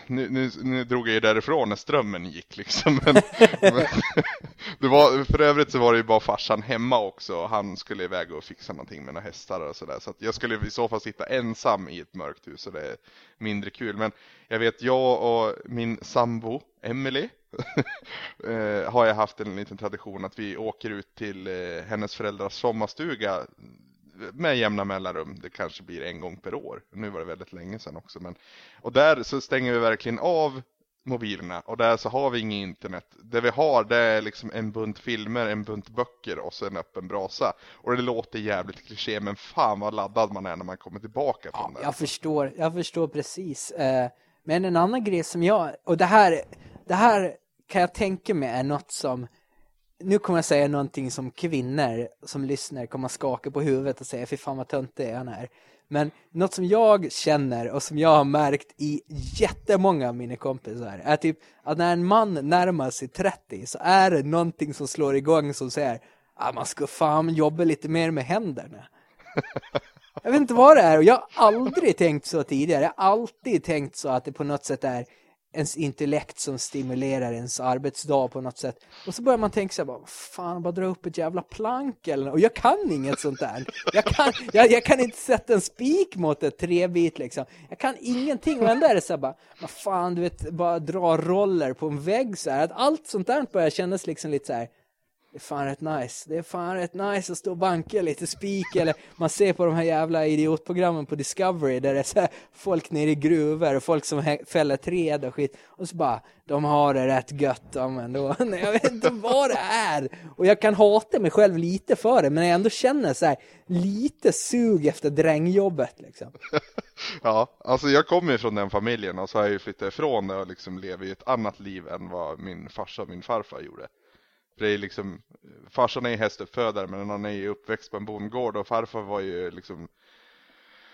nu, nu, nu drog jag ju därifrån när strömmen gick liksom. [LAUGHS] Men, men, det var, för övrigt så var det ju bara farsan hemma också. Han skulle iväg och fixa någonting med några hästar och sådär. Så att jag skulle i så fall sitta ensam i ett mörkt hus och det är mindre kul. Men jag vet, jag och min sambo Emily [LAUGHS] eh, har jag haft en liten tradition att vi åker ut till eh, hennes föräldrars sommarstuga med jämna mellanrum. Det kanske blir en gång per år. Nu var det väldigt länge sedan också. Men, och där så stänger vi verkligen av mobilerna och där så har vi inget internet. Det vi har det är liksom en bunt filmer, en bunt böcker och så en öppen brasa. Och det låter jävligt kliché men fan vad laddad man är när man kommer tillbaka från ja, det. Jag förstår, jag förstår precis. Eh, men en annan grej som jag, och det här, det här kan jag tänka mig är något som nu kommer jag säga någonting som kvinnor som lyssnar kommer att skaka på huvudet och säga fy fan vad töntig han är. Men något som jag känner och som jag har märkt i jättemånga av mina kompisar är typ att när en man närmar sig 30 så är det någonting som slår igång som säger att ah, man ska fan jobba lite mer med händerna. Jag vet inte vad det är och jag har aldrig tänkt så tidigare. Jag har alltid tänkt så att det på något sätt är ens intellekt som stimulerar ens arbetsdag på något sätt. Och så börjar man tänka sig bara, fan, bara dra upp ett jävla plank eller Och jag kan inget sånt där. Jag kan, jag, jag kan inte sätta en spik mot ett trebit liksom. Jag kan ingenting och ändå är det så här bara, vad fan, du vet, bara dra roller på en vägg så här. Att allt sånt där börjar kännas liksom lite så här, det är fan rätt nice. Det är fan rätt nice att stå och banka lite spik eller man ser på de här jävla idiotprogrammen på Discovery där det är så här folk nere i gruvor och folk som fäller träd och skit och så bara, de har det rätt gött de ändå. [LAUGHS] Jag vet inte vad det är. Och jag kan hata mig själv lite för det men jag ändå känner så här lite sug efter drängjobbet liksom. [LAUGHS] ja, alltså jag kommer ju från den familjen och så har jag ju flyttat ifrån det och liksom lever i ett annat liv än vad min farsa och min farfar gjorde. För det är liksom, farsan är ju hästuppfödare men han är ju uppväxt på en bondgård och farfar var ju liksom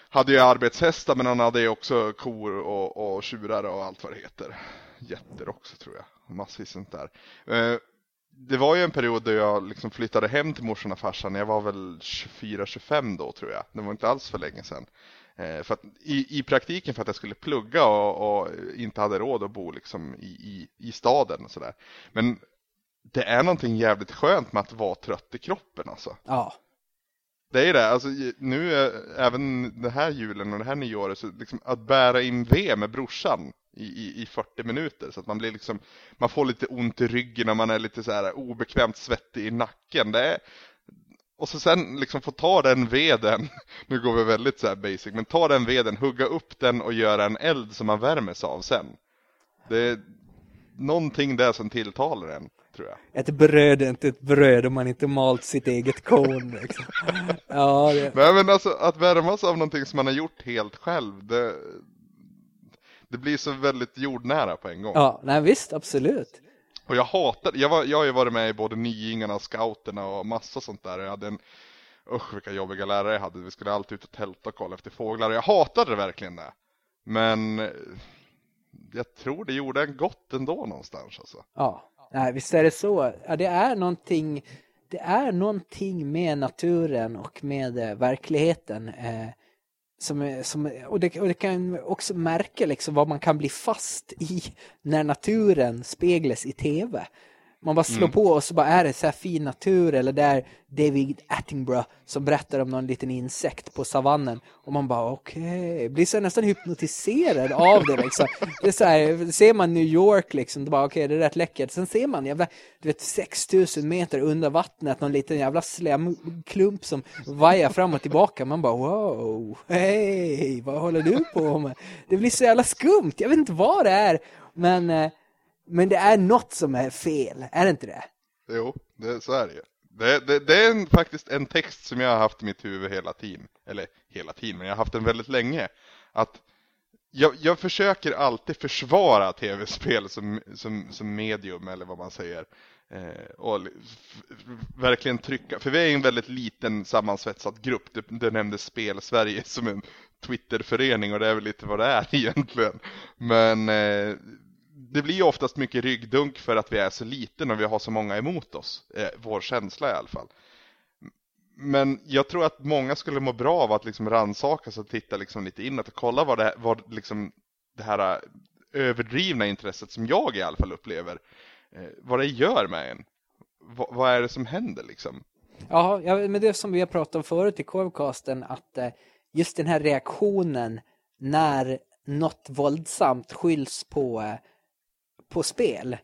hade ju arbetshästar men han hade ju också kor och, och tjurar och allt vad det heter. Jätter också tror jag, massvis sånt där. Eh, det var ju en period då jag liksom flyttade hem till morsan och farsan, jag var väl 24-25 då tror jag. Det var inte alls för länge sedan. Eh, för att, i, I praktiken för att jag skulle plugga och, och inte hade råd att bo liksom i, i, i staden och sådär. Men det är någonting jävligt skönt med att vara trött i kroppen alltså. Ja. Det är det, alltså nu även den här julen och det här nyåret så liksom att bära in ved med brorsan i, i, i 40 minuter så att man blir liksom, man får lite ont i ryggen och man är lite så här obekvämt svettig i nacken. Det är, och så sen liksom få ta den veden, [LAUGHS] nu går vi väldigt så basic, men ta den veden, hugga upp den och göra en eld som man värmer sig av sen. Det är någonting där som tilltalar en tror jag. Ett bröd är inte ett bröd om man inte malt sitt eget korn. Liksom. Ja, det... Nej, men alltså att värmas av någonting som man har gjort helt själv, det, det blir så väldigt jordnära på en gång. Ja, nej visst, absolut. Och jag hatar, jag, var, jag har ju varit med i både Nyingarna och Scouterna och massa sånt där. Jag hade en, usch vilka jobbiga lärare jag hade. Vi skulle alltid ut och tälta och kolla efter fåglar. Jag hatade det verkligen det. Men jag tror det gjorde en gott ändå någonstans alltså. Ja, Nej, visst är det så. Ja, det är någonting, det är någonting med naturen och med eh, verkligheten eh, som, som, och, det, och det kan också märka liksom vad man kan bli fast i när naturen speglas i tv. Man bara slår på och så bara är det så här fin natur eller där David Attenborough som berättar om någon liten insekt på savannen och man bara okej, okay. blir så nästan hypnotiserad av det liksom. Det är så här, ser man New York liksom, det bara okej, okay, det är rätt läckert. Sen ser man jävla, du vet 6000 meter under vattnet, någon liten jävla slemklump som vajar fram och tillbaka. Man bara wow, hej, vad håller du på med? Det blir så jävla skumt, jag vet inte vad det är, men eh, men det är något som är fel, är det inte det? Jo, det, så är det ju. Det, det, det är en, faktiskt en text som jag har haft i mitt huvud hela tiden. Eller hela tiden, men jag har haft den väldigt länge. Att jag, jag försöker alltid försvara tv-spel som, som, som medium, eller vad man säger. Eh, och verkligen trycka, för vi är en väldigt liten sammansvetsad grupp. Det, det nämndes Spel-Sverige som en Twitterförening och det är väl lite vad det är [LAUGHS] egentligen. Men eh, det blir ju oftast mycket ryggdunk för att vi är så liten och vi har så många emot oss. Eh, vår känsla i alla fall. Men jag tror att många skulle må bra av att liksom rannsaka sig och titta liksom lite inåt och kolla vad det, vad liksom det här eh, överdrivna intresset som jag i alla fall upplever, eh, vad det gör med en. V vad är det som händer liksom? Ja, ja, men det som vi har pratat om förut i Korvcasten, att eh, just den här reaktionen när något våldsamt skylls på eh, på spel.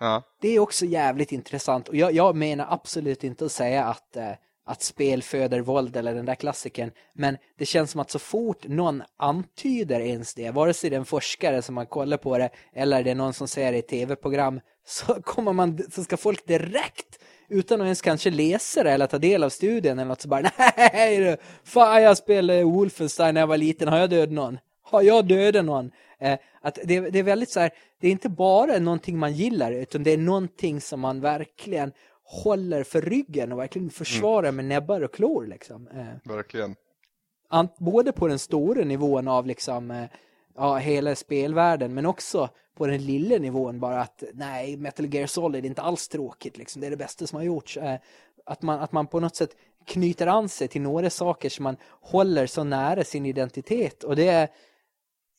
Ja. Det är också jävligt intressant. Och jag, jag menar absolut inte att säga att, eh, att spel föder våld eller den där klassiken. Men det känns som att så fort någon antyder ens det, vare sig det är en forskare som har kollat på det eller det är någon som säger det i tv-program, [LAUGHS] så, kommer man, så ska folk direkt utan att ens kanske läsa det eller ta del av studien eller något så bara [LAUGHS] nej du, fan jag spelade Wolfenstein när jag var liten, har jag dödat någon? Har jag dödat någon? Eh, att det, det, är väldigt så här, det är inte bara någonting man gillar utan det är någonting som man verkligen håller för ryggen och verkligen försvarar mm. med näbbar och klor liksom. Eh, verkligen. Både på den stora nivån av liksom eh, ja, hela spelvärlden men också på den lilla nivån bara att nej, Metal Gear Solid är inte alls tråkigt liksom. Det är det bästa som har gjorts. Eh, att man, att man på något sätt knyter an sig till några saker som man håller så nära sin identitet och det är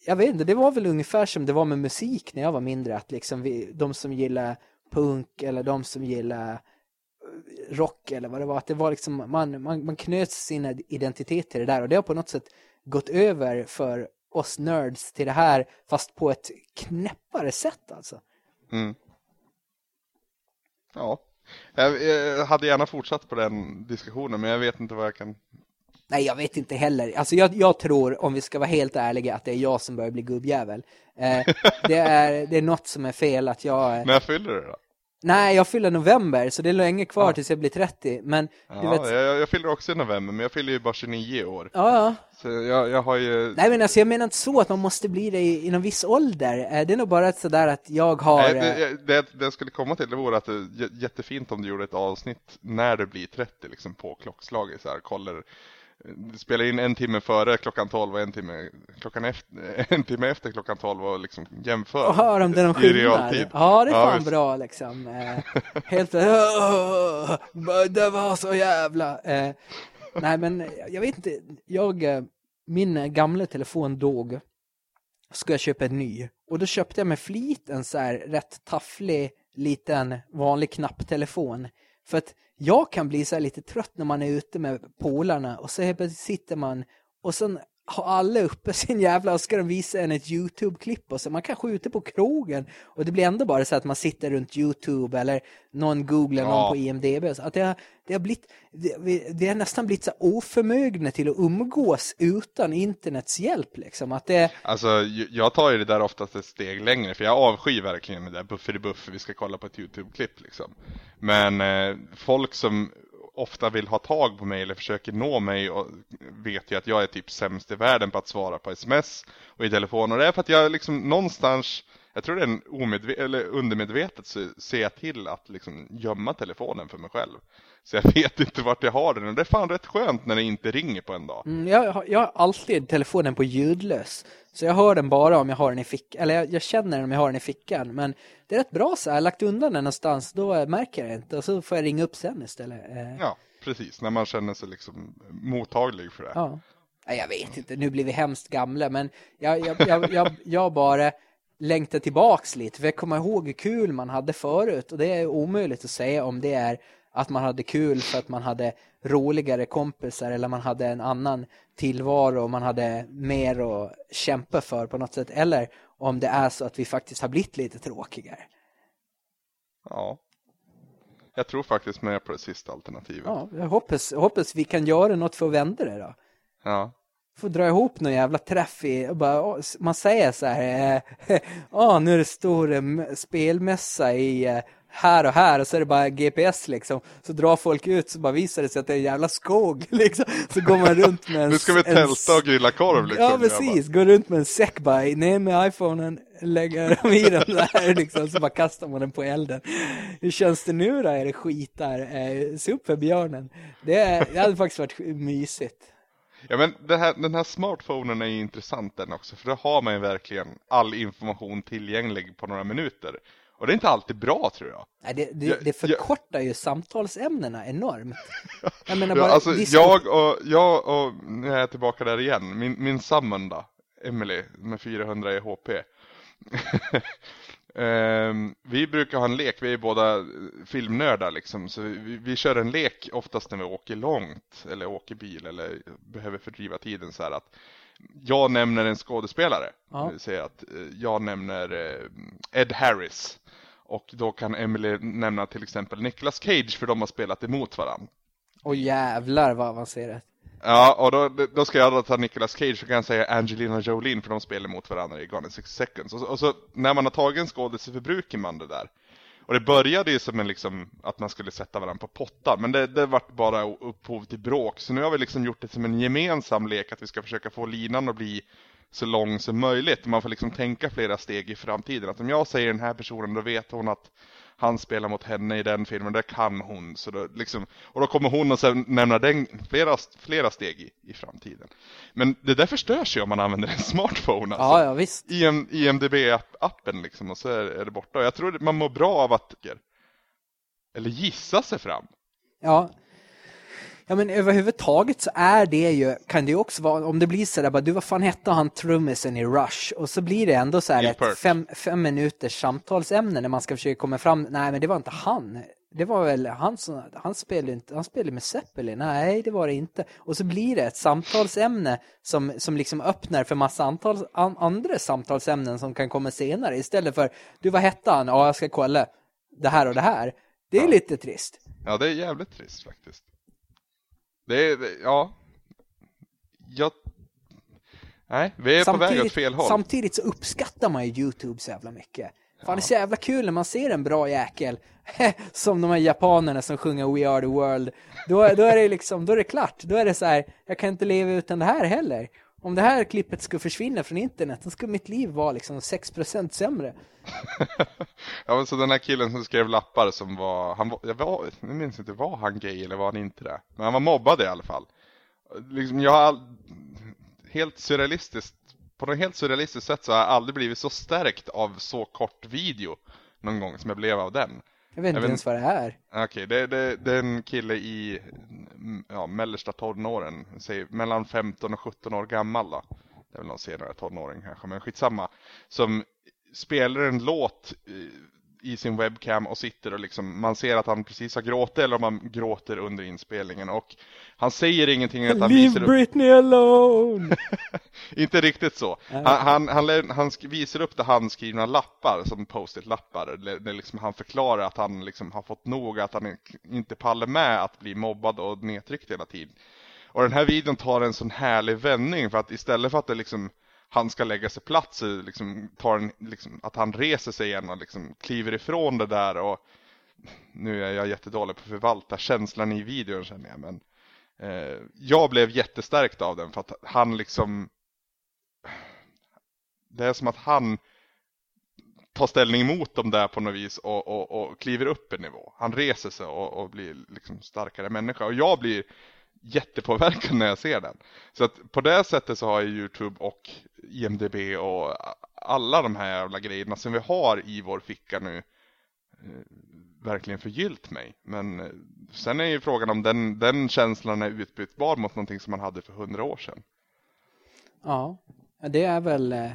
jag vet inte, det var väl ungefär som det var med musik när jag var mindre. Att liksom vi, de som gillar punk eller de som gillar eh, rock eller vad det var. Att det var liksom, man, man, man knöt sin identitet till det där. Och det har på något sätt gått över för oss nerds till det här. Fast på ett knäppare sätt alltså. Mm. Ja. Jag, jag hade gärna fortsatt på den diskussionen men jag vet inte vad jag kan Nej, jag vet inte heller. Alltså jag, jag, tror, om vi ska vara helt ärliga, att det är jag som börjar bli gubbjävel. Eh, det, är, det är något som är fel att jag... När fyller du då? Nej, jag fyller november, så det är länge kvar ja. tills jag blir 30. Men, ja, du vet... jag, jag fyller också i november, men jag fyller ju bara 29 år. Ja, ja. Så jag, jag har ju... Nej, men alltså jag menar inte så att man måste bli det i, i någon viss ålder. Eh, det är nog bara sådär att jag har... Nej, det, det, det jag skulle komma till det vore att det är jättefint om du gjorde ett avsnitt när du blir 30, liksom på klockslaget, så här, kollar spela in en timme före klockan 12 och en timme, klockan efter, [LAUGHS] en timme efter klockan 12 och liksom jämför. Och hör om det är någon skillnad. Ja, det är fan ja, bra liksom. Eh, helt [LAUGHS] det var så jävla. Eh, nej, men jag vet inte. Jag, eh, min gamla telefon dog. Ska jag köpa en ny. Och då köpte jag med flit en så här rätt tafflig liten vanlig knapptelefon. För att jag kan bli så lite trött när man är ute med polarna och så sitter man och sen har alla uppe [LAUGHS] sin jävla och ska de visa en ett Youtube-klipp och så man kanske ute på krogen och det blir ändå bara så att man sitter runt Youtube eller någon googlar ja. någon på IMDB. Så att det, har, det har blivit, det, det har nästan blivit så oförmögna till att umgås utan internets hjälp liksom. Att det... Alltså jag tar ju det där oftast ett steg längre för jag avskyr verkligen det där buffer i buffer, vi ska kolla på ett Youtube-klipp liksom. Men eh, folk som ofta vill ha tag på mig eller försöker nå mig och vet ju att jag är typ sämst i världen på att svara på sms och i telefon. Och det är för att jag liksom någonstans, jag tror det är en omedve- eller undermedvetet så ser jag till att liksom gömma telefonen för mig själv. Så jag vet inte vart jag har den och det är fan rätt skönt när det inte ringer på en dag. Mm, jag, har, jag har alltid telefonen på ljudlös. Så jag hör den bara om jag har den i fickan, eller jag, jag, känner den om jag har den i fickan. Men det är rätt bra så här, lagt undan den någonstans, då märker jag det inte. Och så får jag ringa upp sen istället. Eh. Ja, precis, när man känner sig liksom mottaglig för det. Ja. Jag vet inte, nu blir vi hemskt gamla, men jag, jag, jag, jag, jag bara längta tillbaks lite, för jag kommer ihåg hur kul man hade förut och det är omöjligt att säga om det är att man hade kul för att man hade roligare kompisar eller man hade en annan tillvaro och man hade mer att kämpa för på något sätt eller om det är så att vi faktiskt har blivit lite tråkigare. Ja. Jag tror faktiskt mer på det sista alternativet. Ja, jag hoppas, jag hoppas vi kan göra något för att vända det då. Ja. Får dra ihop någon jävla träff i, och bara, man säger så här, eh, [LAUGHS] åh, nu är det stor eh, spelmässa i eh, här och här och så är det bara GPS liksom. Så drar folk ut så bara visar det sig att det är en jävla skog [LAUGHS] liksom. Så går man runt med en... Nu ska vi tälta och grilla korv liksom. Ja, precis. Går runt med en säck bara, ner med iPhonen, lägger dem i den där [LAUGHS] liksom, så bara kastar man den på elden. Hur känns det nu då? Är det skit där? Eh, se upp för björnen. Det, det hade faktiskt varit mysigt. Ja men här, den här smartphonen är ju intressant den också för då har man ju verkligen all information tillgänglig på några minuter. Och det är inte alltid bra tror jag. Nej, det, det, Jag- det förkortar ju samtalsämnena enormt. [LAUGHS] Jag menar bara, alltså, jag och, jag och, nu är jag tillbaka där igen, min, min summon då, Emily med 400 i HP. [LAUGHS] Ehm, vi brukar ha en lek, vi är båda filmnördar liksom, så vi, vi kör en lek oftast när vi åker långt, eller åker bil, eller behöver fördriva tiden så här att jag nämner en skådespelare, Ja. säga att eh, jag nämner eh, Ed Harris. Och då kan Emily nämna till exempel Nicolas Cage för de har spelat emot varandra. Åh jävlar vad avancerat. Ja, och då, då ska jag då ta Nicolas Cage så kan säga Angelina Jolie för de spelar mot varandra i Gone in 60 seconds. Och så, och så när man har tagit en skådis så förbrukar man det där. Och det började ju som en liksom, att man skulle sätta varandra på pottar, men det, det vart bara upphov till bråk. Så nu har vi liksom gjort det som en gemensam lek, att vi ska försöka få linan att bli så lång som möjligt. Man får liksom tänka flera steg i framtiden. Att om jag säger den här personen, då vet hon att han spelar mot henne i den filmen, det kan hon. Så då, liksom, och då kommer hon att sen nämna den flera, flera steg i, i framtiden. Men det där förstörs ju om man använder en smartphone. Alltså. Ja, ja visst. IM, IMDB-appen liksom, och så är, är det borta. Och jag tror man mår bra av att, eller gissa sig fram. Ja. Ja men överhuvudtaget så är det ju, kan det ju också vara, om det blir sådär bara, du vad fan hette han trummisen i Rush? Och så blir det ändå så ett fem, fem minuters samtalsämne när man ska försöka komma fram, nej men det var inte han. Det var väl han som, han spelade inte, han spelade med Zeppelin, nej det var det inte. Och så blir det ett samtalsämne som, som liksom öppnar för massa antal, an, andra samtalsämnen som kan komma senare istället för, du vad hette han? Ja jag ska kolla det här och det här. Det är lite trist. Ja, det är jävligt trist faktiskt. Det är, ja. Jag... Nej, vi är på väg åt fel håll. Samtidigt så uppskattar man ju Youtube så jävla mycket. Fan, det är så jävla kul när man ser en bra jäkel. [LAUGHS] Som de här japanerna som sjunger We Are The World. Då, då är det liksom, då är det klart. Då är det så här, jag kan inte leva utan det här heller. Om det här klippet skulle försvinna från internet, så skulle mitt liv vara liksom 6% sämre. [LAUGHS] ja, men så den här killen som skrev lappar som var, han var, jag, var, jag minns inte, var han gay eller var han inte det? Men han var mobbad i alla fall. Liksom, jag har all, helt surrealistiskt, på något helt surrealistiskt sätt så har jag aldrig blivit så stärkt av så kort video någon gång som jag blev av den. Jag vet inte vet- ens vad det är. Okej, det, det, det är en kille i ja, mellersta tonåren, säg mellan 15 och 17 år gammal då. Det är väl någon senare tonåring kanske, men skitsamma. Som spelar en låt i- sin webcam och sitter och liksom, man ser att han precis har gråtit eller om han gråter under inspelningen och han säger ingenting att han Leave visar upp Britney alone! [LAUGHS] inte riktigt så. Han, han, han, han visar upp det handskrivna lappar som post-it-lappar. Där liksom han förklarar att han liksom har fått nog, att han inte pallar med att bli mobbad och nedtryckt hela tiden. Och den här videon tar en sån härlig vändning för att istället för att det liksom han ska lägga sig plats i, liksom tar en, liksom, att han reser sig igen och liksom kliver ifrån det där och nu är jag jättedålig på att förvalta känslan i videon känner jag men eh, jag blev jättestärkt av den för att han liksom det är som att han tar ställning emot dem där på något vis och, och, och kliver upp en nivå. Han reser sig och, och blir liksom starkare människa och jag blir jättepåverkad när jag ser den. Så att på det sättet så har jag Youtube och IMDB och alla de här jävla grejerna som vi har i vår ficka nu eh, verkligen förgyllt mig. Men eh, sen är ju frågan om den, den känslan är utbytbar mot någonting som man hade för hundra år sedan. Ja, det är väl eh,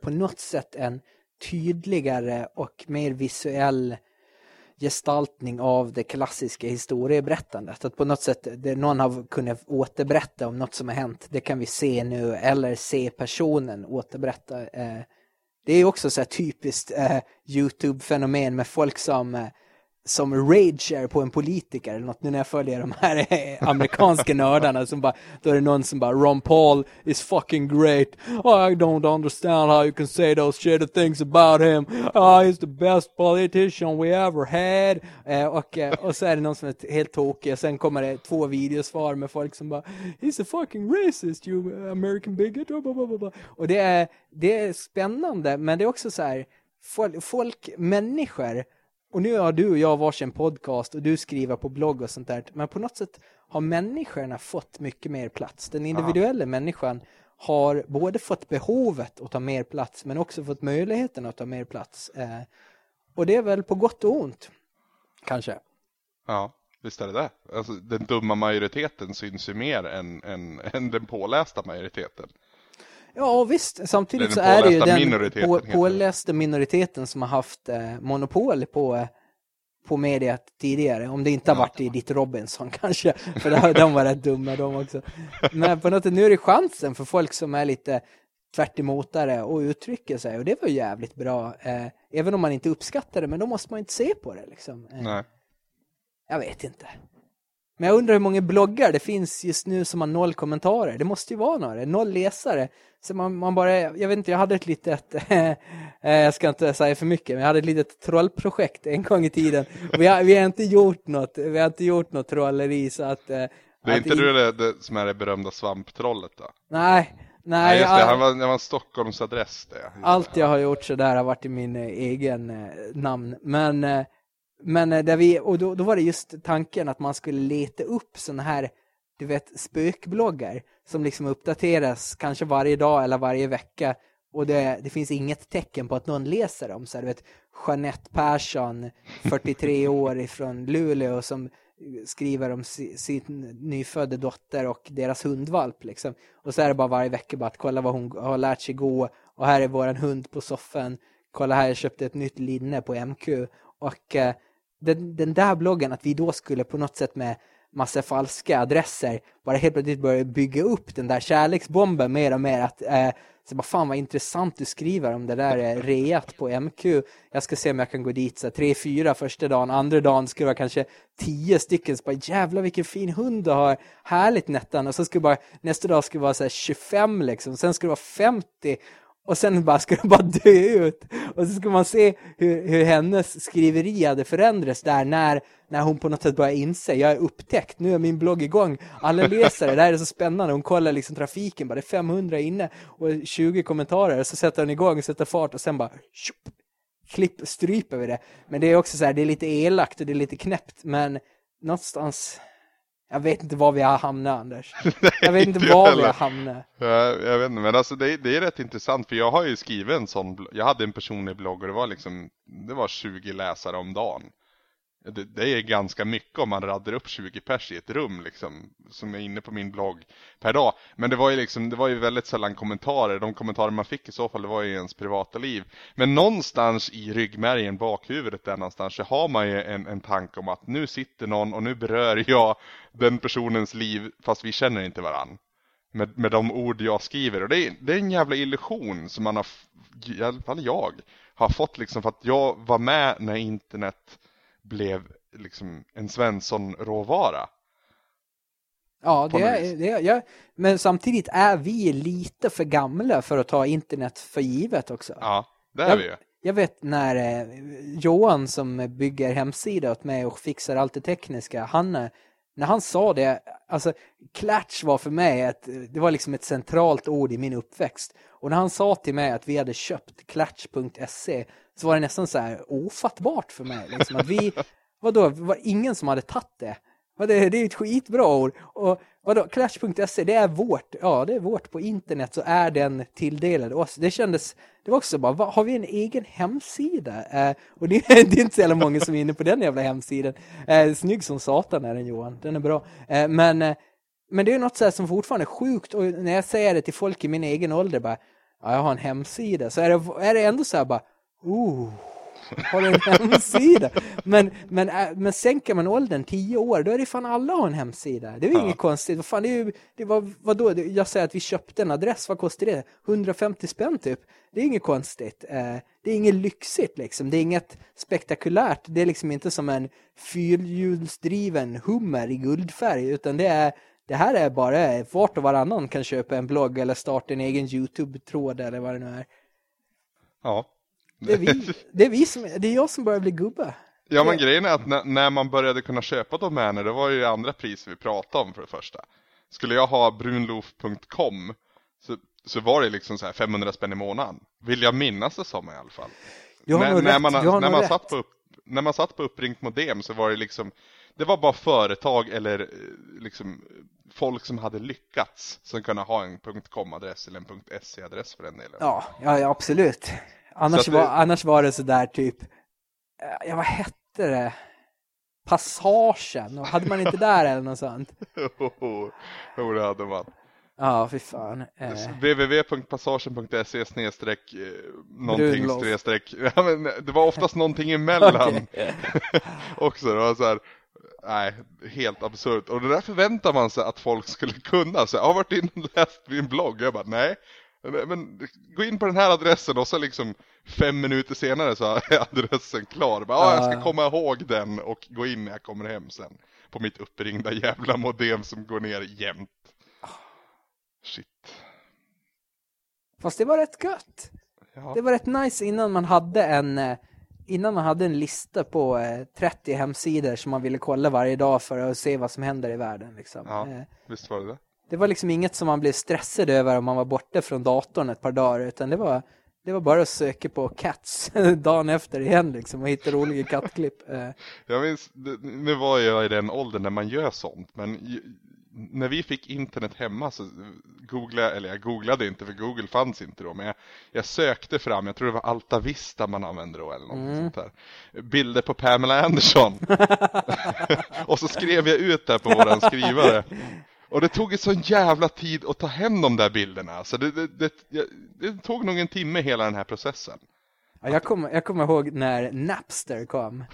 på något sätt en tydligare och mer visuell gestaltning av det klassiska historieberättandet. Att på något sätt det någon har kunnat återberätta om något som har hänt, det kan vi se nu, eller se personen återberätta. Eh, det är också så här typiskt eh, Youtube-fenomen med folk som eh, som rager på en politiker eller något. Nu när jag följer de här [LAUGHS] amerikanska nördarna som bara, då är det någon som bara Ron Paul is fucking great. I don't understand how you can say those shitty things about him. Oh, he's the best politician we ever had. Eh, och, eh, och så är det någon som är helt tokig och sen kommer det två videosvar med folk som bara he's a fucking racist you American bigot. Och det är, det är spännande men det är också så här folk, folk människor och nu har du och jag varsin podcast och du skriver på blogg och sånt där. Men på något sätt har människorna fått mycket mer plats. Den individuella Aha. människan har både fått behovet att ta mer plats men också fått möjligheten att ta mer plats. Eh, och det är väl på gott och ont. Kanske. Ja, visst är det det. Alltså, den dumma majoriteten syns ju mer än, än, än den pålästa majoriteten. Ja visst, samtidigt så är det ju den på, pålästa minoriteten som har haft eh, monopol på, på media tidigare. Om det inte har varit i ditt Robinson [LAUGHS] kanske, för det, de var rätt dumma de också. Men på något sätt, nu är det chansen för folk som är lite tvärt och uttrycker sig och det var jävligt bra. Eh, även om man inte uppskattar det, men då måste man inte se på det liksom. Eh. Jag vet inte. Men jag undrar hur många bloggar det finns just nu som har noll kommentarer. Det måste ju vara några, noll läsare. Så man, man bara, jag vet inte, jag hade ett litet, [LAUGHS] eh, jag ska inte säga för mycket, men jag hade ett litet trollprojekt en gång i tiden. Vi har, vi har inte gjort något, vi har inte gjort något trolleri så att... Eh, det är att inte in... du det, det, som är det berömda svamptrollet då? Nej, Nej, Nej just det, han var, det var en Stockholmsadress det. Allt jag har gjort så där har varit i min egen namn. Men men eh, där vi, och då, då var det just tanken att man skulle leta upp sådana här du vet, spökbloggar som liksom uppdateras kanske varje dag eller varje vecka och det, det finns inget tecken på att någon läser dem. Så här, du vet, Jeanette Persson, [LAUGHS] 43 år ifrån Luleå som skriver om si, sin nyfödda dotter och deras hundvalp. Liksom. Och så är det bara varje vecka bara att kolla vad hon har lärt sig gå och här är våran hund på soffan. Kolla här, jag köpte ett nytt linne på MQ. Och eh, den, den där bloggen, att vi då skulle på något sätt med massa falska adresser bara helt plötsligt börja bygga upp den där kärleksbomben mer och mer att eh, så bara, fan vad intressant du skriver om det där eh, reat på MQ. Jag ska se om jag kan gå dit så tre, fyra första dagen, andra dagen skulle det vara kanske tio stycken. Så bara, jävlar vilken fin hund du har, härligt Nettan. Och så skulle bara, nästa dag skulle det vara så 25 liksom, sen skulle det vara 50 och sen bara ska det bara dö ut. Och så ska man se hur, hur hennes skriveri hade förändrats där när, när hon på något sätt börjar inse, jag är upptäckt, nu är min blogg igång. Alla läser det, det här är så spännande. Hon kollar liksom trafiken, bara det är 500 inne och 20 kommentarer. Så sätter hon igång och sätter fart och sen bara tjup, klipp, stryper vi det. Men det är också så här, det är lite elakt och det är lite knäppt, men någonstans jag vet inte var vi har hamnat Anders. [LAUGHS] Jag vet inte var vi har hamnat. Jag, jag vet inte, men alltså det, det, är rätt intressant för jag har ju skrivit en sån, jag hade en personlig blogg och det var liksom, det var 20 läsare om dagen. Det, det, är ganska mycket om man raddar upp 20 pers i ett rum liksom, som är inne på min blogg per dag. Men det var ju liksom, det var ju väldigt sällan kommentarer. De kommentarer man fick i så fall, det var ju ens privata liv. Men någonstans i ryggmärgen, bakhuvudet där någonstans, så har man ju en, en tanke om att nu sitter någon och nu berör jag den personens liv fast vi känner inte varann. Med, med de ord jag skriver. Och det är, det är en jävla illusion som man har, i alla fall jag, har fått liksom för att jag var med när internet blev liksom en Svensson-råvara. Ja, det är, det är, ja, men samtidigt är vi lite för gamla för att ta internet för givet också. Ja, det är jag, vi ju. Jag vet när eh, Johan som bygger hemsida åt mig och fixar allt det tekniska, han, eh, när han sa det, alltså klatsch var för mig ett, det var liksom ett centralt ord i min uppväxt. Och när han sa till mig att vi hade köpt klatch.se så var det nästan så här ofattbart för mig. Liksom, att vi, vadå, det var ingen som hade tagit det. Det, det är ett skitbra ord. Och vadå, Clash.se, det är vårt. Ja, det är vårt på internet så är den tilldelad oss. Det kändes, det var också bara, vad, har vi en egen hemsida? Eh, och det, [LAUGHS] det, är inte så jävla många som är inne på den jävla hemsidan. Eh, snygg som satan är den Johan, den är bra. Eh, men, eh, men det är något så som fortfarande är sjukt och när jag säger det till folk i min egen ålder bara, ja, jag har en hemsida, så är det, är det ändå så här bara, Oh, har en hemsida? Men, men, äh, men sänker man åldern 10 år, då är det fan alla har en hemsida. Det är ju Ja. inget konstigt. Vad fan, det är ju, det var, vadå? Jag säger att vi köpte en adress, vad kostar det? 150 spänn typ. Det är inget konstigt. Eh, Det är inget lyxigt liksom. Det är inget spektakulärt. Det är liksom inte som en fyrhjulsdriven hummer i guldfärg, utan det är det här är bara vart och varannan kan köpa en blogg eller starta en egen YouTube-tråd eller vad det nu är. Ja. Det är, vi, det är, vi som, det är jag som börjar bli gubbe. Ja men grejen är att när, man började kunna köpa domäner, det var ju andra priser vi pratade om för det första. Skulle jag ha brunlof.com så, så var det liksom så här 500 spänn i månaden. Vill jag minnas det som i alla fall. Du har när, nog när rätt. man, har när, man rätt. satt på upp, när man satt på uppringt modem så var det liksom Det var bara företag eller eh, liksom folk som hade lyckats som kunde ha en .com-adress eller en .se-adress för den delen. Ja, ja, ja absolut. Annars, det- var, annars var det sådär typ, eh, ja vad hette det? Passagen, och hade man inte där eller något sånt? [LAUGHS] Jo, det hade man. Ja, fy fan. Eh, www.passagen.se snedstreck eh, någonting snedstreck. [LAUGHS] Ja, men det var oftast någonting emellan [LAUGHS] också. Det var så här, nej, helt absurt. Och det där förväntar man sig att folk skulle kunna. Så jag har varit inne och läst min blogg. Jag bara, nej. Men- Men gå in på den här adressen och så liksom fem minuter senare så är adressen klar. Bara, ja, jag ska komma ihåg den och gå in när jag kommer hem sen. På mitt uppringda jävla modem som går ner jämt. Shit. Fast det var rätt gött. Ja. Det var rätt nice innan man hade en eh, innan man hade en lista på eh, 30 hemsidor som man ville kolla varje dag för att se vad som händer i världen. Liksom. Ja. Eh, Visst var det det? Det var liksom inget som man blev stressad över om man var borta från datorn ett par dagar, utan det var, det var bara att söka på cats [LAUGHS] dagen efter igen liksom och hitta roliga kattklipp. [LAUGHS] Jag minns, nu var jag i den åldern när man gör sånt, men när vi fick internet hemma så googlade, eller jag googlade inte för Google fanns inte då, men jag, jag sökte fram, jag tror det var Alta Vista man använde då eller något Mm. sånt där. Bilder på Pamela Anderson. [LAUGHS] och så skrev jag ut det på våran skrivare. Och det tog ju sån jävla tid att ta hem de där bilderna, så det, det, det, det tog nog en timme hela den här processen. Ja, jag, kommer, jag kommer ihåg när Napster kom.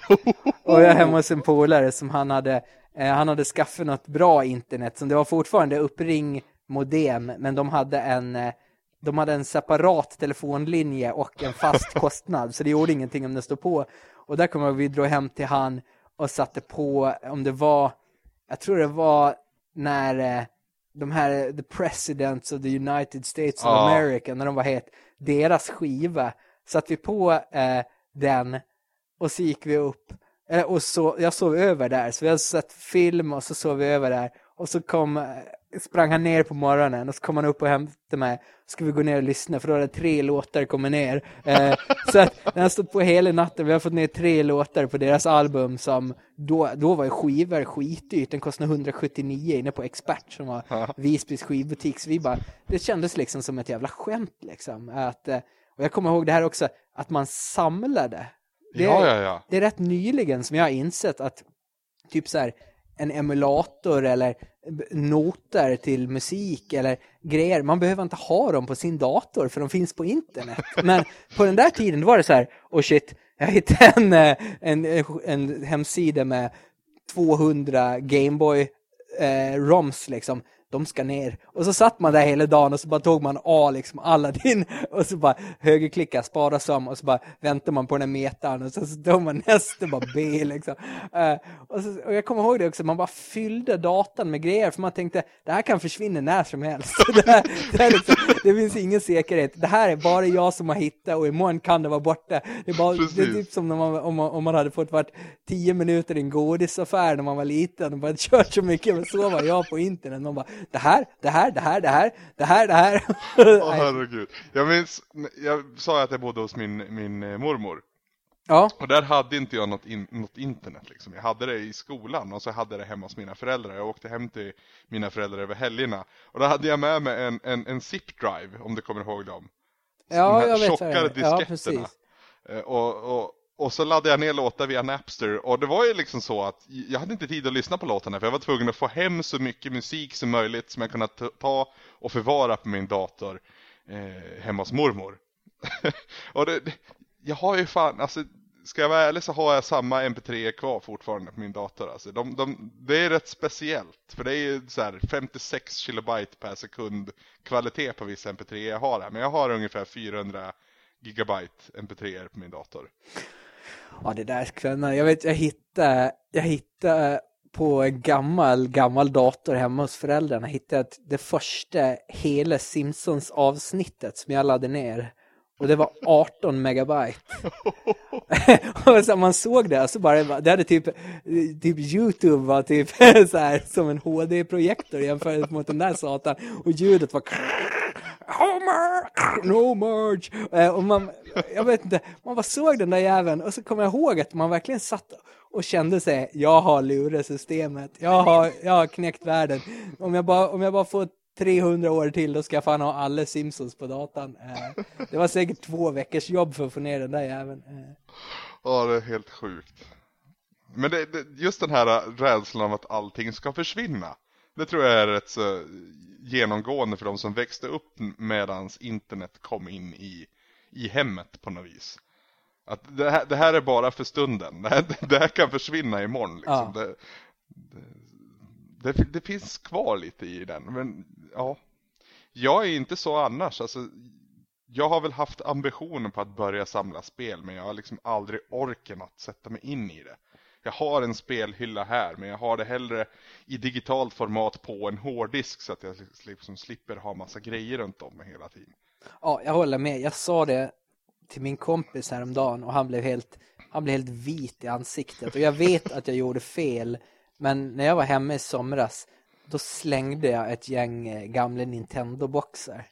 Och jag är hemma hos en polare som han hade, eh, han hade skaffat något bra internet. Som det var fortfarande uppring modem, men de hade en, eh, de hade en separat telefonlinje och en fast [LAUGHS] kostnad. Så det gjorde ingenting om det stod på. Och där kommer vi dra hem till han och satte på, om det var, jag tror det var när eh, de här, the presidents of the United States of Ja. America, när de var het, deras skiva, satte vi på eh, den och så gick vi upp. Eh, och så, jag sov över där, så vi hade sett film och så sov vi över där. Och så kom, eh, sprang han ner på morgonen och så kom han upp och hämtade mig. Ska vi gå ner och lyssna för då hade tre låtar kommit ner. Eh, så att den har stått på hela natten. Vi har fått ner tre låtar på deras album som då, då var ju skivor skitdyrt. Den kostade 179 inne på Expert som var Visbys skivbutik. Så vi bara, det kändes liksom som ett jävla skämt liksom. Att, eh, och jag kommer ihåg det här också, att man samlade. Det, Ja, ja, ja. det är rätt nyligen som jag har insett att typ så här en emulator eller noter till musik eller grejer. Man behöver inte ha dem på sin dator för de finns på internet. [LAUGHS] Men på den där tiden var det så här, oh shit, jag hittade en, eh, en, en hemsida med 200 Gameboy eh, ROMs liksom. De ska ner. Och så satt man där hela dagen och så bara tog man A liksom alla din och så bara högerklicka, spara som och så bara väntar man på den här metan och så, så tog man nästa bara B liksom. Eh, och, så, och jag kommer ihåg det också, man bara fyllde datan med grejer för man tänkte det här kan försvinna när som helst. [LAUGHS] det, här, det, här liksom, det finns ingen säkerhet. Det här är bara jag som har hittat och imorgon kan det vara borta. Det är, bara, det är typ som när man, om, man, om man hade fått varit tio minuter i en godisaffär när man var liten och bara kört så mycket, men så var jag på internet. Man bara, det här, det här, det här, det här, det här, det här. [LAUGHS] Åh herregud. Jag minns, jag sa att jag bodde hos min, min eh, mormor. ja, Och där hade inte jag något, in, något internet liksom. Jag hade det i skolan och så hade jag det hemma hos mina föräldrar. Jag åkte hem till mina föräldrar över helgerna. Och då hade jag med mig en, en, en zip-drive, om du kommer ihåg dem. ja, de här jag vet tjockare är. Ja, disketterna. precis. Eh, Och, och, och så laddade jag ner låtar via Napster och det var ju liksom så att jag hade inte tid att lyssna på låtarna för jag var tvungen att få hem så mycket musik som möjligt som jag kunde ta- och förvara på min dator eh, hemma hos mormor. [LAUGHS] och det, det, jag har ju fan, alltså ska jag vara ärlig så har jag samma MP3 kvar fortfarande på min dator. Alltså, de, de, det är rätt speciellt, för det är ju så här 56 kilobyte per sekund kvalitet på vissa MP3 jag har här. Men jag har ungefär 400 gigabyte MP3 på min dator. Ja, det där är Jag vet, jag hittade, jag hittade på en gammal, gammal dator hemma hos föräldrarna hittade jag det första hela Simpsons avsnittet som jag laddade ner. Och det var 18 megabyte. [LAUGHS] och så man såg det, så bara, det hade typ, typ Youtube var typ [LAUGHS] så här som en HD-projektor jämfört mot den där satan. Och ljudet var Homer, no merge. Eh, och man, jag vet inte, man bara såg den där jäveln och så kommer jag ihåg att man verkligen satt och kände sig, jag har lurat systemet, jag har, jag har knäckt världen. Om jag bara, om jag bara får 300 år till, då ska jag fan ha alla Simpsons på datan. Eh, det var säkert två veckors jobb för att få ner den där jäveln. Eh. Ja, det är helt sjukt. Men det, det, just den här rädslan av att allting ska försvinna. Det tror jag är rätt så genomgående för de som växte upp medans internet kom in i, i hemmet på något vis. Att det här, det här är bara för stunden. Det här, [LAUGHS] det här kan försvinna imorgon. Liksom. Ja. Det, det, det, finns kvar lite i den. Men ja, jag är inte så annars. Alltså, jag har väl haft ambitionen på att börja samla spel men jag har liksom aldrig orken att sätta mig in i det. Jag har en spelhylla här men jag har det hellre i digitalt format på en hårddisk så att jag liksom slipper ha massa grejer runt om mig hela tiden. Ja, jag håller med. Jag sa det till min kompis häromdagen och han blev helt, han blev helt vit i ansiktet. Och jag vet att jag gjorde fel men när jag var hemma i somras då slängde jag ett gäng eh, gamla Nintendo-boxar.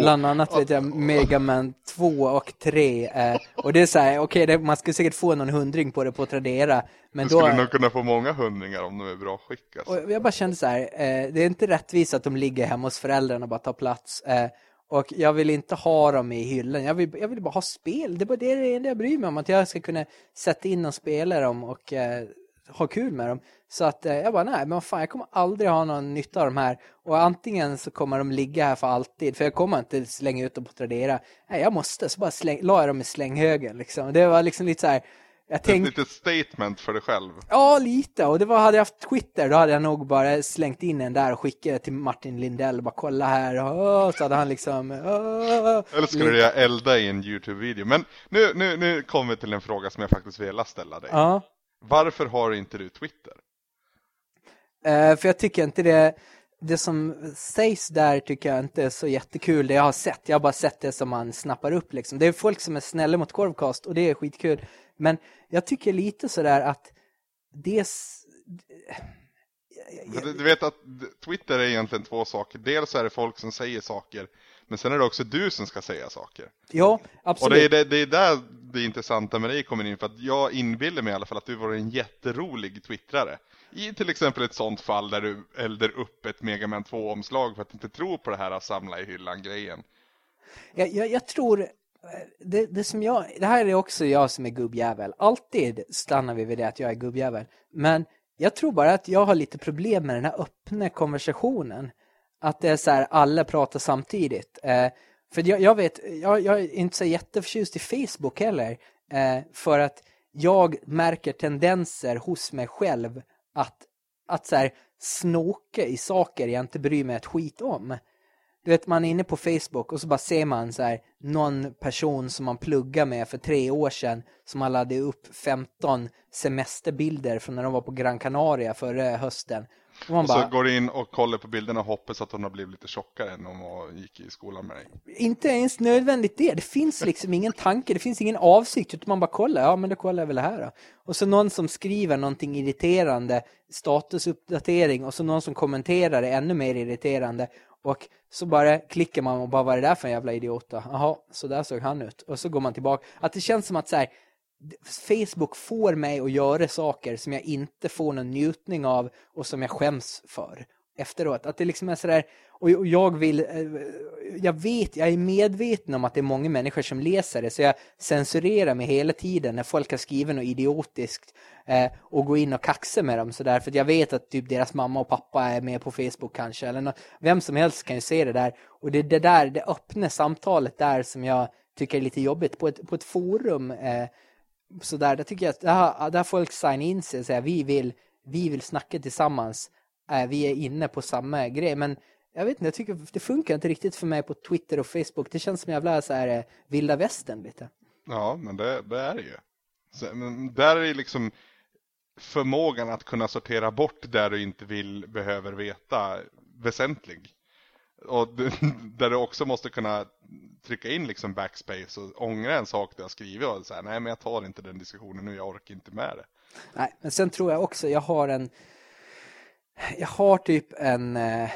Bland annat vet jag Mega Man 2 och 3 eh, Och det är så här, okej okay, man skulle säkert få någon hundring på det på Tradera men Du skulle då, nog kunna få många hundringar om de är bra skick alltså. Och jag bara kände så här, eh, det är inte rättvist att de ligger hemma hos föräldrarna och bara tar plats eh, Och jag vill inte ha dem i hyllan, jag vill, jag vill bara ha spel. Det är bara det, det enda jag bryr mig om, att jag ska kunna sätta in och spela dem och eh, ha kul med dem. Så att eh, jag bara, nej men fan jag kommer aldrig ha någon nytta av de här. Och antingen så kommer de ligga här för alltid, för jag kommer inte slänga ut dem på Tradera. Nej, jag måste, så bara släng, la jag dem i slänghögen liksom. Det var liksom lite så här, jag tänkte... Ett litet statement för dig själv. Ja, lite. Och det var, hade jag haft Twitter, då hade jag nog bara slängt in en där och skickat till Martin Lindell. Bara kolla här. Oh, så hade han liksom... Oh. Eller skulle du elda i en YouTube-video. Men nu, nu, nu kommer vi till en fråga som jag faktiskt vill ställa dig. Ja. Varför har inte du Twitter? Uh, för jag tycker inte det, det som sägs där tycker jag inte är så jättekul det jag har sett. Jag har bara sett det som man snappar upp liksom. Det är folk som är snälla mot Korvcast och det är skitkul. Men jag tycker lite sådär att det... Du, du vet att Twitter är egentligen två saker. Dels är det folk som säger saker men sen är det också du som ska säga saker. Ja, absolut. Och det är, det, det är där det intressanta med dig kommer in. För att jag inbillar mig i alla fall att du var en jätterolig twittrare. I till exempel ett sånt fall där du eldar upp ett Megaman 2-omslag för att inte tro på det här att samla i hyllan-grejen. Jag, jag, jag tror... Det, det, som jag, det här är också jag som är gubbjävel. Alltid stannar vi vid det att jag är gubbjävel. Men jag tror bara att jag har lite problem med den här öppna konversationen. Att det är så här, alla pratar samtidigt. Eh, för jag, jag vet, jag, jag, är inte så jätteförtjust i Facebook heller. Eh, för att jag märker tendenser hos mig själv att, att så här, snoka i saker jag inte bryr mig ett skit om. Du vet, man är inne på Facebook och så bara ser man så här, någon person som man pluggar med för tre år sedan som har laddat upp 15 semesterbilder från när de var på Gran Canaria förra hösten. Och, och bara, så går in och kollar på bilderna och hoppas att hon har blivit lite tjockare än hon gick i skolan med dig. Inte ens nödvändigt det. Det finns liksom ingen tanke, det finns ingen avsikt. Utan man bara kollar, ja men då kollar jag väl det här då. Och så någon som skriver någonting irriterande, statusuppdatering och så någon som kommenterar det ännu mer irriterande. Och så bara klickar man och bara, vad är det där för en jävla idiot då? Jaha, så där såg han ut. Och så går man tillbaka. Att det känns som att så här, Facebook får mig att göra saker som jag inte får någon njutning av och som jag skäms för efteråt. Att det liksom är sådär, och jag vill, eh, jag vet, jag är medveten om att det är många människor som läser det så jag censurerar mig hela tiden när folk har skrivit något idiotiskt eh, och går in och kaxar med dem sådär för att jag vet att typ deras mamma och pappa är med på Facebook kanske eller något, vem som helst kan ju se det där och det, det där, det öppna samtalet där som jag tycker är lite jobbigt. På ett, på ett forum eh, sådär, där tycker jag att där, där folk signar in sig och säger vi vill, vi vill snacka tillsammans. Äh, vi är inne på samma grej. Men jag vet inte, jag tycker det funkar inte riktigt för mig på Twitter och Facebook. Det känns som jävla så här eh, vilda västern lite. Ja, men det, det är det ju. Så, men där är liksom förmågan att kunna sortera bort där du inte vill, behöver veta väsentlig. Och [LAUGHS] där du också måste kunna trycka in liksom backspace och ångra en sak du har skrivit och säga nej men jag tar inte den diskussionen nu, jag orkar inte med det. Nej, men sen tror jag också, jag har en jag har typ en eh, eh,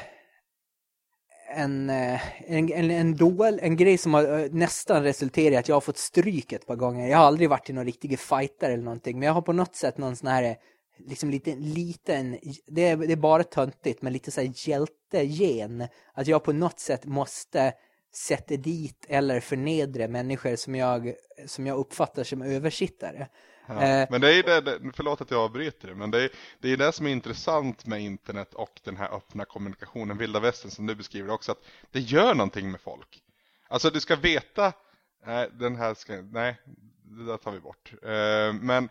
en, en, en, en, dål, en grej som har eh, nästan resulterat i att jag har fått stryk ett par gånger. Jag har aldrig varit i någon riktig fighter eller någonting, men jag har på något sätt någon sån här liksom lite liten, det är, det är bara töntigt, men lite så här hjältegen. Att jag på något sätt måste sätta dit eller förnedra människor som jag, som jag uppfattar som översittare. Ja, eh, men det är det, förlåt att jag avbryter det, men det är, det är det som är intressant med internet och den här öppna kommunikationen, vilda västern som du beskriver också, att det gör någonting med folk. Alltså du ska veta, nej den här ska, nej, det där tar vi bort. Eh, men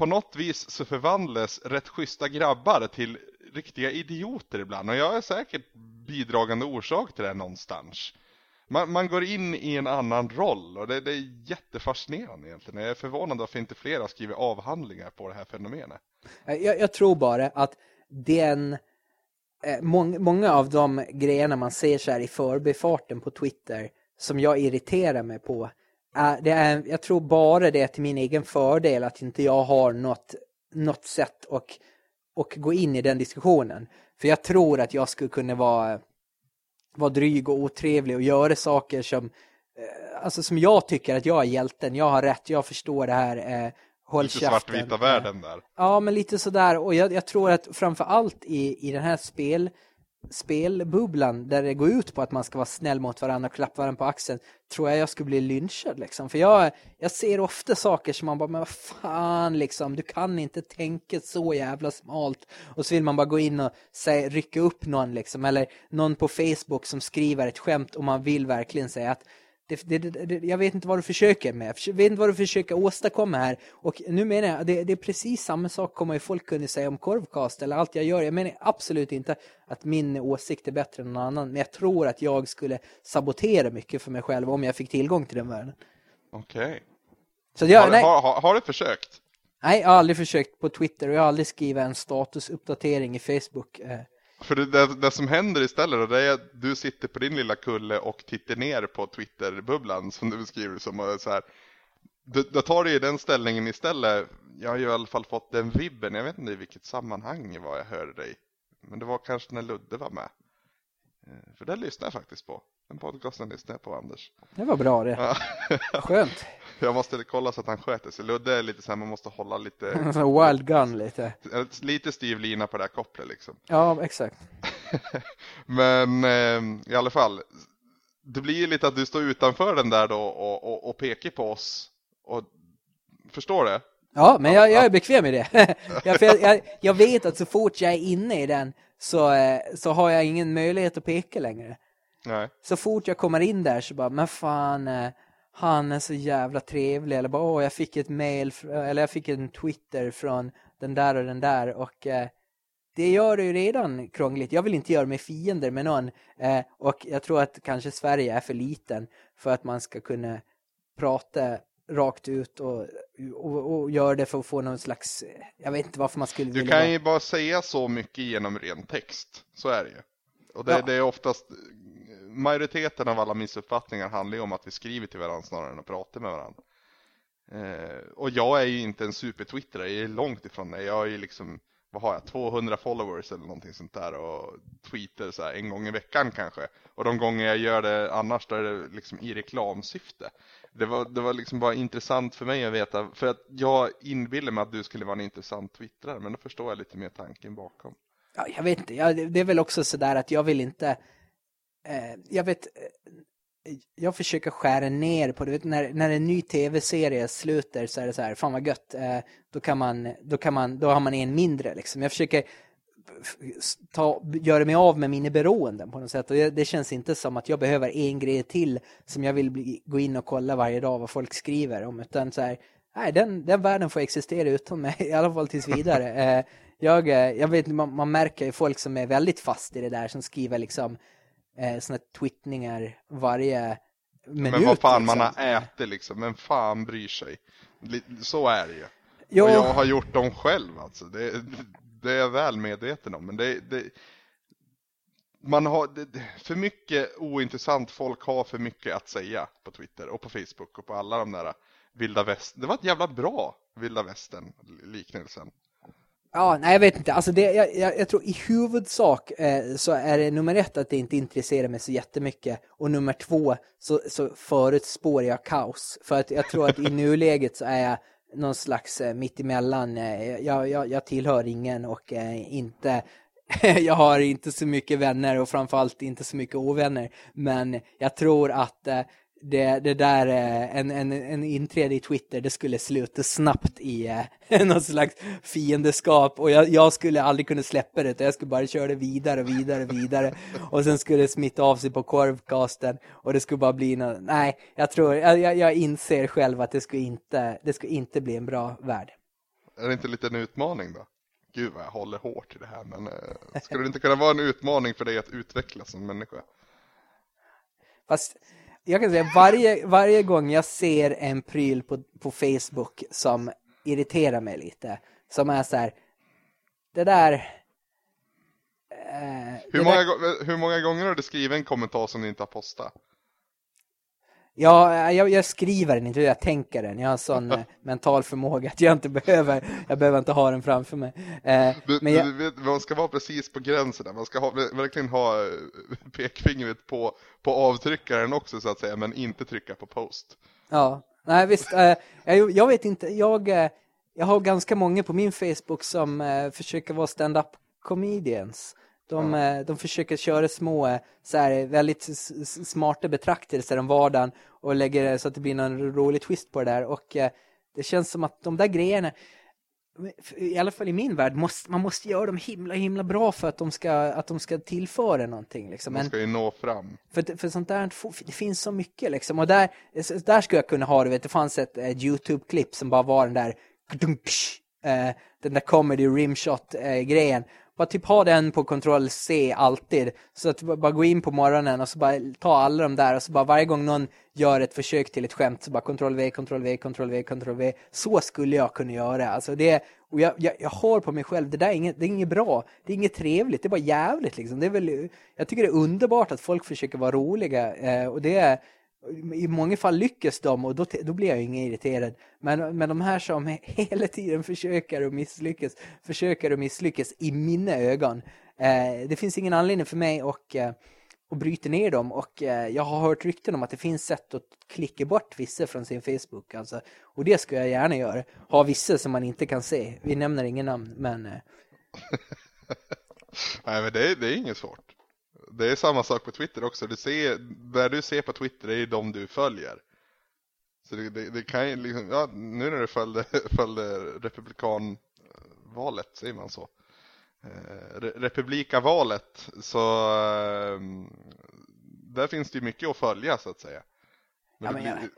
på något vis så förvandlas rätt schyssta grabbar till riktiga idioter ibland och jag är säkert bidragande orsak till det någonstans. Man, man går in i en annan roll och det, det är jättefascinerande egentligen. Jag är förvånad varför inte fler har skrivit avhandlingar på det här fenomenet. Eh, jag, jag tror bara att den eh, mång, många av de grejerna man ser så här i förbifarten på Twitter som jag irriterar mig på det är, jag tror bara det är till min egen fördel att inte jag har något, något sätt att och gå in i den diskussionen. För jag tror att jag skulle kunna vara, vara dryg och otrevlig och göra saker som, eh, alltså som jag tycker att jag är hjälten, jag har rätt, jag förstår det här, eh, håll lite svartvita världen där. Ja, men lite sådär. Och jag, jag tror att framför allt i, i den här spel spelbubblan där det går ut på att man ska vara snäll mot varandra och klappa varandra på axeln tror jag jag skulle bli lynchad liksom. För jag, jag ser ofta saker som man bara, men vad fan liksom, du kan inte tänka så jävla smalt. Och så vill man bara gå in och säga, rycka upp någon liksom. Eller någon på Facebook som skriver ett skämt och man vill verkligen säga att det, det, det, jag vet inte vad du försöker med. Jag vet inte vad du försöker åstadkomma här. Och nu menar jag, det, det är precis samma sak kommer ju folk kunna säga om korvkast eller allt jag gör. Jag menar absolut inte att min åsikt är bättre än någon annan. Men jag tror att jag skulle sabotera mycket för mig själv om jag fick tillgång till den världen. Okej. Okay. har, har, har, har du försökt? Nej, jag har aldrig försökt på Twitter och jag har aldrig skrivit en statusuppdatering i Facebook. För det, det, det, som händer istället då, det är att du sitter på din lilla kulle och tittar ner på Twitter-bubblan som du beskriver som så här. Du, då tar du i den ställningen istället. Jag har ju i alla fall fått den vibben, jag vet inte i vilket sammanhang var jag hörde dig. Men det var kanske när Ludde var med. Eh, för det lyssnade jag faktiskt på. Den podcasten lyssnade jag på, Anders. Det var bra det. Ja. Skönt. [LAUGHS] Jag måste kolla så att han sköter sig. Ludde är lite så här, man måste hålla lite... [LAUGHS] Wild gun lite. Lite styv lina på det här kopplet liksom. Ja, exakt. [LAUGHS] Men eh, i alla fall. Det blir ju lite att du står utanför den där då och, och, och pekar på oss. Och, förstår du? Ja, men jag, jag är bekväm med det. jag, jag, jag, vet att så fort jag är inne i den så, eh, så har jag ingen möjlighet att peka längre. Nej. Så fort jag kommer in där så bara, men fan, eh, han är så jävla trevlig. Eller bara, åh, jag fick ett mail, eller jag fick en Twitter från den där och den där. Och eh, det gör det ju redan krångligt. Jag vill inte göra mig fiender med någon. Eh, och jag tror att kanske Sverige är för liten för att man ska kunna prata rakt ut och, och, och göra det för att få någon slags, jag vet inte varför man skulle Du kan ju bara säga så mycket genom ren text, så är det ju. Och det, ja. det är oftast majoriteten av alla missuppfattningar handlar ju om att vi skriver till varandra snarare än att prata med varandra. Eh, och jag är ju inte en supertwittrare, jag är långt ifrån det. Jag är ju liksom, vad har jag, 200 followers eller någonting sånt där och tweetar så här en gång i veckan kanske. Och de gånger jag gör det annars då är det liksom i reklamsyfte. Det var, det var liksom bara intressant för mig att veta, för att jag inbillar mig att du skulle vara en intressant twittrare, men då förstår jag lite mer tanken bakom. Ja, jag vet inte, jag, det är väl också sådär att jag vill inte eh, jag vet, eh, jag försöker skära ner på det. När, när en ny tv-serie slutar så är det så här, fan vad gött. Eh, då, kan man, då, kan man, då har man en mindre liksom. Jag försöker ta, göra mig av med mina beroenden på något sätt. Och det, det, känns inte som att jag behöver en grej till som jag vill bli, gå in och kolla varje dag vad folk skriver om. Utan så här, nej, den, den världen får existera utan mig, [LAUGHS] i alla fall tills vidare. eh, jag, eh, jag vet, man, man märker ju folk som är väldigt fast i det där som skriver liksom eh, såna twittningar varje minut. Men vad fan liksom. man har ätit liksom, men fan bryr sig. Så är det ju. Ja. Och jag har gjort dem själv alltså. Det, det är jag väl medveten om. Men det, det man har det, för mycket ointressant folk har för mycket att säga på Twitter och på Facebook och på alla de där vilda väst. Det var ett jävla bra vilda västern liknelsen. Ja, nej jag vet inte. Alltså det, jag, jag, jag tror i huvudsak eh, så är det nummer ett att det inte intresserar mig så jättemycket. Och nummer två så, så förutspår jag kaos. För att jag tror att i [LAUGHS] nuläget så är jag någon slags eh, mittemellan. Eh, jag, jag, jag tillhör ingen och eh, inte [LAUGHS] jag har inte så mycket vänner och framförallt inte så mycket ovänner. Men jag tror att eh, det, det där, eh, en, en, en inträde i Twitter, det skulle sluta snabbt i eh, [LAUGHS] någon slags fiendeskap. Och jag, jag skulle aldrig kunna släppa det, jag skulle bara köra det vidare och vidare och vidare. Och sen skulle det smitta av sig på korvkasten och det skulle bara bli något, nej, jag tror, jag, jag inser själv att det skulle inte, det skulle inte bli en bra värld. Är det inte lite en utmaning då? Gud vad jag håller hårt i det här, men eh, skulle det inte kunna vara en utmaning för dig att utvecklas som människa? Fast jag kan säga varje, varje gång jag ser en pryl på, på Facebook som irriterar mig lite, som är så här, det där... Eh, hur, många, där, hur många gånger har du skrivit en kommentar som du inte har postat? Ja, jag, jag, skriver den inte, jag tänker den. Jag har en sån [LAUGHS] eh, mental förmåga att jag inte behöver, jag behöver inte ha den framför mig. Eh, du, men jag... du vet, man ska vara precis på gränsen där. Man ska ha, verkligen ha eh, [LAUGHS] pekfingret på, på avtryckaren också så att säga, men inte trycka på post. Ja, nej visst. Eh, jag, jag, vet inte, jag, eh, jag har ganska många på min Facebook som eh, försöker vara stand-up comedians. De, mm. de försöker köra små, så här, väldigt smarta betraktelser om vardagen och lägger så att det blir någon rolig twist på det där. Och eh, det känns som att de där grejerna, i alla fall i min värld, måste, man måste göra dem himla himla bra för att de ska, att de ska tillföra någonting. Liksom. De ska ju nå fram. För, för sånt där, det finns så mycket liksom. Och där, där skulle jag kunna ha det, vet, det fanns ett, ett YouTube-klipp som bara var den där den där comedy rimshot-grejen bara typ ha den på kontroll C alltid. Så att bara gå in på morgonen och så bara ta alla de där och så bara varje gång någon gör ett försök till ett skämt så bara kontroll V, kontroll V, kontroll V, kontroll V. Så skulle jag kunna göra. Alltså det, och jag, jag, jag har på mig själv, det där är inget, det är inget bra, det är inget trevligt, det är bara jävligt liksom. Det är väl, jag tycker det är underbart att folk försöker vara roliga eh, och det är i många fall lyckas de och då, då blir jag ingen irriterad. Men, men de här som [LAUGHS] hela tiden försöker att misslyckas, försöker att misslyckas i mina ögon. Eh, det finns ingen anledning för mig att, eh, att bryta ner dem och eh, jag har hört rykten om att det finns sätt att klicka bort vissa från sin Facebook. Alltså, och det ska jag gärna göra. Ha vissa som man inte kan se. Vi nämner ingen namn, men... Eh. [LAUGHS] Nej, men det, det är inget svårt det är samma sak på Twitter också. Du ser, där du ser på Twitter är ju de du följer. Så det, det, det kan ju liksom, ja, nu när du följde, [LAUGHS] följde republikanvalet, säger man så? Eh, republikavalet, så eh, där finns det ju mycket att följa så att säga. Men ja, men,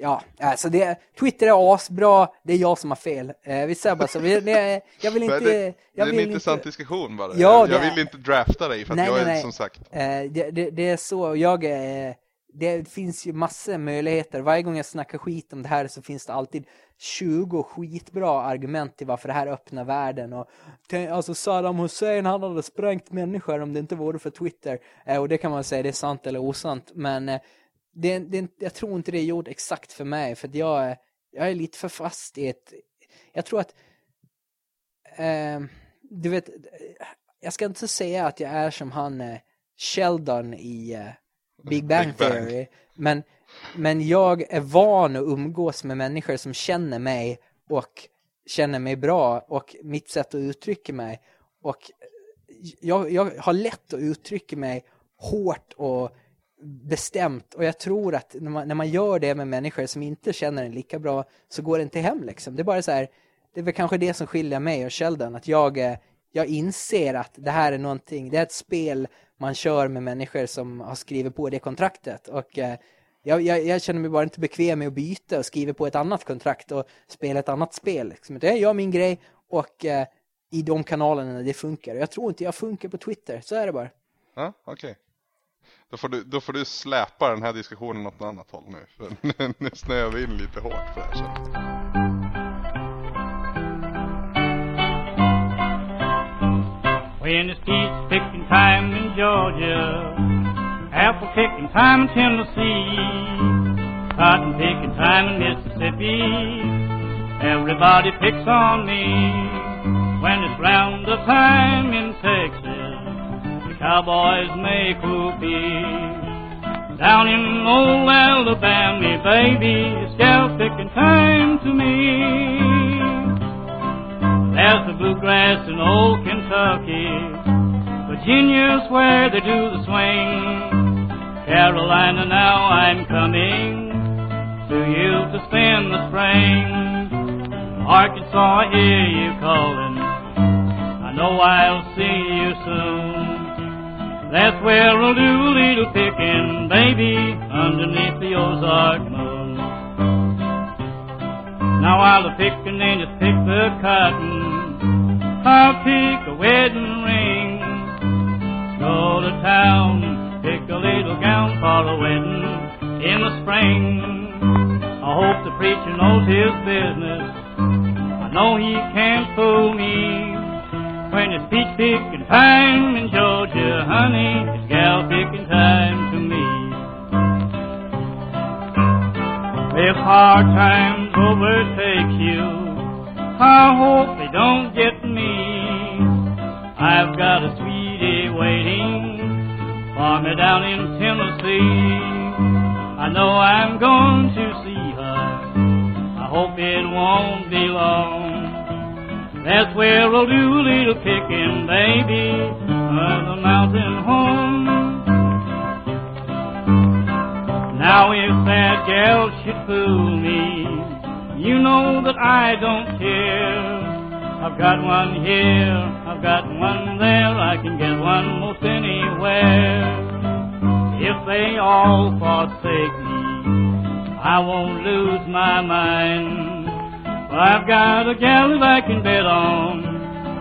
Ja, alltså det, Twitter är asbra, det är jag som har fel. Eh, vi säger så, vi, det, jag vill [LAUGHS] inte... Det, jag det är vill en intressant inte, diskussion bara. Ja, jag, vill inte drafta dig för att nej, jag är nej, som sagt... Eh, det, det, det, är så, jag eh, det finns ju massor möjligheter. Varje gång jag snackar skit om det här så finns det alltid 20 skitbra argument till varför det här öppnar världen. Och, alltså Saddam Hussein han hade sprängt människor om det inte vore för Twitter. Eh, och det kan man säga, det är sant eller osant. Men eh, det, det, jag tror inte det är gjort exakt för mig. För jag, jag är lite för fast i ett... Jag tror att... Eh, du vet, jag ska inte säga att jag är som han eh, Sheldon i eh, Big Bang Big Theory. Bang. Men, men jag är van att umgås med människor som känner mig och känner mig bra och mitt sätt att uttrycka mig. Och jag, jag har lätt att uttrycka mig hårt och bestämt och jag tror att när man, när man gör det med människor som inte känner en lika bra så går det inte hem liksom. Det är bara så här, det är väl kanske det som skiljer mig och Sheldon att jag jag inser att det här är någonting, det är ett spel man kör med människor som har skrivit på det kontraktet. Och eh, jag, jag, jag, känner mig bara inte bekväm med att byta och skriva på ett annat kontrakt och spela ett annat spel. Liksom. Det är jag min grej och eh, i de kanalerna det funkar. Jag tror inte jag funkar på Twitter, så är det bara. Ja, okej. Okay. Då får, du, då får du släpa den här diskussionen åt något annat håll nu. För [LAUGHS] nu snöar vi in lite hårt på det här sättet. When it's peach picking time in Georgia Apple picking time in Tennessee Cotton picking time in Mississippi Everybody picks on me When it's round the time in Texas cowboys make whoopee. Down in old Alabama, baby, it's gal picking time to me. There's the bluegrass in old Kentucky. Virginia's where they do the swing. Carolina, now I'm coming to you to spend the spring. Arkansas, I hear you calling. I know I'll see you soon. That's where we'll do a little picking, baby, underneath the Ozark moon. Now while the picking and just pick the cotton, I'll pick a wedding ring. Go to town, pick a little gown for a wedding in the spring. I hope the preacher knows his business. I know he can't fool me. When it's peach picking time in Georgia, honey, it's gal picking time to me. If hard times overtake you, I hope they don't get me. I've got a sweetie waiting for me down in Tennessee. I know I'm going to see her. I hope it won't be long. That's where we'll do a little picking, baby, of the mountain home. Now if that gal should fool me, you know that I don't care. I've got one here, I've got one there, I can get one most anywhere. If they all forsake me, I won't lose my mind. I've got a gal that I can bet on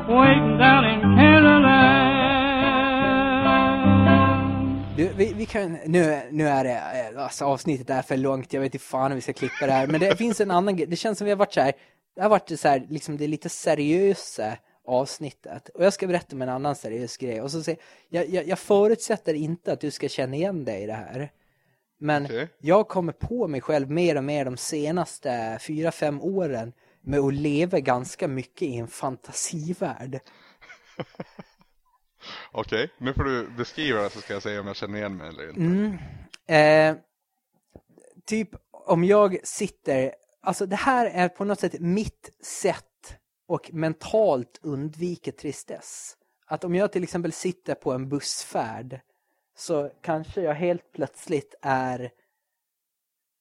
waiting down in Canada. Du, vi, vi, kan, nu, nu är det, eh, alltså avsnittet är för långt, jag vet inte fan hur vi ska klippa det här, men det finns en annan grej, det känns som vi har varit så här, det har varit så här, liksom det lite seriösa avsnittet, och jag ska berätta om en annan seriös grej, och så säger jag, jag, jag förutsätter inte att du ska känna igen dig i det här, men okay. jag kommer på mig själv mer och mer de senaste fyra, fem åren med att leva ganska mycket i en fantasivärld. [LAUGHS] Okej, okay. nu får du beskriva det så ska jag säga om jag känner igen mig eller inte. Mm. Eh, typ om jag sitter, alltså det här är på något sätt mitt sätt och mentalt undvika tristess. Att om jag till exempel sitter på en bussfärd så kanske jag helt plötsligt är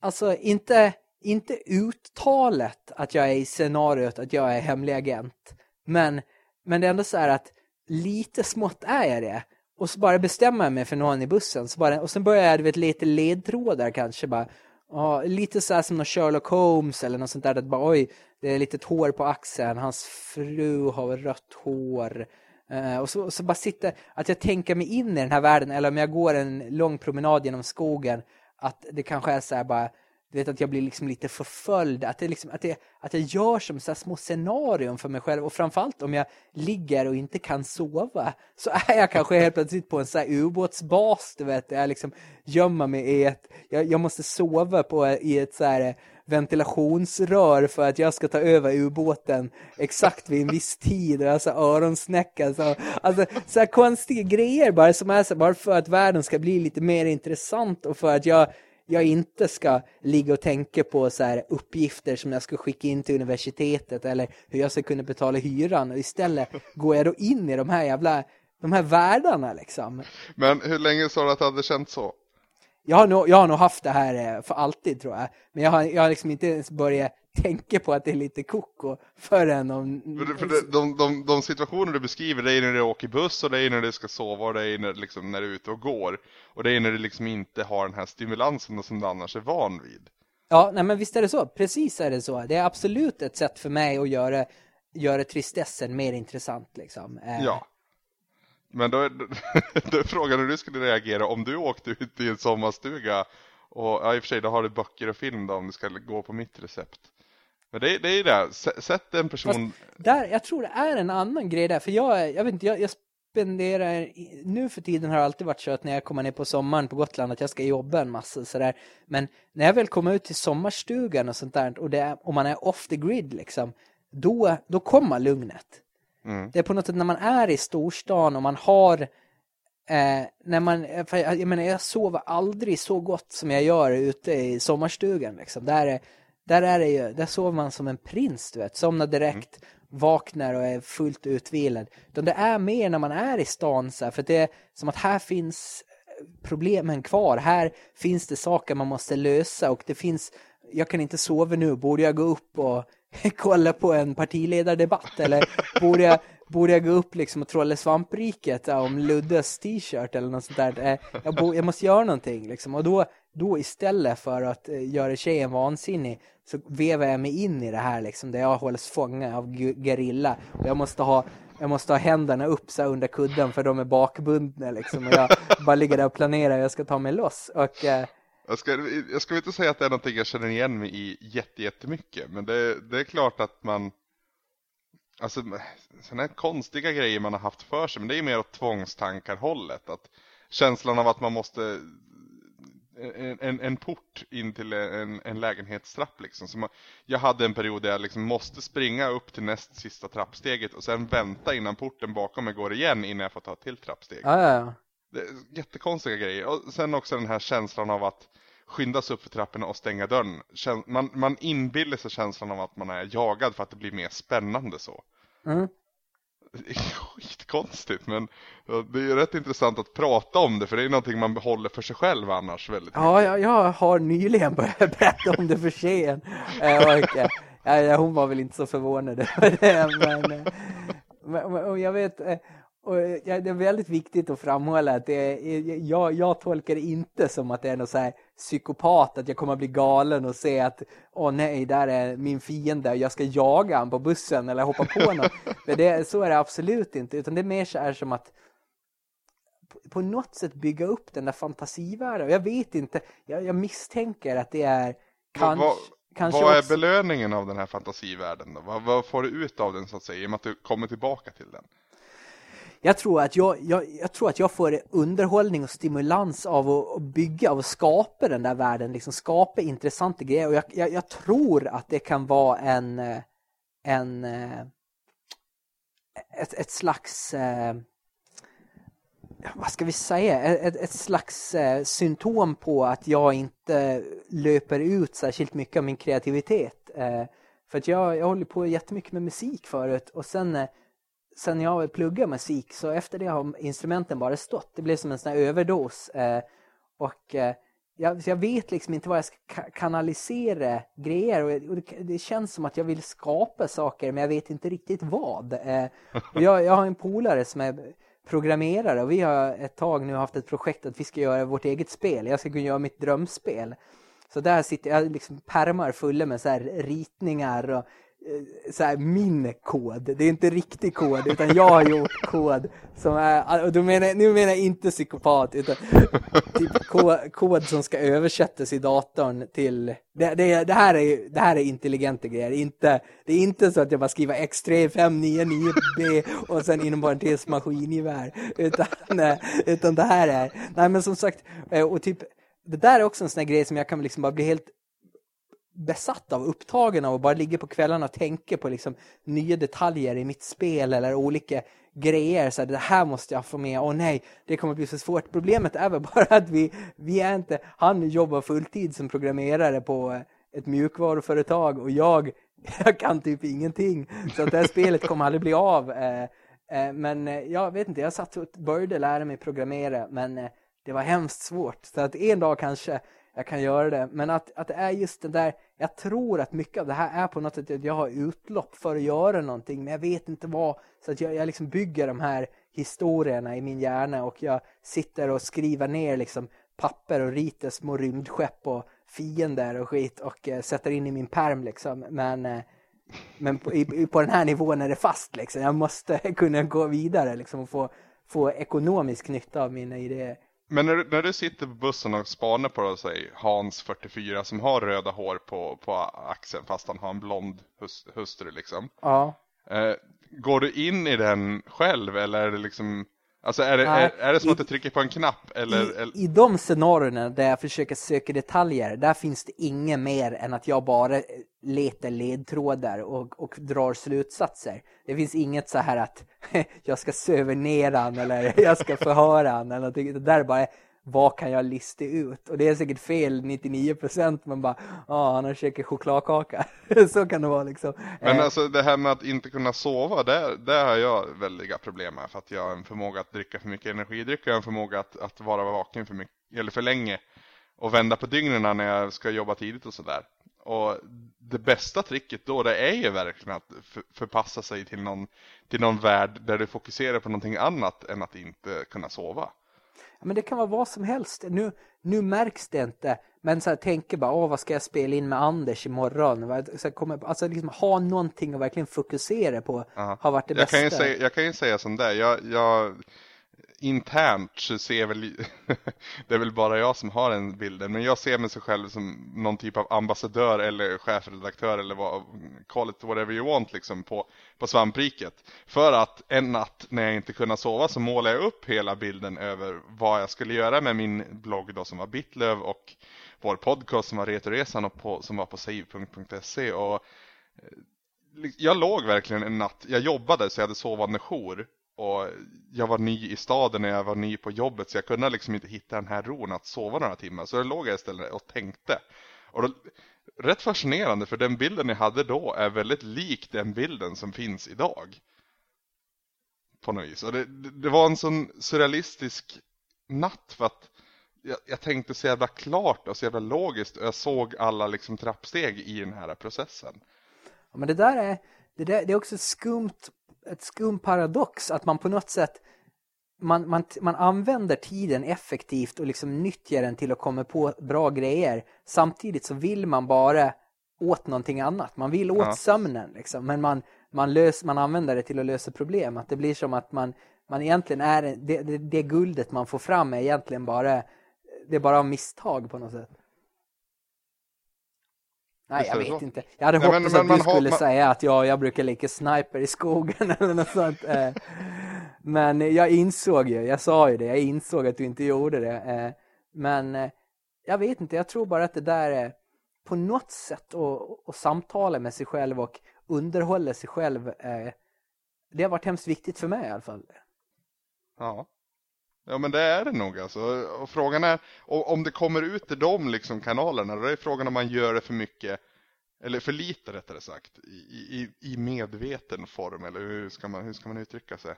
alltså inte inte uttalet att jag är i scenariot att jag är hemlig agent men, men det är ändå så här att lite smått är jag det och så bara bestämmer jag mig för någon i bussen så bara, och sen börjar jag vet, lite ledtrådar kanske bara Ja, lite så här som någon Sherlock Holmes eller något sånt där. Att bara, oj, det är lite hår på axeln. Hans fru har rött hår. Uh, och, så, så bara sitta, att jag tänker mig in i den här världen. Eller om jag går en lång promenad genom skogen. Att det kanske är så här bara, du vet att jag blir liksom lite förföljd. Att, det liksom, att, det, att jag gör som så små scenarion för mig själv. Och framförallt om jag ligger och inte kan sova. Så är jag kanske helt plötsligt på en så här ubåtsbas. Du vet, jag liksom gömmer mig i ett... Jag, jag måste sova på, i ett så här ventilationsrör för att jag ska ta över ubåten exakt vid en viss tid och alltså öronsnäck, alltså. alltså så här konstiga grejer bara som är så bara för att världen ska bli lite mer intressant och för att jag jag inte ska ligga och tänka på så här uppgifter som jag ska skicka in till universitetet eller hur jag ska kunna betala hyran och istället går jag då in i de här jävla de här världarna liksom. Men hur länge sa du att det hade känt så? Jag har, nog, jag har nog haft det här eh, för alltid tror jag. Men jag har, jag har liksom inte ens börjat tänker på att det är lite koko förrän de... För, för det, de, de, de situationer du beskriver, det är när du åker buss och det är när du ska sova och det är när, liksom, när du är ute och går. Och det är när du liksom inte har den här stimulansen som du annars är van vid. Ja, nej men visst är det så. Precis är det så. Det är absolut ett sätt för mig att göra, göra tristessen mer intressant liksom. Eh, Ja. Men då är, [LAUGHS] då är frågan hur du skulle reagera om du åkte ut i en sommarstuga och ja, i och för sig då har du böcker och film då om du ska gå på mitt recept. Men det, det är ju det, sätt en person, Där, jag tror det är en annan grej där, för jag, jag vet inte, jag, jag spenderar, nu för tiden har det alltid varit så att när jag kommer ner på sommaren på Gotland att jag ska jobba en massa sådär. Men när jag väl kommer ut till sommarstugan och sånt där och, det är, och man är off the grid liksom, då, då kommer lugnet. Mm. Det är på något sätt när man är i storstan och man har eh, när man, för jag, jag menar jag sover aldrig så gott som jag gör ute i sommarstugan liksom. Där är, där är det ju, där sover man som en prins du vet, somnar direkt, vaknar och är fullt utvilad. Utan det är mer när man är i stan så här, för det är som att här finns problemen kvar. Här finns det saker man måste lösa och det finns, jag kan inte sova nu, borde jag gå upp och [LAUGHS] kolla på en partiledardebatt eller borde jag, borde jag gå upp liksom och trolla svampriket om Luddes t-shirt eller något sånt där. Eh, jag, bo, jag måste göra någonting liksom. Och då, då istället för att eh, göra tjejen vansinnig så vevar jag mig in i det här liksom där jag hålls fången av gerilla. Och jag måste ha jag måste ha händerna upp så under kudden för de är bakbundna liksom. Och jag bara ligger där och planerar hur jag ska ta mig loss. Och eh, jag ska, jag ska inte säga att det är någonting jag känner igen mig i jätte, jättemycket, men det, det är klart att man Alltså sådana här konstiga grejer man har haft för sig, men det är mer åt tvångstankar hållet. Att känslan av att man måste en, en, en port in till en, en lägenhetstrapp liksom. Så man, jag hade en period där jag liksom måste springa upp till näst sista trappsteget och sen vänta innan porten bakom mig går igen innan jag får ta ett till trappsteg. ja, ja, ja. Jättekonstiga grejer. Och sen också den här känslan av att skyndas upp för trapporna och stänga dörren. Man, man inbillar sig känslan av att man är jagad för att det blir mer spännande så. Mm. [LAUGHS] Skitkonstigt men det är ju rätt intressant att prata om det för det är någonting man behåller för sig själv annars väldigt Ja, jag, jag har nyligen börjat [LAUGHS] berätta om det för tjejen. Eh, Och, eh, ja, hon var väl inte så förvånad över det. [LAUGHS] Men, eh, men, men- jag vet, och ja, det är väldigt viktigt att framhålla att är, jag, jag tolkar det inte som att det är något så här psykopat, att jag kommer att bli galen och se att åh nej, där är min fiende, jag ska jaga han på bussen eller hoppa på honom. [LAUGHS] Men det, så är det absolut inte, utan det är mer så här som att på- något sätt bygga upp den där fantasivärlden. Och Jag vet inte, jag, jag misstänker att det är kanske... vad, kanske vad är också- belöningen av den här fantasivärlden då? Vad, vad får du ut av den så att säga i och med att du kommer tillbaka till den? Jag tror att jag, jag, jag tror att jag får underhållning och stimulans av att, att bygga, av att skapa den där världen, liksom skapa intressanta grejer. Och jag, jag, jag tror att det kan vara en, eh, en eh, ett, ett slags eh, vad ska vi säga, ett, ett slags eh, symptom på att jag inte löper ut särskilt mycket av min kreativitet. Eh, för att jag, jag håller på jättemycket med musik förut och sen eh, sen jag pluggade musik så efter det har instrumenten bara stått. Det blev som en sån här överdos. Eh, och eh, jag, jag vet liksom inte vad jag ska kanalisera grejer och, och det, det känns som att jag vill skapa saker men jag vet inte riktigt vad. Eh, och jag, jag har en polare som är programmerare och vi har ett tag nu haft ett projekt att vi ska göra vårt eget spel. Jag ska kunna göra mitt drömspel. Så där sitter jag liksom pärmar fulla med så här ritningar och Eh, så här min kod. Det är inte riktig kod utan jag har gjort kod som är, ah, och då menar, jag- nu menar jag inte psykopat utan typ kod, kod som ska översättas i datorn till, det, det, det, här, är, det här är intelligenta grejer, inte, det är inte så att jag bara skriver X3599B och sen inom parentes maskingevär utan, eh, utan det här är, nej men som sagt, eh, och typ det där är också en sån här grej som jag kan liksom bara bli helt besatt av, upptagen av och bara ligger på kvällarna och tänker på liksom nya detaljer i mitt spel eller olika grejer. Så här, det här måste jag få med. Åh nej, det kommer bli så svårt. Problemet är väl [LAUGHS] bara att vi, vi är inte... Han jobbar fulltid som programmerare på eh, ett mjukvaruföretag och jag, [LAUGHS] jag kan typ ingenting. Så att det här spelet kommer aldrig bli av. Eh, eh, men jag vet inte, jag satt och började lära mig programmera men det var hemskt svårt. Så att en dag kanske jag kan göra det. Men att, att det är just det där, jag tror att mycket av det här är på något sätt att jag har utlopp för att göra någonting, men jag vet inte vad. Så att jag, jag liksom bygger de här historierna i min hjärna och jag sitter och skriver ner liksom papper och ritar små rymdskepp och fiender och skit och eh, sätter in i min perm liksom. Men, eh, men på, i, på den här nivån är det fast liksom. Jag måste [LAUGHS] kunna gå vidare liksom och få, få ekonomisk nytta av mina idéer. Men när, när du sitter på bussen och spanar på sig Hans 44 som har röda hår på, på axeln fast han har en blond hus, hustru liksom. Ja. Eh, går du in i den själv eller är det liksom Alltså är det, är, är det som i, att du trycker på en knapp eller, i, eller? I de scenarierna där jag försöker söka detaljer, där finns det inget mer än att jag bara letar ledtrådar och, och drar slutsatser. Det finns inget så här att [LAUGHS] jag ska söva ner han eller jag ska förhöra han eller någonting. Det där är bara vad kan jag lista ut? Och det är säkert fel 99% men bara, ja han har käkat chokladkaka. [LAUGHS] så kan det vara liksom. Men Eh, alltså det här med att inte kunna sova, det, det har jag väldiga problem med. För att jag har en förmåga att dricka för mycket energidryck och jag har en förmåga att, att vara vaken för, mycket, eller för länge. Och vända på dygnen när jag ska jobba tidigt och sådär. Och det bästa tricket då, det är ju verkligen att för, förpassa sig till någon, till någon värld där du fokuserar på någonting annat än att inte kunna sova. Ja, men det kan vara vad som helst. Nu, nu märks det inte. Men så här, tänker bara, åh, vad ska jag spela in med Anders imorgon? Så här, kommer, alltså liksom ha någonting att verkligen fokusera på Ja. har varit det jag, bästa. kan ju säga, jag kan ju säga som det är. Jag, jag, internt så ser jag väl, [LAUGHS] det är väl bara jag som har den bilden, men jag ser mig så själv som någon typ av ambassadör eller chefredaktör eller vad, call it whatever you want liksom på, på svampriket. För att en natt när jag inte kunde sova så målar jag upp hela bilden över vad jag skulle göra med min blogg då som var Bitlöv och vår podcast som var Retoresan och på, som var på save.se och eh, jag låg verkligen en natt, jag jobbade så jag hade sovande jour och jag var ny i staden och jag var ny på jobbet så jag kunde liksom inte hitta den här ron att sova några timmar. Så jag låg jag istället och tänkte. Och då, rätt fascinerande för den bilden jag hade då är väldigt lik den bilden som finns idag. På något vis. Och det, det, det var en sån surrealistisk natt för att jag, jag tänkte så jävla klart och så jävla logiskt och jag såg alla liksom trappsteg i den här processen. Ja, men det där är, det där, det är också ett skumt, ett skum paradox att man på något sätt man, man, man använder tiden effektivt och liksom nyttjar den till att komma på bra grejer. Samtidigt så vill man bara åt någonting annat. Man vill åt Ja. sömnen liksom. Men man, man, lös, man använder det till att lösa problem. Att det blir som att man, man egentligen är, det, det, det guldet man får fram är egentligen bara, det är bara av misstag på något sätt. Nej, jag vet så? inte. Jag hade Nej, men- hoppats men att man du skulle man- säga att ja, jag brukar leka sniper i skogen [LAUGHS] eller något sånt. eh. Men jag insåg ju, jag sa ju det, jag insåg att du inte gjorde det. eh. Men eh, jag vet inte, jag tror bara att det där är på något sätt att, att samtala med sig själv och underhålla sig själv. eh, Det har varit hemskt viktigt för mig i alla fall. Ja. Ja men det är det nog alltså. Och frågan är och om det kommer ut i de liksom kanalerna, då är frågan om man gör det för mycket eller för lite rättare sagt i, i, i medveten form eller hur ska man, hur ska man uttrycka sig?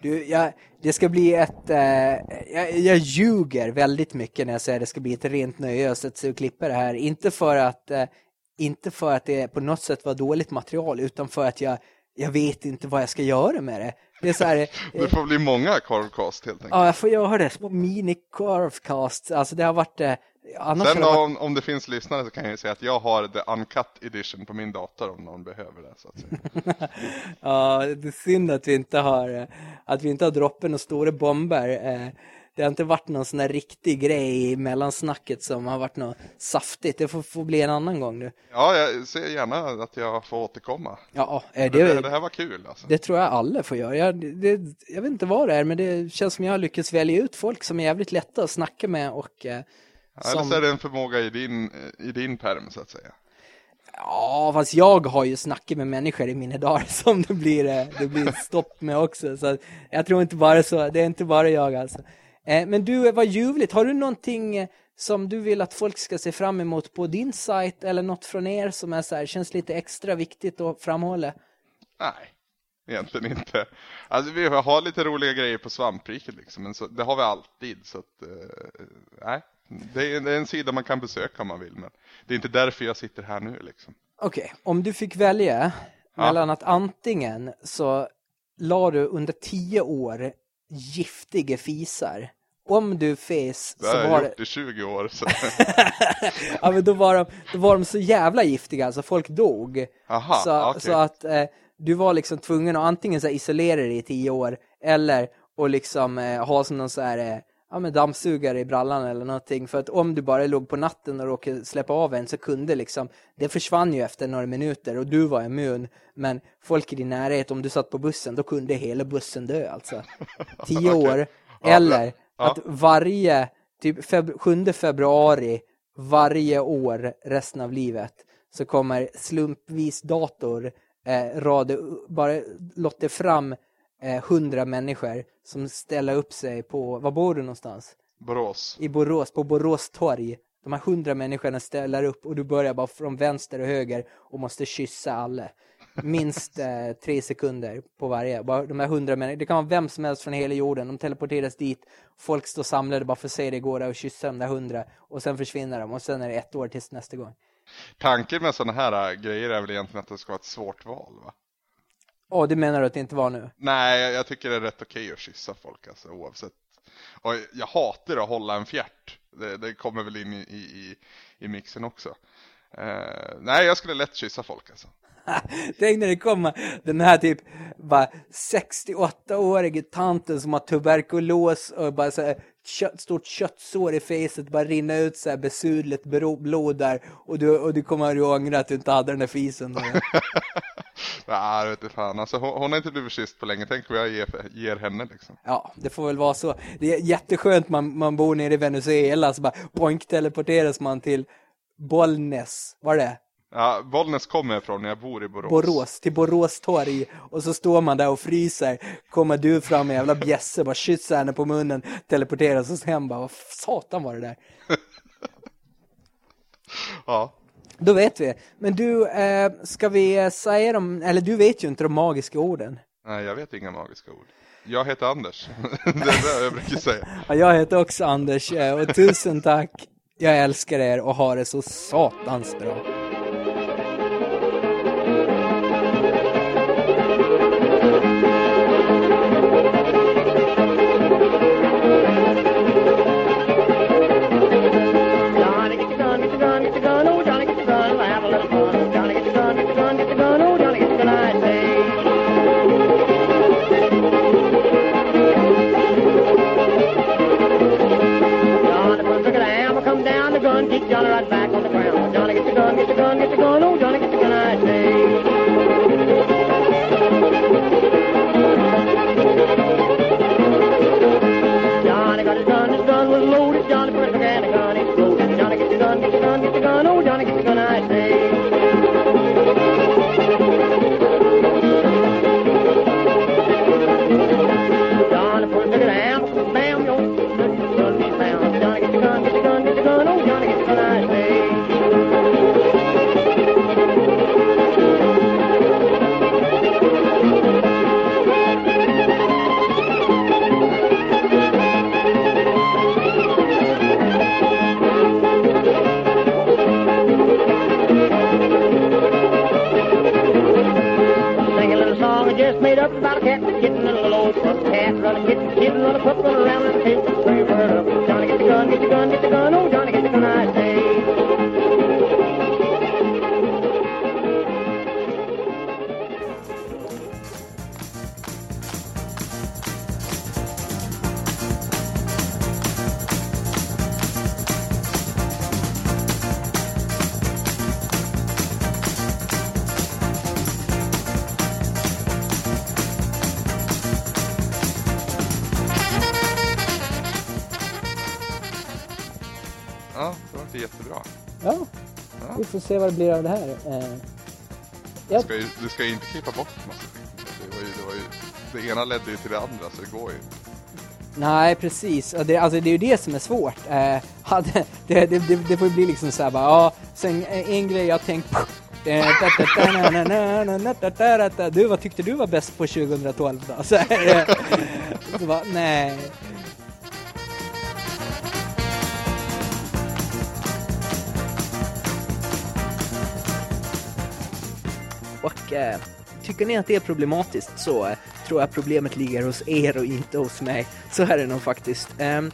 Du, jag, det ska bli ett... Eh, jag, jag ljuger väldigt mycket när jag säger att det ska bli ett rent nöje att sätta sig och klippa det här. Inte för att, eh, inte för att det på något sätt var dåligt material, utan för att jag, jag vet inte vad jag ska göra med det. Det är så här... [LAUGHS] Det får bli många korvkast helt enkelt. ja, jag får göra det. Små mini-carvecast. Alltså det har varit... Eh, annars Sen det varit, om, om det finns lyssnare så kan jag ju säga att jag har the uncut edition på min dator om någon behöver det så att säga. [LAUGHS] Ja, det är synd att vi inte har, eh, att vi inte har droppat några stora bomber. Eh, Det har inte varit någon sån här riktig grej i mellansnacket som har varit något saftigt. Det får, får bli en annan gång nu. Ja, jag ser gärna att jag får återkomma. Ja, Det, det, det här var kul alltså. det tror jag alla får göra. Jag, det, jag vet inte vad det är, men det känns som jag har lyckats välja ut folk som är jävligt lätta att snacka med och eh, Ja, Eller som- så är det en förmåga i din, i din perm så att säga. Ja, fast jag har ju snackat med människor i mina dagar [LAUGHS] som det blir, eh, det blir stopp med också. Så jag tror inte bara så, det är inte bara jag alltså. Eh, Men du, vad ljuvligt. Har du någonting eh, som du vill att folk ska se fram emot på din sajt eller något från er som är så här, känns lite extra viktigt att framhålla? Nej, egentligen inte. Alltså vi har lite roliga grejer på svampriket liksom, men så, det har vi alltid så att, eh, nej. Det är, det är en sida man kan besöka om man vill, men det är inte därför jag sitter här nu liksom. Okej, om du fick välja Ja. mellan att antingen så la du under tio år giftiga fisar. Om du fes så var det... i 20 år. Så. [LAUGHS] ja, men då var, de, då var de så jävla giftiga, alltså folk dog. Aha, så, okej. så att eh, du var liksom tvungen att antingen så isolera dig i tio år eller och liksom eh, ha som någon så här eh, ja, men dammsugare i brallan eller någonting. För att om du bara låg på natten och råkade släppa av en så kunde liksom, det försvann ju efter några minuter och du var immun. Men folk i din närhet, om du satt på bussen, då kunde hela bussen dö alltså. [LAUGHS] Tio år. Ja, Eller ja. att varje, typ feb- 7 februari varje år resten av livet så kommer slumpvis dator eh, rada, bara låta fram eh, 100 människor som ställer upp sig på, var bor du någonstans? Borås. I Borås, på Borås torg. De här 100 människorna ställer upp och du börjar bara från vänster och höger och måste kyssa alla. Minst [LAUGHS] eh, tre sekunder på varje. Bara de här 100 människorna, det kan vara vem som helst från hela jorden. De teleporteras dit, folk står samlade bara för att se det gå där och kyssa de där 100 och sen försvinner de och sen är det ett år tills nästa gång. Tanken med sådana här äh, grejer är väl egentligen att det ska vara ett svårt val va? Åh, det menar du att det inte var nu? Nej, jag, jag tycker det är rätt okej att kyssa folk alltså oavsett. Och jag hatar att hålla en fjärt. Det, det kommer väl in i, i, i, mixen också. Uh, nej, jag skulle lätt kyssa folk alltså. [LAUGHS] Tänk när det kommer den här typ bara 68-årige tanten som har tuberkulos och bara så här kött, stort köttsår i facet bara rinna ut så här besudligt bro- blod där och du, och du kommer att ångra att du inte hade den där fisen. Nej, [LAUGHS] jag vet inte fan. Alltså, hon, hon har inte blivit kysst på länge. Tänk vad jag ger, ger henne liksom. Ja, det får väl vara så. Det är jätteskönt man, man bor nere i Venezuela så bara boink teleporteras man till Bollnäs, var det? Ja, Bollnäs kommer jag ifrån när jag bor i Borås. Borås, till Borås torg och så står man där och fryser, kommer du fram med jävla bjässe, bara kysser henne på munnen, teleporteras och sen bara, vad satan var det där? [LAUGHS] Ja. Då vet vi. Men du, eh, ska vi säga dem, eller du vet ju inte de magiska orden. Nej, jag vet inga magiska ord. Jag heter Anders. [LAUGHS] det är det jag brukar säga. [LAUGHS] Ja, jag heter också Anders eh, och tusen tack. Jag älskar er och har det så satans bra. Gun, get your se vad det blir av det här. Eh, Du ja, ska, ju, du ska ju inte klippa bort massa. Det, var ju, det, var ju, det ena ledde ju till det andra, så det går ju inte. nej, precis. Det, alltså, det är ju det som är svårt. Eh, [LAUGHS] hade, det, det, det, det får ju bli liksom så här bara, ja, sen eh, en grej jag tänkt. Du, vad tyckte du var bäst på 2012 då? [LAUGHS] Så eh, så bara, nej. Eh, tycker ni att det är problematiskt så eh, tror jag problemet ligger hos er och inte hos mig. Så är det nog faktiskt. Ehm,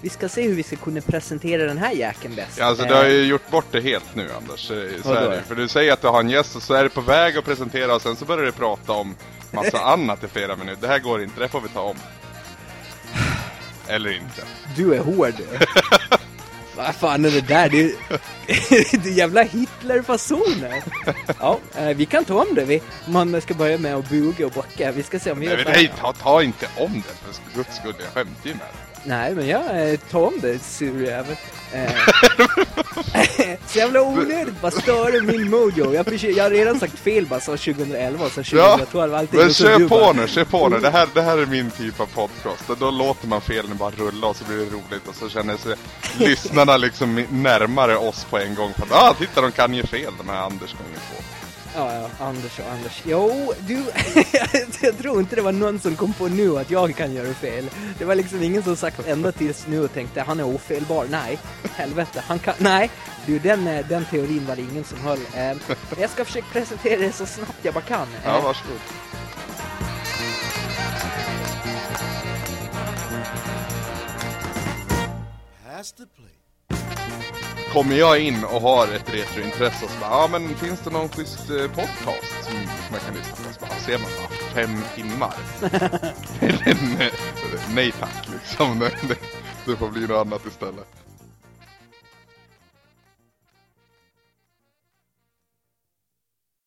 vi ska se hur vi ska kunna presentera den här jäkeln bäst. Ja, alltså Eh, du har ju gjort bort det helt nu Anders. Eh, Så Vadå? är det. För du säger att du har en gäst och så är du på väg att presentera och sen så börjar du prata om massa [LAUGHS] annat i flera minuter. Det här går inte, det får vi ta om. Eller inte. Du är hård. [LAUGHS] Vad fan är det där? Det är, [LAUGHS] det är jävla Hitler-fasoner. Ja, eh, vi kan ta om det. Vi, man ska börja med att buga och bocka. Vi ska se om vi Nej, nej ta, ta inte om det för guds skull. Jag skämtar ju med dig. Nej, men jag eh, tar om det, surjävel. Eh, [LAUGHS] så jävla onödigt, bara stör min mojo. Jag, försöker, jag har redan sagt fel bara, så 2011 och så 2012, allting. men och kör på bara- nu, kör på nu. Det här, det här är min typ av podcast. Då, då låter man felen bara rulla och så blir det roligt och så känner sig lyssnarna liksom närmare oss på en gång. För att, ah, titta de kan ju fel de här Anders gånger två. Ja, ja, Anders och Anders. Jo, du, [LAUGHS] jag tror inte det var någon som kom på nu att jag kan göra fel. Det var liksom ingen som sagt ända tills nu och tänkte han är ofelbar. Nej, helvete, han kan, nej. Du, den, eh, den teorin var det ingen som höll. Eh, Jag ska försöka presentera det så snabbt jag bara kan. Ja, Eh, varsågod. Kommer jag in och har ett retrointresse och så bara, ja men finns det någon schysst eh, podcast som man kan lyssna på? Så bara, ser man bara fem timmar. [LAUGHS] Eh, Nej tack liksom, det, [LAUGHS] det, det får bli något annat istället.